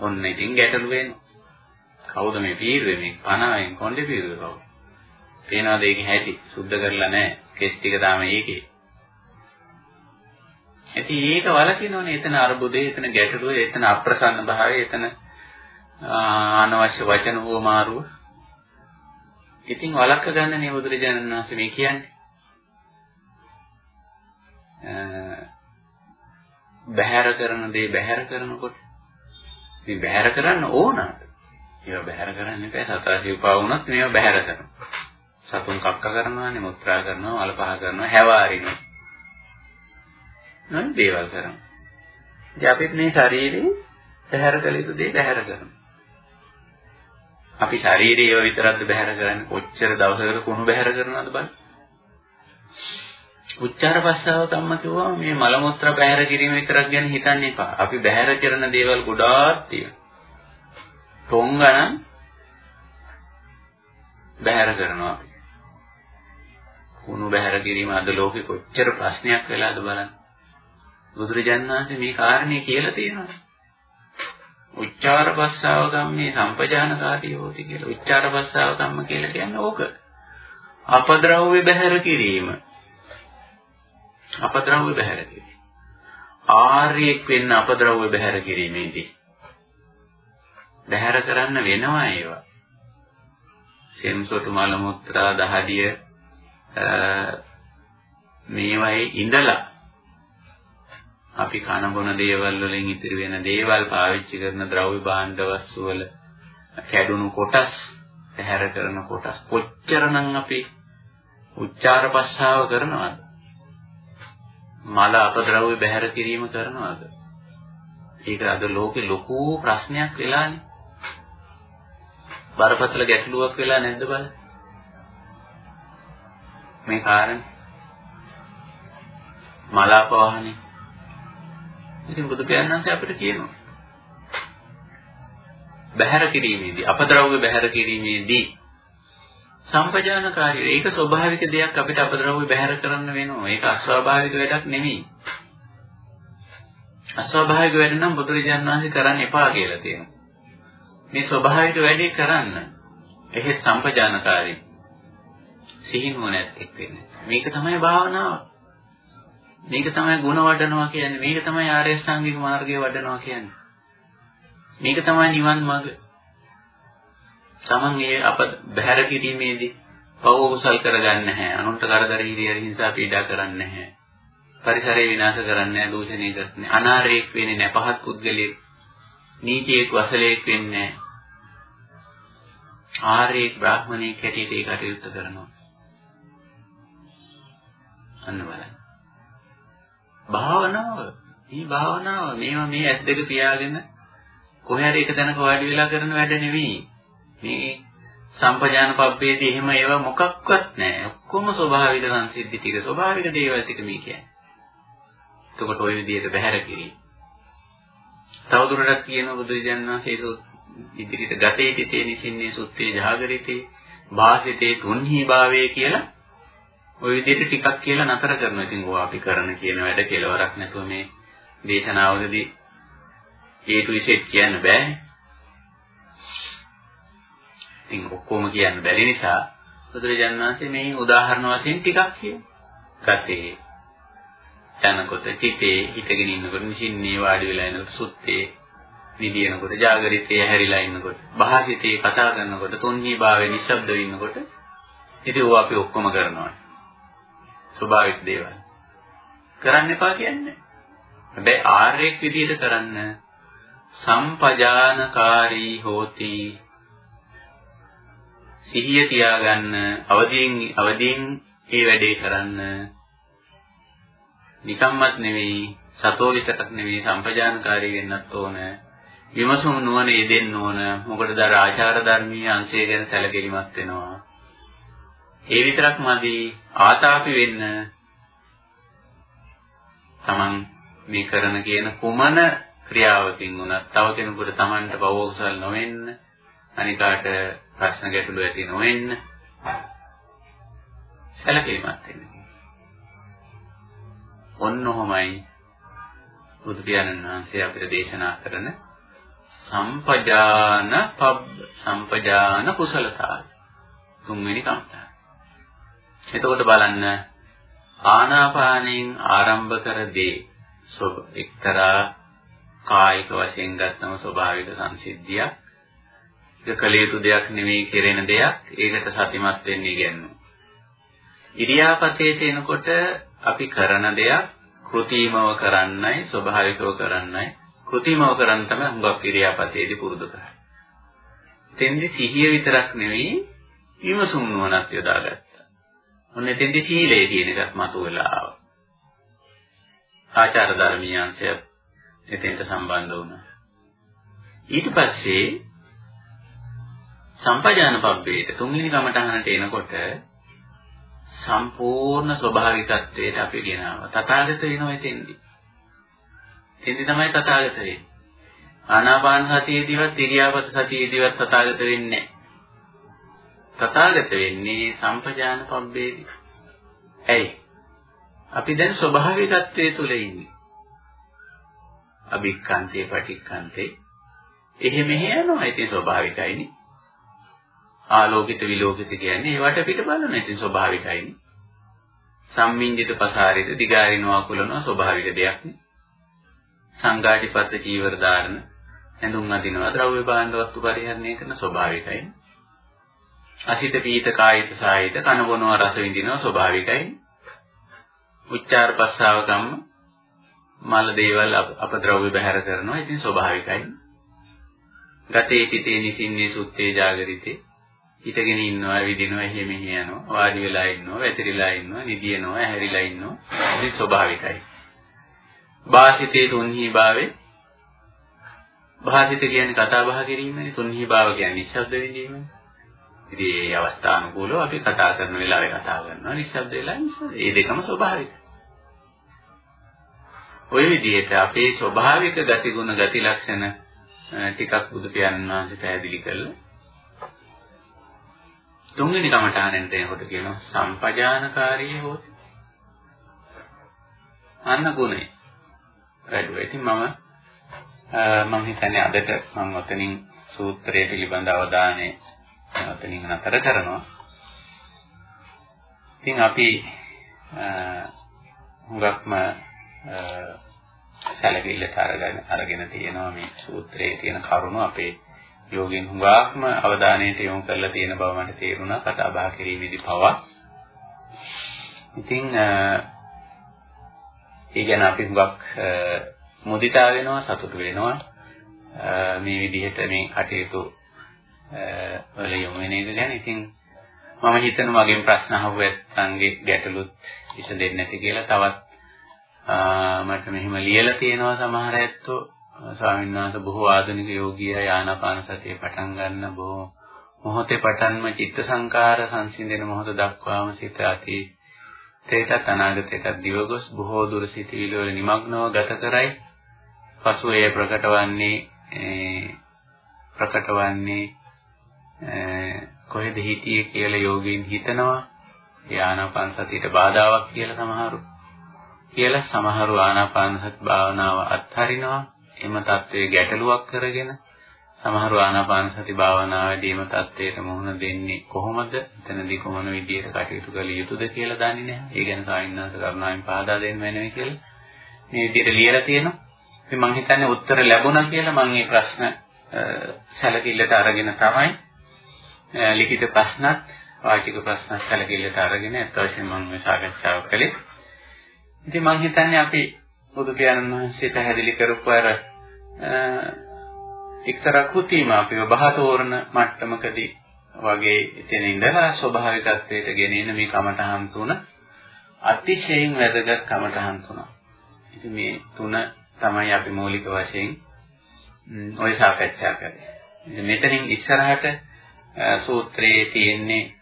ඔන්න ඉතින් ගැටලු වෙනවා. කවුද මේ පීරුවේ මේ 50න් කොණ්ඩේ පීරුවේ කවුද? පේනවාද ඒකේ හැටි? සුද්ධ කරලා නැහැ. කෙස් ටික තාම ඒකේ. ඉතින් ඒක වලකිනෝනේ එතන අරුබුදේ, එතන ගැටලුව, එතන අප්‍රසන්න භාවය, එතන අනවශ්‍ය වචන හෝමාරුව. ඉතින් වලක්ක ගන්න නේ බුදුරජාණන් වහන්සේ මේ කියන්නේ. බහැර කරන දේ බහැර කරනකොට මේ බැහැර කරන්න ඕනද? ඒවා බැහැර කරන්න එපා. සතරේ උපා වුණත් මේවා බැහැර කරනවා. සතුන් කක්ක කරනවානේ, මුත්‍රා කරනවා, මල පහ කරනවා, හැවාරිනවා. නේද? දේවල් කරනවා. ඉතින් අපිත් මේ ශරීරේ බැහැර කළ යුතු දේ බැහැර කරනවා. අපි ශරීරය විතරක්ද බැහැර කරන්නේ කොච්චර දවසකට කුණු බැහැර කරනවද බලන්න. උච්චාර පස්සාව කම්ම කිව්වම මේ මල මුත්‍රා බැහැර කිරීම විතරක් ගැන හිතන්න එපා. අපි බැහැර කරන දේවල් ගොඩාක් තියෙනවා. තොන් ගණන් බැහැර කරනවා අපි. කුණු බැහැර කිරීම අද ලෝකෙ කොච්චර ප්‍රශ්නයක් වෙලාද බලන්න. බුදුරජාණන් වහන්සේ මේ කාරණේ කියලා තියෙනවා. උච්චාර පස්සාව කම්මේ සම්පජානකාරී හොති කියලා. උච්චාර පස්සාව කම්ම කියලා කියන්නේ ඕක. අපද්‍රව්‍ය බැහැර කිරීම. අපද්‍රව්‍ය බැහැර කිරීම. ආර්යෙක් වෙන්න අපද්‍රව්‍ය බැහැර කිරීමේදී බැහැර කරන්න වෙනවා ඒවා. සෙම්සොටු මල මුත්‍රා දහඩිය මේවයි ඉඳලා අපි කන බොන දේවල් වලින් ඉතිරි වෙන දේවල් පාවිච්චි කරන ද්‍රව්‍ය භාණ්ඩ වස්තු වල කැඩුණු කොටස් පැහැර කරන කොටස් කොච්චරනම් අපි උච්චාර පස්සාව කරනවද මල අපද්‍රව්‍ය බැහැර කිරීම කරනවද? ඒක අද ලෝකේ ලොකු ප්‍රශ්නයක් වෙලානේ. බරපතල ගැටලුවක් වෙලා නැද්ද බලන්න. මේ කාරණේ මලාප වාහනේ. ඉතින් බුදු පියාණන්සේ අපිට කියනවා. බැහැර කිරීමේදී අපද්‍රව්‍ය බැහැර කිරීමේදී සම්පජානකාරී ඒක ස්වභාවික දෙයක් අපිට අපද්‍රව්‍ය බැහැර කරන්න වෙනවා. ඒක අස්වාභාවික වැඩක් නෙමෙයි. අස්වාභාවික වැඩ නම් බුදුරජාණන් වහන්සේ කරන්න එපා කියලා තියෙනවා. මේ ස්වභාවික වැඩේ කරන්න. එහෙත් සම්පජානකාරී සිහිනුවණත් එක්ක වෙන්නේ. මේක තමයි භාවනාව. මේක තමයි ಗುಣ වඩනවා කියන්නේ. මේක තමයි ආර්ය අෂ්ටාංගික මාර්ගය වඩනවා කියන්නේ. මේක තමයි නිවන් මඟ. Taman ඒ අප බහැර කිරීමේදී පව කුසල් කරගන්නේ නැහැ. අනුන්ට කරදර හිරියර හිංසා පීඩා කරන්නේ නැහැ. පරිසරය විනාශ කරන්නේ නැහැ, දූෂණය කරන්නේ නැහැ. අනාරේක් වෙන්නේ නැහැ, පහත් පුද්ගලයෙක්. නීචයෙක් වසලයෙක් වෙන්නේ නැහැ. ආර්යෙක් බ්‍රාහ්මණයෙක් හැටියට ඒ කටයුත්ත කරනවා. අන්න බලන්න. භාවනාව. මේ භාවනාව මේවා මේ ඇස් දෙක පියාගෙන කොහේ හරි එක තැනක වාඩි වෙලා කරන වැඩ නෙවෙයි. මේ සම්පජාන පබ්බේදී එහෙම ඒවා මොකක්වත් නැහැ. ඔක්කොම ස්වභාවික සංසිද්ධි ටික ස්වභාවික දේවල් ටික මේ කියන්නේ. එතකොට ওই විදිහට බැහැර කිරීම. තවදුරටත් කියන බුදුරජාණන් වහන්සේ ඉදිරියට ගතේ තිතේ නිසින්නේ සුත්තේ ජාගරිතේ වාසිතේ තුන්හි භාවයේ කියලා ওই විදිහට ටිකක් කියලා නතර කරනවා. ඉතින් ඕවා අපි කරන කියන වැඩ කෙලවරක් නැතුව මේ දේශනාවලදී ඒ තුයිසෙත් කියන්න බෑනේ. ඉතින් ඔක්කොම කියන්න බැරි නිසා බුදුරජාණන් වහන්සේ මේ උදාහරණ වශයෙන් ටිකක් කියනවා. ගතේ යනකොට චිතේ හිටගෙන ඉන්නකොට නිසින්නේ වාඩි වෙලා ඉන්නකොට සුත්තේ නිදිනකොට ජාගරිතේ හැරිලා ඉන්නකොට භාසිතේ කතා කරනකොට තුන්හි භාවයේ නිශ්ශබ්ද වෙන්නකොට ඉතින් ඕවා අපි ඔක්කොම කරනවා. ස්වභාවික දේවල්. කරන්න එපා කියන්නේ. හැබැයි ආර්යෙක් විදිහට කරන්න සම්පජානකාරී හෝති. සිහිය තියාගන්න අවදීන් අවදීන් ඒ වැඩේ කරන්න. නිකම්මත් නෙවෙයි සතෝ විතරක් නෙවෙයි සම්පජානකාරී වෙන්නත් ඕන. විමසුම් නුවණ යෙදෙන්න ඕන. මොකටද අර ආචාර ධර්මීය අංශය ගැන සැලකිලිමත් වෙනවා. ඒ විතරක් මදි ආතාපි වෙන්න තමන් මේ කරන කියන කුමන ක්‍රියාවකින් උනත් තව කෙනෙකුට තමන්ට බවෝසල් නොවෙන්න අනිකාට ප්‍රශ්න ගැටලු ඇති නොවෙන්න සැලකිලිමත් වෙන්න. ඔන්න ඔහොමයි බුදු පියාණන් වහන්සේ අපිට දේශනා කරන සම්පජාන පබ් සම්පජාන කුසලතාව තුන්වෙනි කම්තා. එතකොට බලන්න ආනාපානයෙන් ආරම්භ කර දේ එක්තරා කායික වශයෙන් ගත්තම ස්වභාවික සංසිද්ධියක්. ඒක කළ යුතු දෙයක් නෙවෙයි කෙරෙන දෙයක්. ඒකට සතිමත් වෙන්න ඉගෙනනවා. ඉරියාපතේට එනකොට අපි කරන දෙයක් කෘතිමව කරන්නයි ස්වභාවිකව කරන්නයි කෘතිමව කරන්න තමයි හුඟක් ඉරියාපතේදී පුරුදු කරන්නේ. තෙන්දි සිහිය විතරක් නෙවෙයි විමසුම් නුවණක් යොදාගන්න. ඔන්න එතෙන්දි සීලය කියන එකත් මතුවලා ආවා. ආචාර ධර්මීය අංශය එතෙන්ට සම්බන්ධ වුණා. ඊට පස්සේ සම්පජාන පබ්බේට තුන්වෙනි කමඨහනට එනකොට සම්පූර්ණ ස්වභාවිකත්වයට අපි ගෙනාවා. තථාගත වෙනවා එතෙන්දි. එතෙන්දි තමයි තථාගත වෙන්නේ. ආනාපාන සතියේදීවත් ඉරියාපත සතියේදීවත් තථාගත වෙන්නේ නැහැ. තථාගත වෙන්නේ සම්පජාන පබ්බේදී. ඇයි? අපි දැන් ස්වභාවිකත්වයේ තුල ඉන්නේ. අභික්ඛන්තේ පටික්ඛන්තේ එහෙ මෙහෙ යනවා. ඉතින් ස්වභාවිකයිනේ. ආලෝකිත විලෝකිත කියන්නේ ඒවට පිට බලන ඉතින් ස්වභාවිකයිනේ. සම්මින්ජිත පසාරිත දිගාරිනවා කුලනවා ස්වභාවික දෙයක්නේ. සංඝාටිපත්ත චීවර ධාරණ ඇඳුම් අදිනවා ද්‍රව්‍ය භාණ්ඩ වස්තු පරිහරණය කරන ස්වභාවිකයිනේ. අසිත පීත කායිත සායිත කන බොනවා රස විඳිනවා ස්වභාවිකයි. උච්චාර පස්සාව කම්ම මල දේවල් අපද්‍රව්‍ය බහැර කරනවා ඉතින් ස්වභාවිකයි. ගතේ පිටේ නිසින්නේ සුත්තේ జాగරිතේ හිටගෙන ඉන්නවා විදිනවා එහෙම මෙහෙ යනවා වාඩි වෙලා ඉන්නවා වැතිරිලා ඉන්නවා නිදිනවා ඇහැරිලා ඉන්නවා ඉතින් ස්වභාවිකයි. භාෂිතේ තුන්හි භාවේ භාෂිත කියන්නේ කතා බහ කිරීමනේ තුන්හි භාව කියන්නේ නිශ්ශබ්ද විඳීමනේ. ඉතින් මේ අවස්ථානුකූලව අපි කතා කරන වෙලාවේ කතා කරනවා නිශ්ශබ්ද වෙලා නිශ්ශබ්ද. මේ දෙකම ස්වභාවිකයි. ওই විදිහට අපේ ස්වභාවික ගතිගුණ ගති ලක්ෂණ ටිකක් බුදු පියාණන් වහන්සේ පැහැදිලි කළා. තුන්වෙනි කමඨානෙන් එනකොට කියනවා සම්පජානකාරී හොති. අන්න ගුණය. වැඩුවා. ඉතින් මම මම හිතන්නේ අදට මම ඔතනින් සූත්‍රය පිළිබඳ අවධානය ඔතනින් නතර කරනවා. ඉතින් අපි හුඟක්ම සැලකිල්ලට අරගෙන අරගෙන තියෙනවා මේ සූත්‍රයේ තියෙන කරුණු අපේ යෝගින් හුඟක්ම අවධානයට යොමු කරලා තියෙන බව මට තේරුණා කතා බහ කිරීමේදී පවා. ඉතින් ඒ ගැන අපි හුඟක් මුදිතා වෙනවා සතුටු වෙනවා මේ විදිහට මේ කටයුතු වල යොමු වෙන එක ගැන. ඉතින් මම හිතනවා මගෙන් ප්‍රශ්න අහුව ඇත්තන්ගේ ගැටලුත් විසඳෙන්නේ නැති කියලා තවත් මට මෙහෙම ලියලා තියෙනවා සමහර ඇත්තෝ. ස්වාමීන් වහන්සේ බොහෝ ආධුනික යෝගියා ආනාපාන සතිය පටන් ගන්න බොහෝ මොහොතේ පටන්ම චිත්ත සංකාර සංසිඳෙන මොහොත දක්වාම සිත අතීතයට අනාගතයට දිවගොස් බොහෝ දුර සිටිවිලි වල নিমগ্নව ගත කරයි. පසු එය ප්‍රකටවන්නේ ප්‍රකටවන්නේ කොහෙද හිටියේ කියලා යෝගීන් හිතනවා. ඒ ආනාපාන සතියට බාධාවක් කියලා සමහරු. කියලා සමහරු ආනාපාන සති භාවනාව අත්හරිනවා. එම தત્ත්වයේ ගැටලුවක් කරගෙන සමහරු ආනාපාන සති භාවනාවේදීම தත්ත්වයට මුහුණ දෙන්නේ කොහොමද? එතනදී කොමන විදියට කටයුතු කළ යුතුද කියලා දන්නේ නැහැ. ඒ ගැන සාමිනාස කරුණාවෙන් පහදා දෙන්න වෙනවා කියලා මේ විදියට ලියලා තියෙනවා. ඉතින් මම හිතන්නේ උත්තර ලැබුණා කියලා මම මේ ප්‍රශ්න සැලකිල්ලට අරගෙන තමයි ලිඛිත ප්‍රශ්නත් වාචික ප්‍රශ්නත් සැලකිල්ලට අරගෙන අත්වශයෙන්ම මම මේ සාකච්ඡාව කළේ. ඉතින් මම හිතන්නේ අපි බුදු පියාණන් වහන්සේ පැහැදිලි කරපු අර එක්තරා කෘතිම අපිව බහතෝරන මට්ටමකදී වගේ එතන ඉඳලා ස්වභාවිකත්වයට ගෙනෙන මේ කමඨහන් තුන අතිශයින් වැදගත් කමඨහන් තුන. ඉතින් මේ තුන තමයි අපි මූලික වශයෙන් ওই සාකච්ඡා කරේ. මෙතනින් ඉස්සරහට සූත්‍රයේ තියෙන්නේ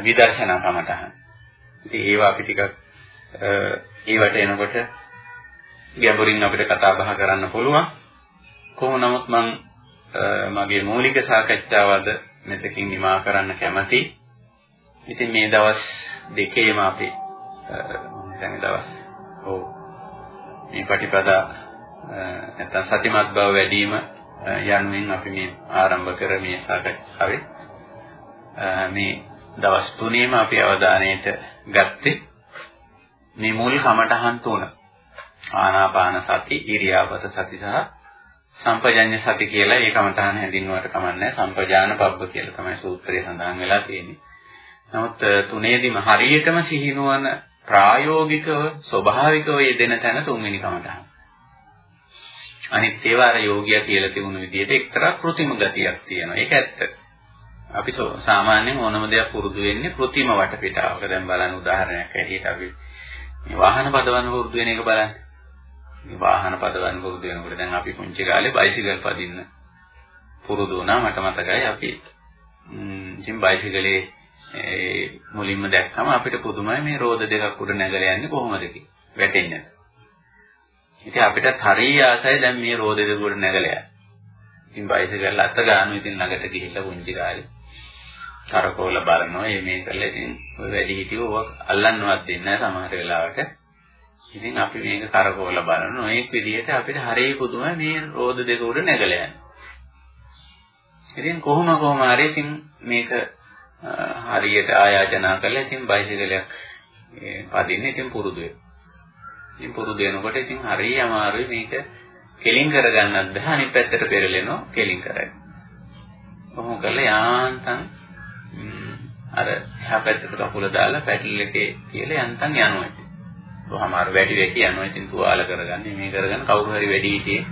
විදර්ශනා කමඨහන්. ඉතින් ඒවා අපි ටිකක් ඒවට එනකොට ගැඹුරින් අපිට කතා බහ කරන්න පුළුවන්. කොහොම නමුත් මම මගේ මූලික සාකච්ඡාව අද මෙතකින් නිමා කරන්න කැමතියි. ඉතින් මේ දවස් දෙකේම අපි දැන් දවස් ඔව් මේ පටිපදා නැත්නම් සතිමත් බව වැඩි වීම යනුවෙන් අපි මේ ආරම්භ කර මේ සාකච්ඡාවේ මේ දවස් තුනේම අපි අවධානයට ගත්තේ මේ මූල කමඨහන් තුන ආනාපාන සති ඉරියාපත සති සහ සම්පජඤ්ඤ සති කියලා ඒ කමඨාන හැඳින්වුවට කමන්නේ සම්පජාන පබ්බ කියලා තමයි සූත්‍රයේ සඳහන් වෙලා තියෙන්නේ. නමුත් තුනේදීම හරියටම සිහිනුවන ප්‍රායෝගිකව ස්වභාවිකව යෙදෙන තැන තුන්වෙනි කමඨාන. අනිත් ඒවා අර යෝගියා කියලා තිබුණු විදිහට එක්තරා કૃතිම ගතියක් තියෙනවා. ඒක ඇත්ත. අපි සාමාන්‍යයෙන් ඕනම දෙයක් පුරුදු වෙන්නේ કૃතිම වටපිටාවක. දැන් බලන්න උදාහරණයක් ඇටියට අපි මේ වාහන පදවන්න පුරුදු වෙන එක බලන්න. වාහන පදවන්න පුරුදු වෙනකොට දැන් අපි පුංචි කාලේ බයිසිකල් පදින්න පුරුදු වුණා මට මතකයි අපි ඉතින් බයිසිකලේ මුලින්ම දැක්කම අපිට පුදුමයි මේ රෝද දෙකක් උඩ නැගලා යන්නේ කොහොමද කියලා වැටෙන්නේ ඉතින් අපිට හරිය ආසයි දැන් මේ රෝද දෙක උඩ නැගලා යන්න. ඉතින් බයිසිකල් අත ගන්න ඉතින් ළඟට ගිහිල්ලා පුංචි කාලේ කරකෝල බලනවා මේ කළා ඉතින් ඔය වැඩි හිටියෝ අල්ලන්නවත් දෙන්නේ නැහැ සමහර වෙලාවට. ඉතින් අපි මේක කරකවල බලන ඔයෙක් විදිහට අපිට හරිය පුදුමයි මේ රෝද දෙක උඩ නැගලා යන්නේ. ඉතින් කොහොම කොහම හරි ඉතින් මේක හරියට ආයාචනා කරලා ඉතින් බයිසිකලයක් පදින්න ඉතින් පුරුදු වෙනවා. ඉතින් පුරුදු වෙනකොට ඉතින් හරිය අමාරුයි මේක කෙලින් කරගන්නත් බෑ අනිත් පැත්තට පෙරලෙනවා කෙලින් කරගෙන. කොහොම කරලා යාන්තම් අර එහා පැත්තට කකුල දාලා පැටල් එකේ තියලා යන්තම් යනවා. කොහමාර වැඩි වෙටි යනවා ඉතින් තුවාල කරගන්නේ මේ කරගෙන කවුරු හරි වැඩි හිටියේ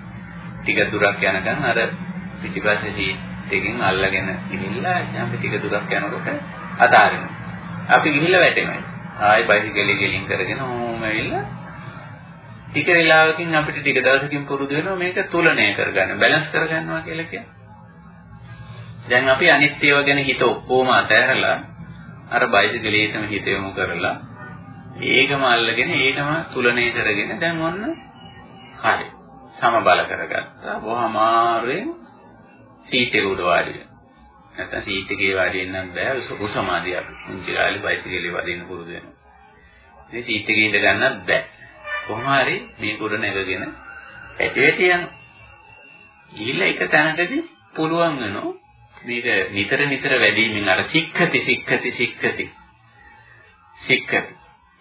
ටික දුරක් යනකම් අර පිටිපස්සේ සීට් එකකින් අල්ලගෙන ගිහිල්ලා අපි ටික දුරක් යනකොට අතාරිනවා අපි ගිහිල්ලා වැටෙනවා ආයි බයිසිකලේ ගෙලින් කරගෙන ඕම ඇවිල්ලා ටික වෙලාවකින් අපිට ටික දවසකින් පුරුදු වෙනවා මේක තුලණය කරගන්න බැලන්ස් කරගන්නවා කියලා කියන්නේ. දැන් අපි අනිත් ඒවා ගැන හිත ඔක්කොම අතහැරලා අර බයිසිකලේටම හිත යොමු කරලා ඒකම අල්ලගෙන ඒකම තුලණය කරගෙන දැන් ඔන්න හරි. සමබල කරගත්තා. බොහොම අමාරුවෙන් සීට් එක උඩ වාඩි වෙනවා. නැත්නම් සීට් එකේ වාඩි වෙන්න බෑ උසමාදිය අපි. මුංචි කාලේ බයිසිකලේ වදින්න පුරුදු වෙනවා. මේ සීට් එකේ ඉඳ ගන්නත් බෑ. කොහොම හරි මේක උඩ නැගගෙන ඇටි වැටි යනවා. ගිහිල්ලා එක තැනකදී පුළුවන් වෙනවා මේක නිතර නිතර වැඩිමින් අර සික්ඛති සික්ඛති සික්ඛති සික්ඛති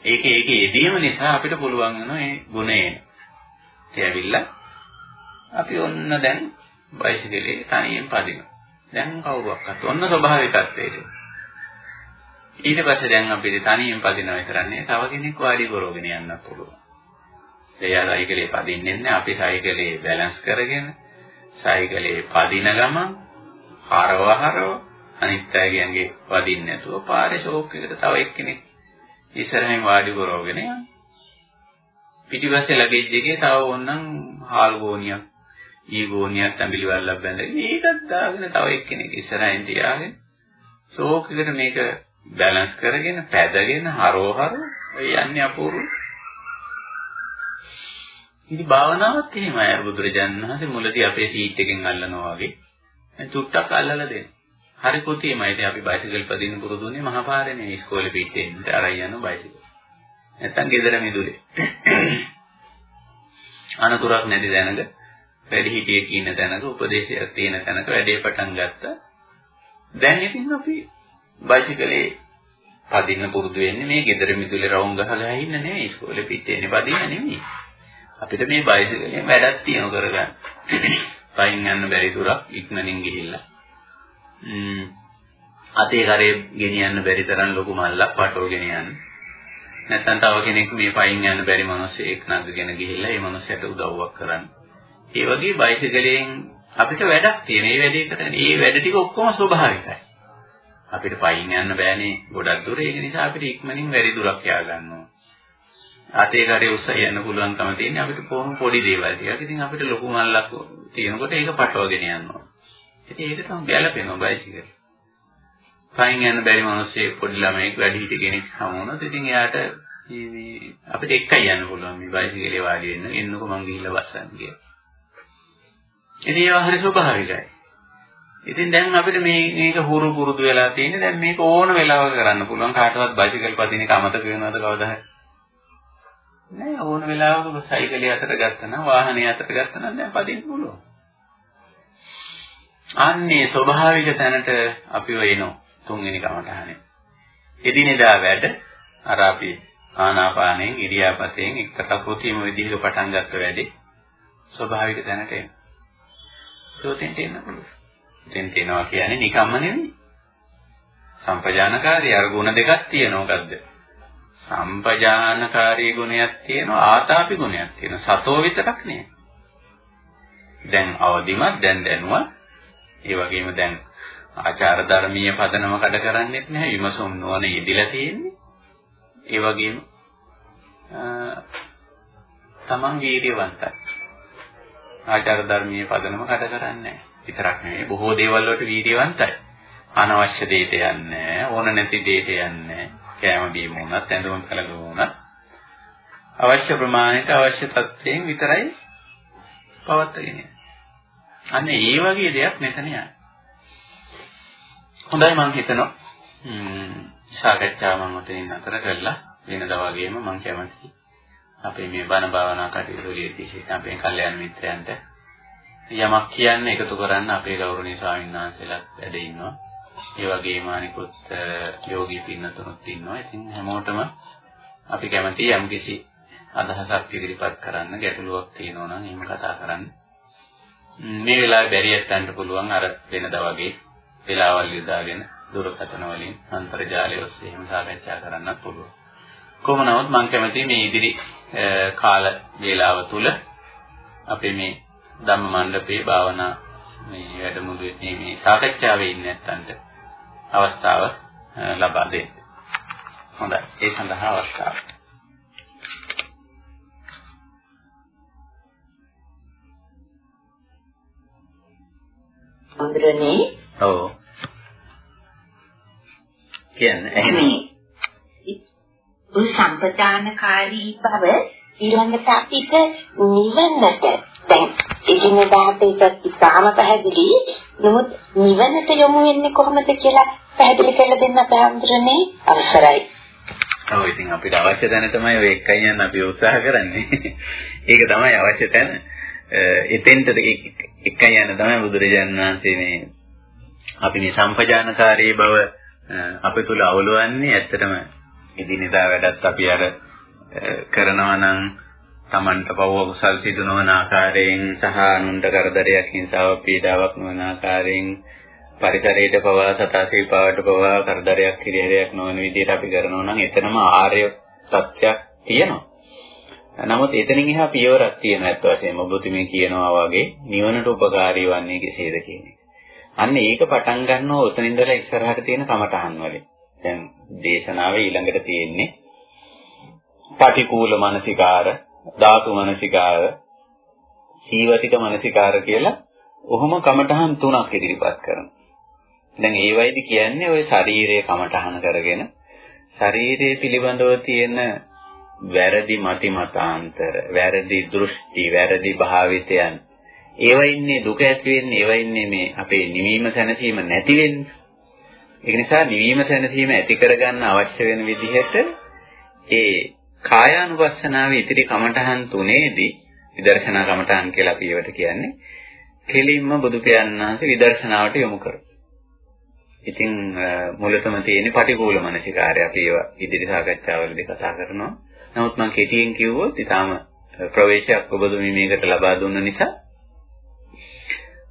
ඒකේ ඒකේ යෙදීම නිසා අපිට පුළුවන් වෙනවා මේ ගුණය ඒ ඇවිල්ලා අපි ඔන්න දැන් බයිසිකලේ තනියෙන් පදිනවා. දැන් කවුරක්වත් ඔන්න ස්වභාවිකත්වයට. ඊට පස්සේ දැන් අපිට තනියෙන් පදිනවා විතරන්නේ තව කෙනෙක් වාඩි කරවගෙන යන්නත් පුළුවන්. එයා සයිකලේ පදින්නේ නැහැ අපි සයිකලේ බැලන්ස් කරගෙන සයිකලේ පදින ගමන් හරව හරව අනිත් අයගේ වදින්නේ නැතුව පාරේ ෂෝක් එකට තව එක්කෙනෙක් ඉස්සරහින් වාඩි කරවගෙන යනවා. පිටිපස්සේ ලගේජ් එකේ තව ඕනනම් හාල් ගෝනියක් ඊ ගෝනියක් ඇඹිලි වල්ලක් බැඳගෙන ඒකත් දාගෙන තව එක්කෙනෙක් ඉස්සරහින් තියාගෙන ෂෝක් එකට මේක බැලන්ස් කරගෙන පැදගෙන හරෝහර ඔය යන්නේ අපූර්ව. ඉතින් භාවනාවත් එහෙමයි අර බුදුරජාණන් වහන්සේ මුලදී අපේ සීට් එකෙන් අල්ලනවා වගේ දැන් චුට්ටක් අල්ලලා දෙන්න. හරි කොතියමයි ඉතින් අපි බයිසිකල් පදින්න පුරුදුනේ මහපාරේනේ ඉස්කෝලේ පිටේ ඉන්න අරයි යන බයිසිකල්. නැත්තම් ගෙදර මිදුලේ. අනතුරක් නැති දැනග වැඩි හිටියේ කියන තැනක උපදේශයක් තියෙන තැනක වැඩේ පටන් ගත්තා. දැන් ඉතින් අපි බයිසිකලේ පදින්න පුරුදු වෙන්නේ මේ ගෙදර මිදුලේ රවුම් ගහ ගහ ඉන්න නෙවෙයි ඉස්කෝලේ පිටේනේ පදින්න නෙවෙයි. අපිට මේ බයිසිකලෙන් වැඩක් තියෙන කරගන්න. පයින් යන්න බැරි තුරක් ඉක්මනින් ගිහිල්ලා. ම්ම් අතේ කරේ ගෙනියන්න බැරි තරම් ලොකු මල්ලක් පටවගෙන යන්න. නැත්නම් තව කෙනෙක් මේ පයින් යන්න බැරි මිනිස්සෙක් නගගෙන ගිහිල්ලා ඒ මිනිස්සට උදව්වක් කරන්න. ඒ වගේ බයිසිකලයෙන් අපිට වැඩක් තියෙන. ඒ වැඩේ කරන්නේ. ඒ වැඩ ටික ඔක්කොම ස්වභාවිකයි. අපිට පයින් යන්න බෑනේ ගොඩක් දුර. ඒක නිසා අපිට ඉක්මනින් වැඩි දුරක් යා ගන්නවා. අතේ කරේ උස්ස යන්න පුළුවන්කම තියෙන්නේ අපිට කොහොම පොඩි දේවල් ටිකක්. ඉතින් අපිට ලොකු මල්ලක් තියෙනකොට ඒක පටවගෙන යනවා. ඉතින් ඒක තමයි ගැළපෙනවා බයිසිකල්. පයින් යන්න බැරි මිනිස්සේ පොඩි ළමයෙක් වැඩි හිටි කෙනෙක් හමු වුණොත් ඉතින් එයාට මේ අපිට එකයි යන්න පුළුවන් මේ බයිසිකලේ වාඩි වෙන්න. එන්නකො මං ගිහිල්ලා බස්සන්න කියලා. ඉතින් ඒවා හරි ස්වභාවිකයි. ඉතින් දැන් අපිට මේ මේක හුරු පුරුදු වෙලා තියෙන්නේ දැන් මේක ඕන වෙලාවක කරන්න පුළුවන් කාටවත් බයිසිකල් පදින එක අමතක වෙනවද කවදා හරි නෑ ඕන වෙලාවක සයිකලේ අතට ගත්තනම් වාහනේ අතට ගත්තනම් දැන් පදින්න පුළුවන් අන්නේ ස්වභාවික තැනට අපිව එනවා තුන්වෙනි කමටහනේ එදිනෙදා වැඩ අර අපි ආනාපානෙන් ඉරියාපතෙන් එක්ක කෘතිම විදිහට පටන් ගත්ත වැඩේ ස්වභාවික තැනට එනවා සෝතෙන්ට එන්න පුළුවන්. දැන් තේනවා කියන්නේ නිකම්ම නෙවෙයි. සම්පජානකාරී අර ගුණ දෙකක් තියෙනවා මොකද්ද? සම්පජානකාරී ගුණයක් තියෙනවා ආතාපි ගුණයක් තියෙනවා. සතෝ විතරක් නෙවෙයි. දැන් අවදිමත් දැන් දැනුවා. ඒ වගේම දැන් ආචාර ධර්මීය පදනම කඩ කරන්නේත් නැහැ. විමසුම් නොවන යෙදිලා තියෙන්නේ. ඒ වගේම තමන් වීර්යවන්තයි. ආචාර ධර්මීය පදනම කඩ කරන්නේ විතරක් නෙවෙයි බොහෝ දේවල් වලට වීර්යවන්තයි. අනවශ්‍ය දෙයට යන්නේ ඕන නැති දෙයට යන්නේ කෑම බීම වුණත් ඇඳුම් කලගම වුණත් අවශ්‍ය ප්‍රමාණයට අවශ්‍ය තත්ත්වයෙන් විතරයි පවත්වාගෙන යන්නේ. අන්න ඒ වගේ දෙයක් මෙතන යන්නේ. හොඳයි මම හිතනවා සාකච්ඡාව මම උතනින් අතර කළා වෙනදා වගේම මම කැමතියි අපේ මේ බණ භාවනා කටයුතු වලදී විශේෂයෙන් අපේ කල්යාණ මිත්‍රයන්ට යමක් කියන්න එකතු කරන්න අපේ ගෞරවනීය ස්වාමීන් වහන්සේලාත් වැඩ ඉන්නවා. ඒ වගේම අනිකුත් යෝගී පින්නතුනුත් ඉන්නවා. ඉතින් හැමෝටම අපි කැමති යම්කිසි අදහසක් ඉදිරිපත් කරන්න ගැටලුවක් තියෙනවා නම් එහෙම කතා කරන්න. මේ වෙලාවේ බැරියට්ටන්න පුළුවන් අර වෙනදා වගේ වෙලාවල් යොදාගෙන දුරකථන වලින් අන්තර්ජාලය ඔස්සේ එහෙම සාකච්ඡා කරන්නත් පුළුවන්. කොහොම නමුත් මම කැමති මේ ඉදිරි කාල වේලාව තුල අපේ මේ ධම්ම මණ්ඩපේ භාවනා මේ වැඩමුළුවේ මේ සාකච්ඡාවේ ඉන්නේ නැත්තන්ට අවස්ථාව ලබා දෙන්න. හොඳයි. ඒ සඳහා අවස්ථාව. අඳුරනේ. ඔව්. කියන්නේ එහෙනම් උ සම්පදානකාරී බව ඊළඟට අපිට නිවන්නට දැන් ඉතින් දාපේක ඉතාම පැහැදිලි නමුත් නිවනට යොමු වෙන්නේ කොහොමද කියලා පැහැදිලි කරලා දෙන්න අපහාමුදුරනේ අවසරයි. ඔව් ඉතින් අපිට අවශ්‍ය තැන තමයි ඔය එකයි යන අපි උත්සාහ කරන්නේ. ඒක තමයි අවශ්‍ය තැන. එතෙන්ට එකයි යන තමයි බුදුරජාණන් වහන්සේ මේ අපි මේ සම්පජානකාරී බව අපේ තුල අවලවන්නේ ඇත්තටම එදිනෙදා වැඩත් අපි අර කරනවා නම් Tamanට පව කුසල් සිදු නොවන ආකාරයෙන් සහ අනුන්ට කරදරයක් හිංසාවක් පීඩාවක් නොවන ආකාරයෙන් පරිසරයට පවා සතා සිල්පාවට පවා කරදරයක් කිරියරයක් නොවන විදිහට අපි කරනවා නම් එතනම ආර්ය සත්‍යයක් තියෙනවා. නමුත් එතනින් එහා පියවරක් තියෙන ඇත්ත වශයෙන්ම ඔබතුමී කියනවා වගේ නිවනට උපකාරී වන්නේ කෙසේද කියන එක. අන්න ඒක පටන් ගන්නවා උතනින් ඉඳලා ඉස්සරහට තියෙන කමටහන් වලින්. දැන් දේශනාවේ ඊළඟට තියෙන්නේ පටිකූල මානසිකාර, ධාතු මානසිකාර, සීවතික මානසිකාර කියලා ඔහොම කමටහන් තුනක් ඉදිරිපත් කරනවා. දැන් ඒ වයිදි කියන්නේ ওই ශරීරයේ කමටහන කරගෙන ශරීරයේ පිළිබඳව තියෙන වැරදි මති මතාන්තර, වැරදි දෘෂ්ටි, වැරදි භාවිතයන් ඒවා ඉන්නේ දුක ඇති වෙන්නේ ඒවා ඉන්නේ මේ අපේ නිවීම සැනසීම නැති වෙන්නේ. ඒ නිසා නිවීම සැනසීම ඇති කරගන්න අවශ්‍ය වෙන විදිහට ඒ කායානුපස්සනාවේ ඉතිරි කමඨහන් තුනේදී විදර්ශනා කමඨහන් කියලා අපි ඒවට කියන්නේ කෙලින්ම බුදු පියාණන්හන්සේ විදර්ශනාවට යොමු කරනවා. ඉතින් මුලතම තියෙන පටිකූල මනසිකාරය අපි ඒවා ඉදිරි සාකච්ඡාවලදී කතා කරනවා. නමුත් මම කෙටියෙන් කිව්වොත් ඊටාම ප්‍රවේශයක් ඔබතුමී මේකට ලබා දුන්න නිසා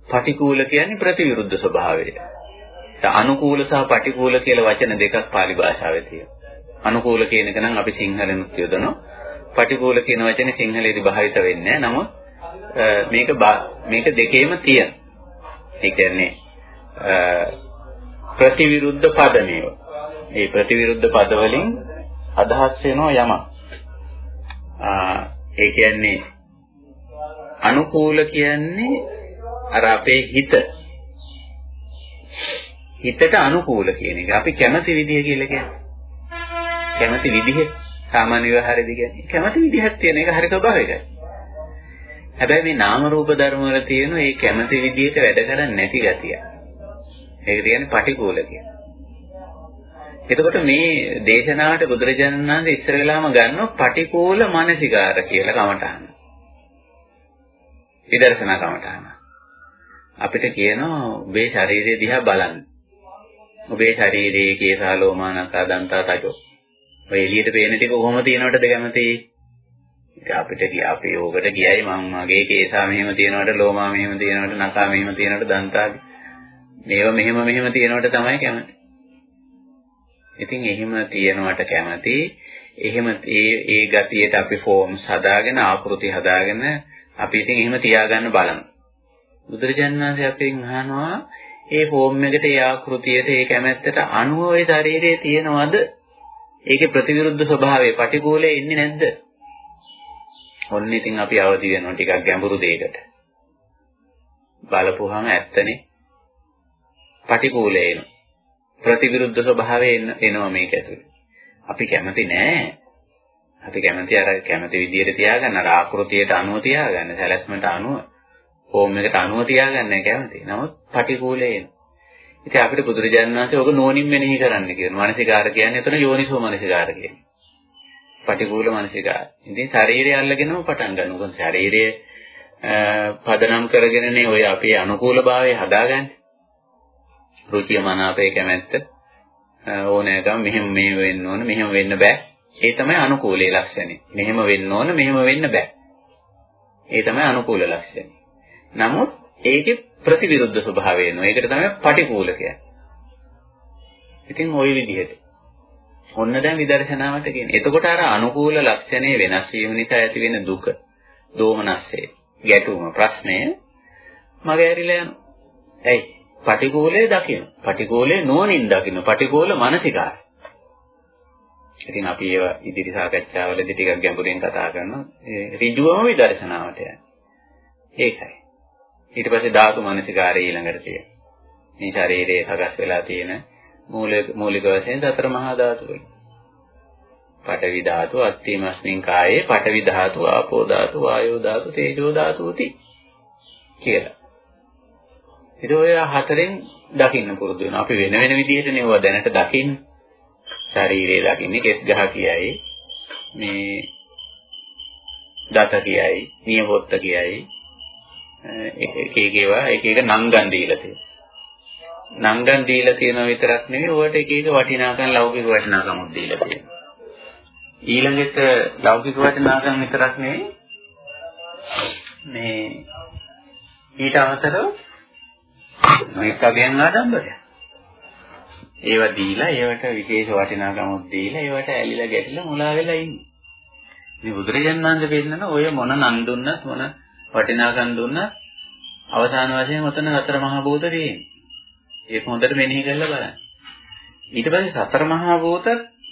පටිකූල කියන්නේ ප්‍රතිවිරුද්ධ ස්වභාවය. අනුකූල සහ පටිකූල කියලා වචන දෙකක් pāli භාෂාවේ තියෙනවා. අනුකූල කියන එක නම් අපි සිංහලෙනුත් යොදනවා. පටිකූල කියන වචනේ සිංහලෙදි භාවිත වෙන්නේ නැහැ. නමුත් මේක මේක දෙකේම තියෙනවා. ඒ කියන්නේ ප්‍රතිවිරුද්ධ පද මේවා. මේ ප්‍රතිවිරුද්ධ පද වලින් අදහස් වෙනවා යමක්. ඒ කියන්නේ අනුකූල කියන්නේ අර අපේ හිත හිතට අනුකූල කියන එක. අපි කැමති විදිය කියලා කියන්නේ. කැමති විදිහ සාමාන්‍ය විවහාරයේදී කියන්නේ. කැමති විදිහක් තියෙන එක හරි ස්වභාවිකයි. හැබැයි මේ නාම රූප ධර්ම වල තියෙන මේ කැමති විදිහට වැඩ කරන්නේ නැති ගතිය. ඒක කියන්නේ පටිකූල කියන්නේ. එතකොට මේ දේශනාවට බුදුරජාණන් වහන්සේ ඉස්සර වෙලාම ගන්නව පටිකූල මානසිකාර කියලා කමටහන. විදර්ශනා කමටහන. අපිට කියනවා ඔබේ ශරීරය දිහා බලන්න. ඔබේ ශරීරයේ කේසා ලෝමානකා දන්තා තජෝ. ඔය එළියට පේන ටික කොහොම තියෙනවටද කැමති? ඉතින් අපිට කිය අපි ඕකට කියයි මම මගේ කේසා මෙහෙම තියෙනවට ලෝමා මෙහෙම තියෙනවට නකා මෙහෙම තියෙනවට දන්තා මේව මෙහෙම මෙහෙම තියෙනවට තමයි කැමති. ඉතින් එහෙම තියෙනවට කැමති. එහෙම ඒ ඒ ගතියට අපි ෆෝම්ස් හදාගෙන ආකෘති හදාගෙන අපි ඉතින් එහෙම තියාගන්න බලනවා. බුදුරජාණන් වහන්සේ අපෙන් අහනවා ඒ ෆෝම් එකට ඒ ආකෘතියට ඒ කැමැත්තට අනුව ඒ ශරීරයේ තියෙනවද? ඒකේ ප්‍රතිවිරුද්ධ ස්වභාවය පටිගෝලයේ ඉන්නේ නැද්ද? ඔන්න ඉතින් අපි අවදි වෙනවා ටිකක් ගැඹුරු දෙයකට. බලපුවාම ඇත්තනේ. පටිගෝලයේ එන ප්‍රතිවිරුද්ධ ස්වභාවය එනවා මේක ඇතුලේ. අපි කැමති නෑ. අපි කැමති අර කැමති විදියට තියාගන්න අර ආකෘතියට අනුව තියාගන්න සැලැස්මට අනුව ෆෝම් එකට අනුව තියාගන්න කැමති. නමුත් පටිකූලේ එන. ඉතින් අපිට බුදුරජාණන් වහන්සේ ඔබ නෝනින් මෙනෙහි කරන්න කියනවා. මානසිකාර කියන්නේ එතන යෝනිසෝ මානසිකාර කියන්නේ. පටිකූල මානසිකාර. ඉතින් ශරීරය අල්ලගෙනම පටන් ගන්නවා. මොකද ශරීරය පදනම් කරගෙනනේ ඔය අපේ අනුකූලභාවය හදාගන්නේ. රුචිය මනාපය කැමැත්ත ඕනෑකම මෙහෙම මේ වෙන්න ඕන මෙහෙම වෙන්න බෑ. ඒ තමයි අනුකූලයේ ලක්ෂණය. මෙහෙම වෙන්න ඕන මෙහෙම වෙන්න බෑ. ඒ තමයි අනුකූල ලක්ෂණය. නමුත් ඒකේ ප්‍රතිවිරුද්ධ ස්වභාවය එනවා. ඒකට තමයි පටිකූල කියන්නේ. ඉතින් ওই විදිහට. ඔන්න දැන් විදර්ශනාවට කියන්නේ. එතකොට අර අනුකූල ලක්ෂණේ වෙනස් වීම නිසා ඇති වෙන දුක, දෝමනස්සේ, ගැටුම, ප්‍රශ්නය මගේ ඇරිලා යනවා. ඇයි? පටිකූලයේ දකින්න. පටිකූලයේ නුවණින් දකින්න. පටිකූල මානසිකාරය. ඉතින් අපි ඒව ඉදිරි සාකච්ඡාවලදී ටිකක් ගැඹුරින් කතා කරනවා. ඍජුවම විදර්ශනාවට යන්නේ. ඒකයි. ඊට පස්සේ ධාතු මනසිකාරය ඊළඟට තියෙනවා. මේ ශරීරයේ සකස් වෙලා තියෙන මූලික මූලික වශයෙන් සතර මහා ධාතු වලින්. පඨවි ධාතු, අත්ථීමස්මින් කායේ පඨවි ධාතු, ආපෝ ධාතු, වායෝ ධාතු, තේජෝ ධාතුති කියලා. ඒක ඔය හතරෙන් දකින්න පුරුදු වෙනවා. අපි වෙන වෙන විදිහට නෙවුවා දැනට දකින්න. ශරීරය දකින්නේ කෙස් ගහ කියයි. මේ දත කියයි, නියපොත්ත කියයි. එක එක ඒවා එක එක නංගන් දීලා තියෙනවා. නංගන් දීලා තියෙනවා විතරක් නෙවෙයි ඔයාලට එක එක වටිනාකම් ලෞකික වටිනාකම් දීලා තියෙනවා. ඊළඟට ලෞකික වටිනාකම් විතරක් නෙවෙයි මේ ඊට අමතරව මේක අගයන් ආඩම්බරය. ඒවා දීලා ඒවට විශේෂ වටිනාකමක් දීලා ඒවට ඇලිලා ගැටිලා මුලා වෙලා ඉන්නේ. මේ බුදුරජාණන් වහන්සේ පෙන්නන ඔය මොන නම් දුන්නත් මොන වටිනාකම් දුන්නත් අවසාන වශයෙන් උතන හතර මහා භූත තියෙන්නේ. ඒක හොඳට මෙනෙහි කරලා බලන්න. ඊට පස්සේ සතර මහා භූත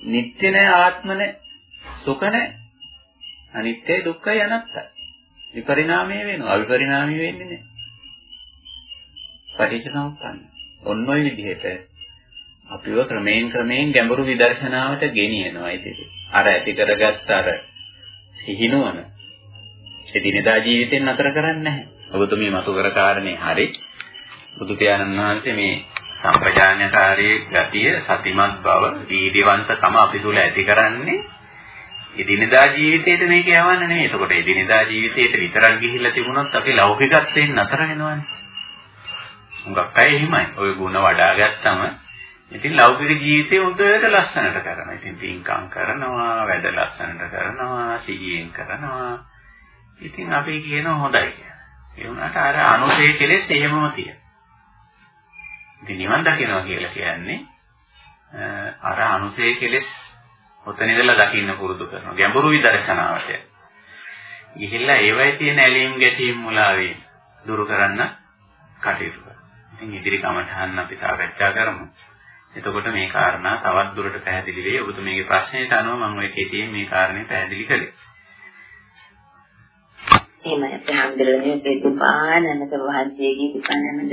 නිට්ටය නැහැ ආත්ම නැහැ සුඛ නැහැ. අනිත්‍යයි දුක්ඛයි අනාත්තයි. විපරිණාමය වෙනවා අවිපරිණාමී වෙන්නේ නැහැ. පටිච්චසමුප්පන්න. ඔන්න ඔය විදිහට අපිව ක්‍රමයෙන් ක්‍රමයෙන් ගැඹුරු විදර්ශනාවට ගෙනියනවා ඉතින්. අර ඇති කරගත්ත අර සිහිනුවන එදිනෙදා ජීවිතෙන් නතර කරන්නේ නැහැ. ඔබතුමී මතු කර කාරණේ හරි. බුදු පියාණන් වහන්සේ මේ සම්ප්‍රජාන්‍යකාරී ගතිය සතිමත් බව දීදිවන්තකම අපි තුල ඇති කරන්නේ එදිනෙදා ජීවිතේට මේක යවන්න නෙමෙයි. එතකොට එදිනෙදා ජීවිතේට විතරක් ගිහිල්ලා තිබුණොත් අපි ලෞකිකත්වයෙන් නතර වෙනවනේ. හුඟක් අය එහෙමයි. ওই ಗುಣ වඩා ගත්තම ඉතින් ලෞකික ජීවිතේ හොඳට ලස්සනට කරනවා. ඉතින් පින්කම් කරනවා, වැඩ ලස්සනට කරනවා, සිහියෙන් කරනවා. ඉතින් අපි කියනවා හොඳයි කියලා. ඒ වුණාට අර අනුසේ කෙලෙස් එහෙමම තියෙනවා. ඉතින් නිවන් දකිනවා කියලා කියන්නේ අර අනුසේ කෙලෙස් ඔතන ඉඳලා දකින්න පුරුදු කරනවා. ගැඹුරු විදර්ශනාවට. ගිහිල්ලා ඒවයි තියෙන ඇලීම් ගැටීම් මුලාවේ දුරු කරන්න කටයුතු ඉතින් ඉදිරි කමටහන් අපි සාකච්ඡා කරමු. එතකොට මේ කාරණා තවත් දුරට පැහැදිලි වෙයි. ඔබතුමීගේ ප්‍රශ්නයට අනුව මම ඔය කෙටියෙන් මේ කාරණේ පැහැදිලි කළේ. එහෙමයි. අපි හම්බෙන්නේ ප්‍රතිපානනක වහන්සේගේ දුකනමද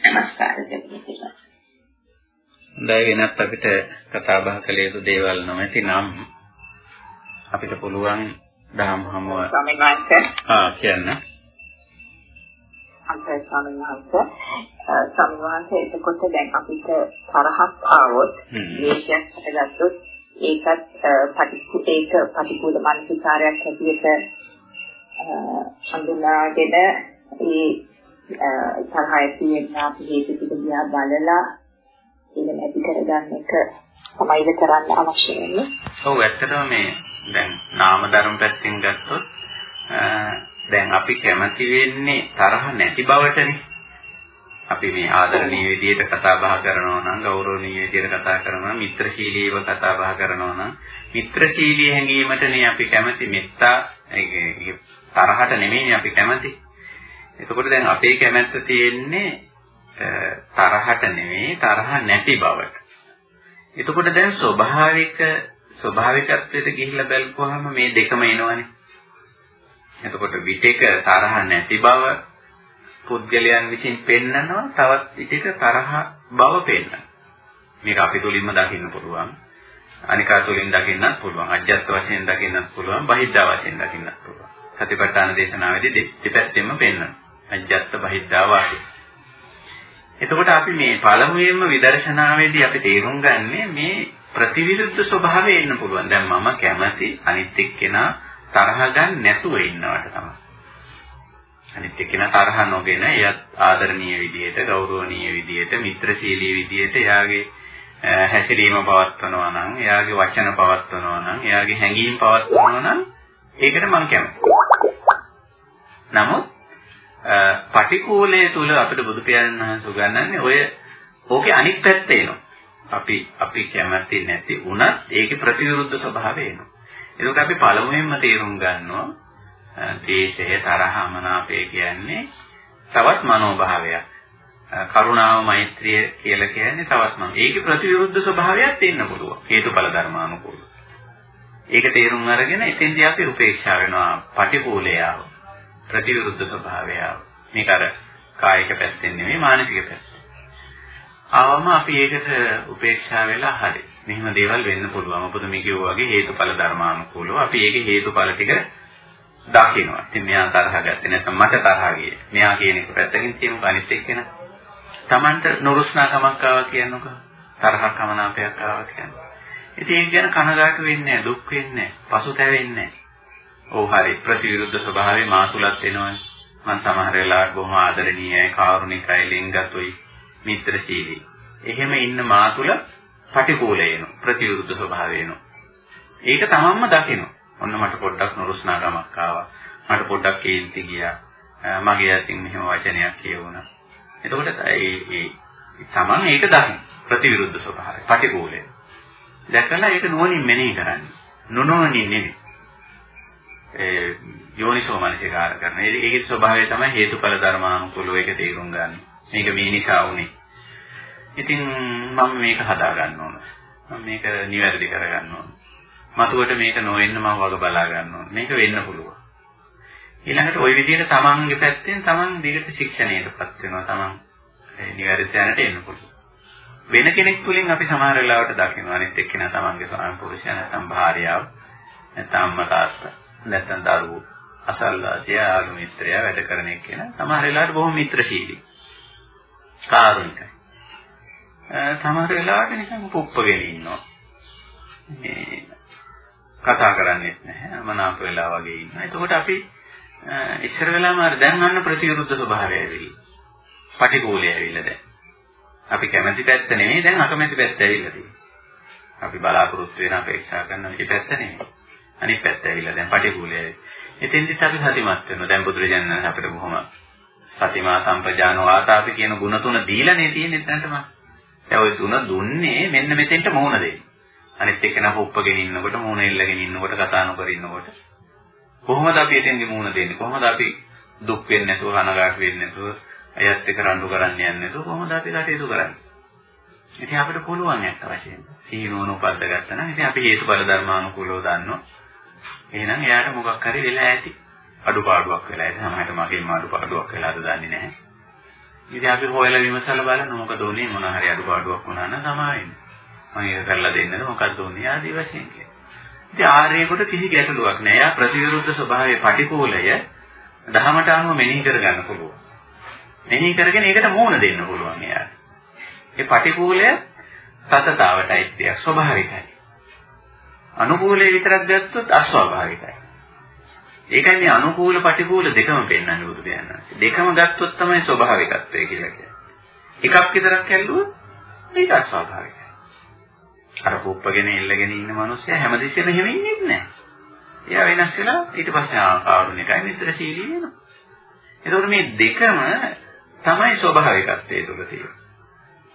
නමස්කාර දෙන්නවා. හොඳයි වෙනත් අපිට කතා බහ කළ යුතු දේවල් නොමැති නම් අපිට පුළුවන් දහම් හමුව ස්වාමීන් වහන්සේ. ආ කියන්න. අන්තය ස්වාමීන් වහන්සේ ස්වාමීන් වහන්සේ එතකොට දැන් අපිට තරහක් ආවොත් ද්වේෂයක් හටගත්තොත් ඒකත් පටිකු ඒක පටිකූල මානසිකාරයක් හැටියට හඳුනාගෙන ඒ තරහය තියෙන අපි හේතු ටික දිහා බලලා ඒක නැති කරගන්න එක තමයිද කරන්න අවශ්‍ය වෙන්නේ. ඔව් ඇත්තටම මේ දැන් නාම ධර්ම පැත්තෙන් ගත්තොත් දැන් අපි කැමති වෙන්නේ තරහ නැති බවටනේ. අපි මේ ආදරණීය විදියට කතා බහ කරනවා නම් ගෞරවනීය විදියට කතා කරනවා නම් මිත්‍රශීලීව කතා බහ කරනවා නම් මිත්‍රශීලී හැඟීමටනේ අපි කැමති මෙත්තා ඒ තරහට නෙමෙයි අපි කැමති. එතකොට දැන් අපේ කැමැත්ත තියෙන්නේ තරහට නෙමෙයි තරහ නැති බවට. එතකොට දැන් ස්වභාවික ස්වභාවිකත්වයට ගිහිල්ලා බලපුවාම මේ දෙකම එනවනේ. එතකොට විතේක තරහ නැති බව පුද්ගලයන් විසින් පෙන්නනවා තවත් විතේක තරහ බව පෙන්නන. මේක අපි තුලින්ම දකින්න පුළුවන්. අනිකා තුලින් දකින්නත් පුළුවන්. අජ්ජත් වශයෙන් දකින්නත් පුළුවන්. බහිද්ධා වශයෙන් දකින්නත් පුළුවන්. සතිපට්ඨාන දේශනාවේදී දෙපැත්තෙම පෙන්වනවා. අජ්ජත් බහිද්ධා වාදී. එතකොට අපි මේ පළමුවෙන්ම විදර්ශනාවේදී අපි තේරුම් ගන්නේ මේ ප්‍රතිවිරුද්ධ ස්වභාවය එන්න පුළුවන්. දැන් මම කැමති අනිත් එක්කෙනා තරහ ගන්න නැතුව ඉන්නවට තමයි. අනිත් එක්කෙනා තරහ නොගෙන එයත් ආදරණීය විදියට, ගෞරවනීය විදියට, මිත්‍රශීලී විදියට එයාගේ හැසිරීම පවත්වනවා නම්, එයාගේ වචන පවත්වනවා නම්, එයාගේ හැඟීම් පවත්වනවා නම් ඒකට මම කැමතියි. නමුත් පටිකූලයේ තුල අපිට බුදු පියාණන් වහන්සේ උගන්වන්නේ ඔය ඕකේ අනිත් පැත්ත එනවා. අපි අපි කැමති නැති වුණත් ඒකේ ප්‍රතිවිරුද්ධ ස්වභාවය එනවා. ඒක අපි පළමුවෙන්ම තේරුම් ගන්නවා ද්වේෂය තරහ මනාපය කියන්නේ තවත් මනෝභාවයක්. කරුණාව මෛත්‍රිය කියලා කියන්නේ තවත් මන. ඒකේ ප්‍රතිවිරුද්ධ ස්වභාවයක් තියෙන්න පුළුවන්. හේතුඵල ධර්මානුකූලව. ඒක තේරුම් අරගෙන එතෙන්දී අපි උපේක්ෂා වෙනවා පටිකූලයාව. ප්‍රතිවිරුද්ධ ස්වභාවය. මේක අර කායික පැත්තෙන් නෙමෙයි මානසික පැත්ත. ආවම අපි ඒකට උපේක්ෂා වෙලා හරි. මෙහෙම දේවල් වෙන්න පුළුවන්. මොකද මේ කිව්වා වගේ හේතුඵල ධර්මානුකූලව අපි ඒකේ හේතුඵල ටික දකිනවා. ඉතින් මෙයා තරහ ගත්තේ නැත්නම් මට තරහ ගියේ. මෙයා කියන එක පැත්තකින් තියමු අනිත් එක්කෙනා. Tamanට නුරුස්නාකමක් ආවා කියනකො තරහක් කමනාපයක් ආවා කියන්නේ. ඉතින් ඒක ගැන කනගාටු වෙන්නේ නැහැ, දුක් වෙන්නේ නැහැ, පසුතැවෙන්නේ නැහැ. ඕ හරි ප්‍රතිවිරුද්ධ ස්වභාවය මා තුලත් එනවනේ. මම සමහර වෙලාවට බොහොම ආදරණීයයි, කාරුණිකයි, ලිංගතුයි, මිත්‍රශීලී. එහෙම ඉන්න මා තුල පටිකූල එනවා, ප්‍රතිවිරුද්ධ ස්වභාවය එනවා. ඒක තමන්ම දකිනවා. ඔන්න මට පොඩ්ඩක් නුරුස්නාකමක් ආවා. මට පොඩ්ඩක් කේන්ති ගියා. මගේ අතින් මෙහෙම වචනයක් කියවුණා. එතකොට ඒ ඒ තමන් ඒක දකින්න. ප්‍රතිවිරුද්ධ ස්වභාවය, පටිකූලය. දැකලා ඒක නුවණින් මෙනෙහි කරන්නේ. නොනෝනින් නෙමෙයි. ඒ යෝනිසෝ මනසිකාර කරන. ඒකේ ස්වභාවය තමයි හේතුඵල ධර්මානුකූලව ඒක තේරුම් ගන්න. මේක මේ නිසා වුනේ. ඉතින් මම මේක හදා ගන්න ඕන. මම මේක නිවැරදි කර ගන්න ඕන. මතුවට මේක නොවෙන්න මම වග බලා ගන්න ඕන. මේක වෙන්න පුළුවන්. ඊළඟට ওই විදිහට තමන්ගේ පැත්තෙන් තමන් දිගට ශික්ෂණයටපත් වෙනවා. තමන් ඒ නිවැරදි තැනට එන්න පුළුවන්. වෙන කෙනෙක් තුලින් අපි සමහර වෙලාවට දකිනවා අනිත් එක්කෙනා තමන්ගේ ස්වාමි පුරුෂයා නැත්නම් භාර්යාව නැත්නම් අම්මා තාත්තා නැත්නම් දරුවෝ අසල්ලාසිය ආගම මිත්‍රයා වැඩ කරන එක්කෙනා සමහර වෙලාවට බොහොම මිත්‍රශීලී. කාරුණිකයි. සමහර වෙලාවට නිකන් පුප්පගෙන ඉන්නවා. මේ කතා කරන්නේත් නැහැ. මනාප වෙලා වගේ ඉන්නවා. එතකොට අපි ඉස්සර වෙලාම අර දැන් අන්න ප්‍රතිවිරුද්ධ ස්වභාවය ඇවිල්ලා. පටිගෝලය ඇවිල්ලා දැන්. අපි කැමැති පැත්ත නෙමෙයි දැන් අකමැති පැත්ත ඇවිල්ලා තියෙන්නේ. අපි බලාපොරොත්තු වෙන අපේක්ෂා කරන මේ පැත්ත නෙමෙයි. අනිත් පැත්ත ඇවිල්ලා දැන් පටිගෝලය. එතෙන්දිත් අපි සතිමත් වෙනවා. දැන් බුදුරජාණන් අපිට බොහොම සතිමා සම්පජානෝ ආතාපි කියන ගුණ තුන දීලානේ තියෙන්නේ එතනටම. දැන් ওই තුන දුන්නේ මෙන්න මෙතෙන්ට මොහොන දෙන්න. අනිත් එක්කෙනා හොප්පගෙන ඉන්නකොට මූණ එල්ලගෙන ඉන්නකොට කතා නොකර ඉන්නකොට කොහොමද අපි එතෙන්දි මූණ දෙන්නේ කොහොමද අපි දුක් වෙන්නේ නැතුව කනගාටු වෙන්නේ නැතුව අයත් එක්ක රණ්ඩු කරන්න යන්නේ නැතුව කොහොමද අපි කටයුතු කරන්නේ? ඉතින් අපිට පුළුවන් ඇත්ත වශයෙන්ම. සීනෝන උපද්ද ගත්තා නම් ඉතින් අපි හේතුඵල ධර්මානුකූලව දන්නවා. එහෙනම් එයාට මොකක් හරි වෙලා ඇති. අඩුපාඩුවක් වෙලා ඇති. සමහරට මගෙන් අඩුපාඩුවක් වෙලාද දන්නේ නැහැ. ඉතින් අපි හොයලා විමසලා බලන මොකද උනේ මොන හරි අඩුපාඩුවක් වුණා නම් සමාවෙන්න මම ඒක කරලා දෙන්නද මොකක්ද උනේ ආදී වශයෙන් කියලා. ඉතින් ආර්යයෙකුට කිසි ගැටලුවක් නෑ. එයා ප්‍රතිවිරුද්ධ ස්වභාවයේ පටිකෝලය දහමට අනුව මෙනෙහි කරගන්න පුළුවන්. මෙනෙහි කරගෙන ඒකට මූණ දෙන්න පුළුවන් එයාට. ඒ පටිකෝලය සතතාවටයි තියක් ස්වභාවිකයි. අනුකූලයේ විතරක් ගත්තොත් අස්වාභාවිකයි. ඒකයි මේ අනුකූල පටිකූල දෙකම පෙන්වන්නේ බුදු දහම. දෙකම ගත්තොත් තමයි ස්වභාවිකත්වය කියලා කියන්නේ. එකක් විතරක් ඇල්ලුවොත් ඒක අස්වාභාවිකයි. අර පුප්පගෙන එල්ලගෙන ඉන්න මිනිස්සයා හැමදෙස්සෙම එහෙම ඉන්නේ නැහැ. එයා වෙනස් වෙලා ඊට පස්සේ ආකාරුණිකයි මිත්‍රශීලී වෙනවා. ඒතකොට මේ දෙකම තමයි ස්වභාවිකත්වයේ තුල තියෙන්නේ.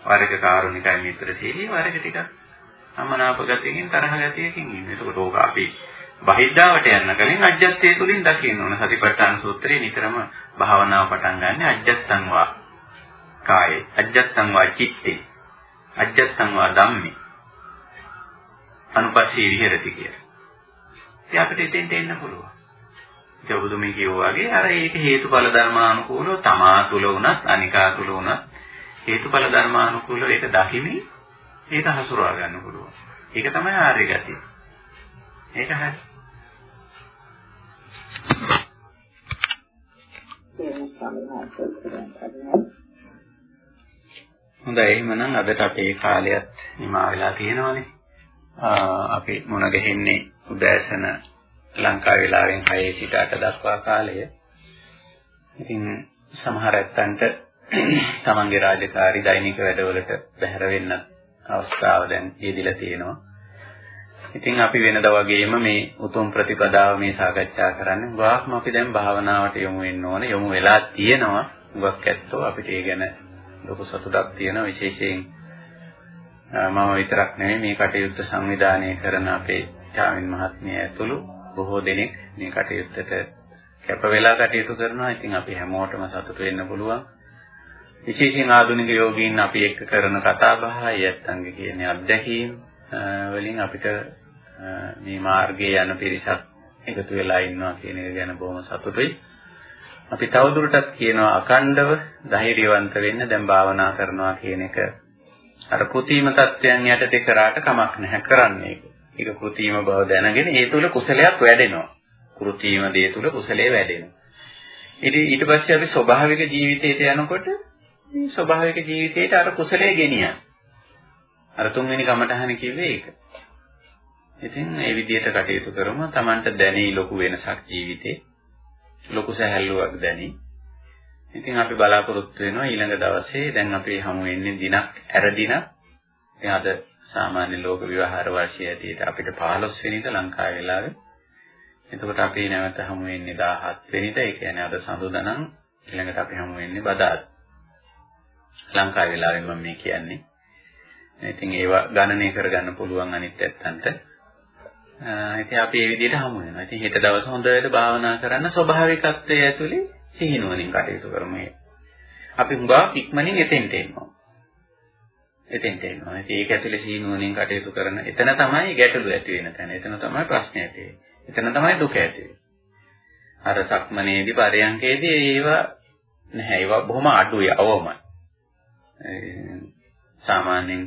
වරක කාරුණිකයි මිත්‍රශීලී වරක ටිකක් අමනාප ගතියකින් තරහ ගතියකින් ඉන්නේ. ඒකට ඕක අපි බහිද්ධාවට යන්න කලින් අජ්ජත්යේ තුලින් දකින්න ඕන. සතිපට්ඨාන සූත්‍රයේ නිතරම භාවනාව පටන් ගන්න අජ්ජත්තං වා කායේ අජ්ජත්තං වා චිත්තේ අජ්ජත්තං වා ධම්මේ අනුපස්සී විහෙරති කියලා. ඉතින් අපිට එතෙන්ට එන්න පුළුවන්. ඒක ඔබතුමී කියෝ වගේ අර ඒක හේතුඵල ධර්මානුකූලව තමා තුල වුණත් අනිකා තුල වුණත් හේතුඵල ධර්මානුකූලව ඒක දකිමින් ඒක හසුරවා ගන්න පුළුවන්. ඒක තමයි ආර්ය ගතිය. ඒක හරි. හොඳයි එහෙමනම් අදට අපේ කාලයත් නිමා වෙලා තියෙනවානේ. අපි මුණ ගැහෙන්නේ උදෑසන ලංකා වේලාවෙන් 6 සිට 8 දක්වා කාලය. ඉතින් සමහර ඇත්තන්ට තමන්ගේ රාජකාරි දෛනික වැඩවලට බැහැර වෙන්න අවස්ථාව දැන් යෙදිලා තියෙනවා. ඉතින් අපි වෙනදා වගේම මේ උතුම් ප්‍රතිපදාව මේ සාකච්ඡා කරන්නේ ගාක්ම අපි දැන් භාවනාවට යොමු වෙන්න ඕන යොමු වෙලා තියෙනවා. ගොක් ඇත්තෝ අපිට ඒ ගැන ලොකු සතුටක් තියෙනවා විශේෂයෙන් මම විතරක් නෙමෙයි මේ කටයුත්ත සංවිධානය කරන අපේ චාමින් මහත්මිය ඇතුළු බොහෝ දෙනෙක් මේ කටයුත්තට කැප වෙලා කටයුතු කරනවා. ඉතින් අපි හැමෝටම සතුටු වෙන්න පුළුවන්. විශේෂයෙන් ආධුනික යෝගීන් අපි එක්ක කරන කතා බහ, යත්තන්ගේ කියන අත්දැකීම් වලින් අපිට මේ මාර්ගයේ යන පිරිසක් එකතු වෙලා ඉන්නවා කියන එක ගැන බොහොම සතුටුයි. අපි තවදුරටත් කියනවා අකණ්ඩව ධෛර්යවන්ත වෙන්න දැන් භාවනා කරනවා කියන එක අර කෘතිම தත්වයන් යටතේ කරාට කමක් නැහැ කරන්නේ ඒක. ඒක කෘතිම බව දැනගෙන ඒ තුල කුසලයක් වැඩෙනවා. කෘතිම දේ තුල කුසලයේ වැඩෙනවා. ඉතින් ඊට පස්සේ අපි ස්වභාවික ජීවිතයට යනකොට මේ ස්වභාවික ජීවිතයට අර කුසලයේ ගෙනියන. අර තුන්වෙනි කමටහන කිව්වේ ඒක. ඉතින් මේ විදිහට කටයුතු කරමු. Tamanට දැනී ලොකු වෙනසක් ජීවිතේ. ලොකු සැහැල්ලුවක් දැනී. ඉතින් අපි බලාපොරොත්තු වෙනවා ඊළඟ දවසේ දැන් අපි හමු වෙන්නේ දිනක් ඇර දිනක්. ඉතින් අද සාමාන්‍ය ලෝක විවහාර වර්ෂය ඇටියට අපිට 15 වෙනිදා ලංකාවේ වෙලාවේ. එතකොට අපි නැවත හමු වෙන්නේ 17 වෙනිදා. ඒ කියන්නේ අද සඳුදානම් ඊළඟට අපි හමු වෙන්නේ බදාද. ලංකාවේ වෙලාවෙන් මම මේ කියන්නේ. ඉතින් ඒවා ගණනය කරගන්න පුළුවන් අනිත් පැත්තන්ට. ඉතින් අපි මේ විදිහට හමු වෙනවා. ඉතින් හෙට දවස් හොඳට භාවනා කරන්න ස්වභාවිකත්වයේ ඇතුලේ සිහිනුවණින් කටයුතු කරමු. අපි හුඟා ඉක්මනින් එතෙන්ට එනවා. එතෙන්ට එනවා. ඉතින් ඒක ඇතුලේ සිහිනුවණින් කටයුතු කරන එතන තමයි ගැටලු ඇති වෙන තැන. එතන තමයි ප්‍රශ්න ඇති වෙන්නේ. එතන තමයි දුක ඇති වෙන්නේ. අර සක්මනේදී පරයන්කේදී ඒවා නැහැ. ඒවා බොහොම අඩුයි අවමයි. සාමාන්‍යයෙන්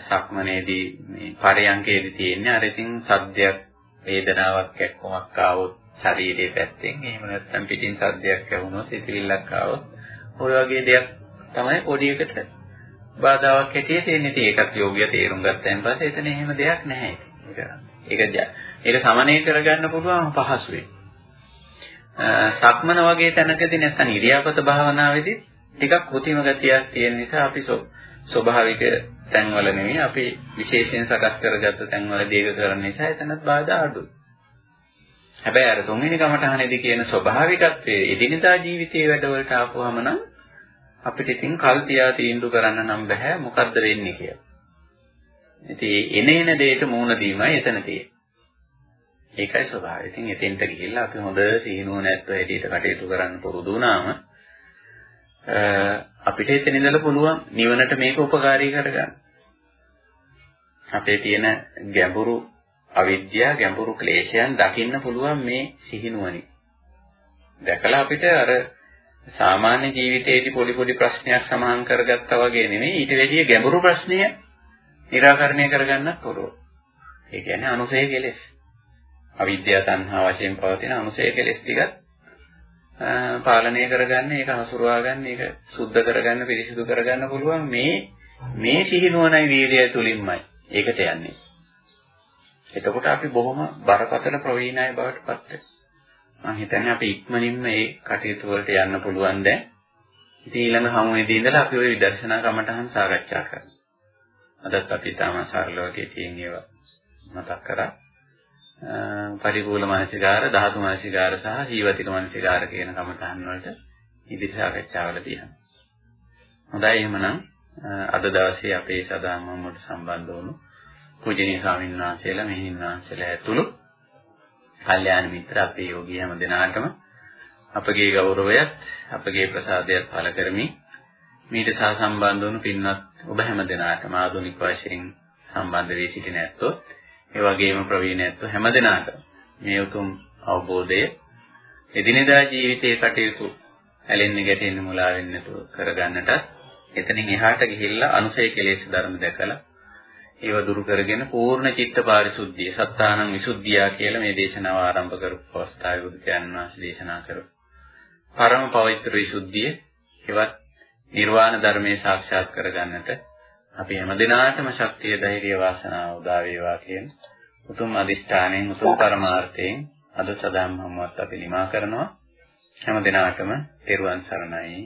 සක්මනේදී මේ පරයන්කේදී තියෙන්නේ අර ඉතින් සද්දයක් වේදනාවක් එක්කමක් ආවොත් ශරීරයේ පැත්තෙන් එහෙම නැත්නම් පිටින් සද්දයක් ඇහුනොත් ඉතිවිල්ලක් ආවොත් ඔය වගේ දෙයක් තමයි පොඩි එකට බාධාවක් හැටියට එන්නේ. ඒකත් යෝග්‍ය තේරුම් ගත්තයින් පස්සේ එතන එහෙම දෙයක් නැහැ. ඒක ඒක ඒක සමනය කරගන්න පුළුවන් පහසුවෙන්. සක්මන වගේ තැනකදී නැත්නම් ඉරියාපත භාවනාවේදී ටිකක් කෘතිම ගතියක් තියෙන නිසා අපි ස්වභාවික තැන්වල නෙමෙයි අපි විශේෂයෙන් සකස් කරගත්ත තැන්වල දීක කරන නිසා එතනත් බාධා අඩුයි. හැබැයි අර තුන්වෙනි කමඨහනේදී කියන ස්වභාවිකත්වයේ එදිනදා ජීවිතයේ වැඩවලට ආපුවම නම් අපිට ඉතින් කල් තියා තීන්දුව කරන්න නම් බෑ මොකද්ද වෙන්නේ කියලා. ඉතින් එන එන දෙයට මූණ දීමයි එතන තියෙන්නේ. ඒකයි ස්වභාවය. ඉතින් එතෙන්ට ගිහිල්ලා අපි හොඳ සීනුව නැත්නම් හැටියට කටයුතු කරන්න පුරුදු වුණාම අපිට එතන ඉඳලා පුළුවන් නිවනට මේක උපකාරී කරගන්න. අපේ තියෙන ගැඹුරු අවිද්‍යාව ගැඹුරු ක්ලේශයන් දකින්න පුළුවන් මේ සිහිනුවණි. දැකලා අපිට අර සාමාන්‍ය ජීවිතයේදී පොඩි පොඩි ප්‍රශ්නයක් සමාහන් කරගත්තා වගේ නෙමෙයි ඊට වැඩිය ගැඹුරු ප්‍රශ්නය निराකරණය කරගන්නත් පුළුවන්. ඒ කියන්නේ අනුසය කෙලෙස්. අවිද්‍යාව තණ්හා වශයෙන් පවතින අනුසය කෙලෙස් ටිකත් පාලනය කරගන්න ඒක හසුරවා ගන්න ඒක සුද්ධ කරගන්න පිරිසිදු කරගන්න පුළුවන් මේ මේ සිහිනුවණයි වීර්යය තුලින්මයි ඒකට යන්නේ. එතකොට අපි බොහොම බරපතල ප්‍රවීණයි බවට පත් වෙනවා. මම හිතන්නේ අපි ඉක්මනින්ම මේ කටයුතු වලට යන්න පුළුවන් දැන්. ඉතින් ඊළඟ හමුවේදී ඉඳලා අපි ওই විදර්ශනා කමටහන් සාකච්ඡා කරමු. අදත් අපි තාම සරලව කෙටියෙන් ඒවා මතක් කරා. පරිපූර්ණ මානසිකාර, ධාතු මානසිකාර සහ ජීවිතික මානසිකාර කියන කමතහන් වලට ඉදිරි සාකච්ඡාවල තියෙනවා. හොඳයි එහෙමනම් අද දවසේ අපේ සදාම් මොහොත සම්බන්ධ වුණු පූජනීය ස්වාමීන් වහන්සේලා මෙහින් වහන්සේලා ඇතුළු කල්යාණ මිත්‍ර අපේ යෝගී හැම දෙනාටම අපගේ ගෞරවයත් අපගේ ප්‍රසාදයත් පළ කරමින් මීට සහ සම්බන්ධ වුණු පින්වත් ඔබ හැම දෙනාටම ආධුනික වශයෙන් සම්බන්ධ වී සිටින ඇත්තෝ ඒ වගේම ප්‍රවීණත්ව හැමදෙනාට මේ උතුම් අවබෝධය එදිනෙදා ජීවිතයේ කටයුතු ඇලෙන්නේ ගැටෙන්නේ මුලා වෙන්නේ නැතුව කරගන්නට එතනින් එහාට ගිහිල්ලා අනුසය කෙලෙස් ධර්ම දැකලා ඒව දුරු කරගෙන පූර්ණ චිත්ත පාරිශුද්ධිය සත්තානං විසුද්ධිය කියලා මේ දේශනාව ආරම්භ කරපු අවස්ථාවේ බුදු වහන්සේ දේශනා කරා. පරම පවිත්‍ර විසුද්ධිය එවත් නිර්වාණ ධර්මයේ සාක්ෂාත් කරගන්නට අපි හැම දිනාටම ශක්තිය ධෛර්ය වාසනාව උදා වේවා කියන උතුම් අදිෂ්ඨානයෙන් උතුම් පරමාර්ථයෙන් අද සදාම් හමුවත් අපි නිමා කරනවා හැම දිනාටම තෙරුවන් සරණයි